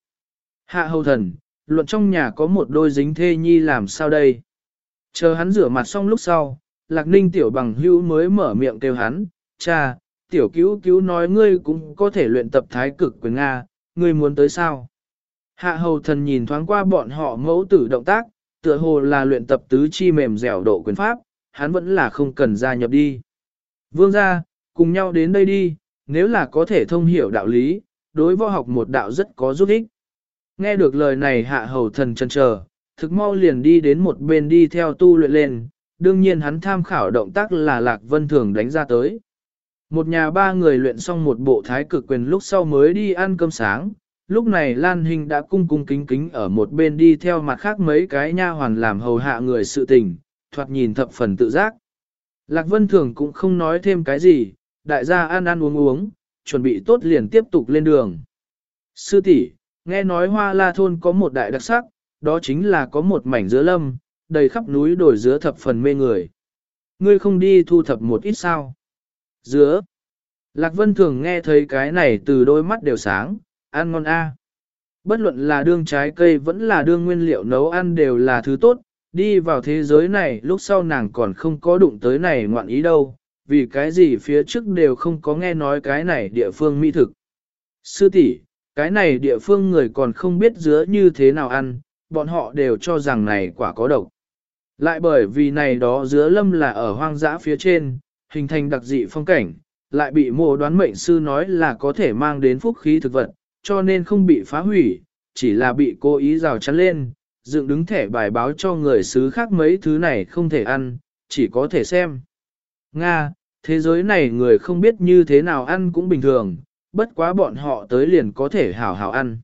Hạ hầu thần, luận trong nhà có một đôi dính thê nhi làm sao đây? Chờ hắn rửa mặt xong lúc sau, lạc ninh tiểu bằng hữu mới mở miệng kêu hắn, cha, tiểu cứu cứu nói ngươi cũng có thể luyện tập thái cực quyền Nga, ngươi muốn tới sao? Hạ hầu thần nhìn thoáng qua bọn họ mẫu tử động tác, tựa hồ là luyện tập tứ chi mềm dẻo độ quyền pháp, hắn vẫn là không cần gia nhập đi. Vương gia, cùng nhau đến đây đi, nếu là có thể thông hiểu đạo lý, đối võ học một đạo rất có giúp ích. Nghe được lời này hạ hầu thần chân chờ, thực mau liền đi đến một bên đi theo tu luyện lên, đương nhiên hắn tham khảo động tác là Lạc Vân Thường đánh ra tới. Một nhà ba người luyện xong một bộ thái cực quyền lúc sau mới đi ăn cơm sáng, lúc này Lan Hình đã cung cung kính kính ở một bên đi theo mặt khác mấy cái nha hoàn làm hầu hạ người sự tình, thoạt nhìn thập phần tự giác. Lạc Vân Thường cũng không nói thêm cái gì, đại gia ăn ăn uống uống, chuẩn bị tốt liền tiếp tục lên đường. Sư tỷ, nghe nói hoa la thôn có một đại đặc sắc, đó chính là có một mảnh dứa lâm, đầy khắp núi đồi dứa thập phần mê người. Ngươi không đi thu thập một ít sao? Dứa. Lạc Vân thường nghe thấy cái này từ đôi mắt đều sáng, ăn ngon a. Bất luận là đương trái cây vẫn là đương nguyên liệu nấu ăn đều là thứ tốt, đi vào thế giới này lúc sau nàng còn không có đụng tới này ngoạn ý đâu, vì cái gì phía trước đều không có nghe nói cái này địa phương mỹ thực. Sư tỷ, cái này địa phương người còn không biết dứa như thế nào ăn, bọn họ đều cho rằng này quả có độc. Lại bởi vì này đó dứa lâm là ở hoang dã phía trên, hình thành đặc dị phong cảnh, lại bị mộ đoán mệnh sư nói là có thể mang đến phúc khí thực vật, cho nên không bị phá hủy, chỉ là bị cố ý rào chắn lên, dựng đứng thẻ bài báo cho người xứ khác mấy thứ này không thể ăn, chỉ có thể xem. Nga, thế giới này người không biết như thế nào ăn cũng bình thường, bất quá bọn họ tới liền có thể hảo hảo ăn.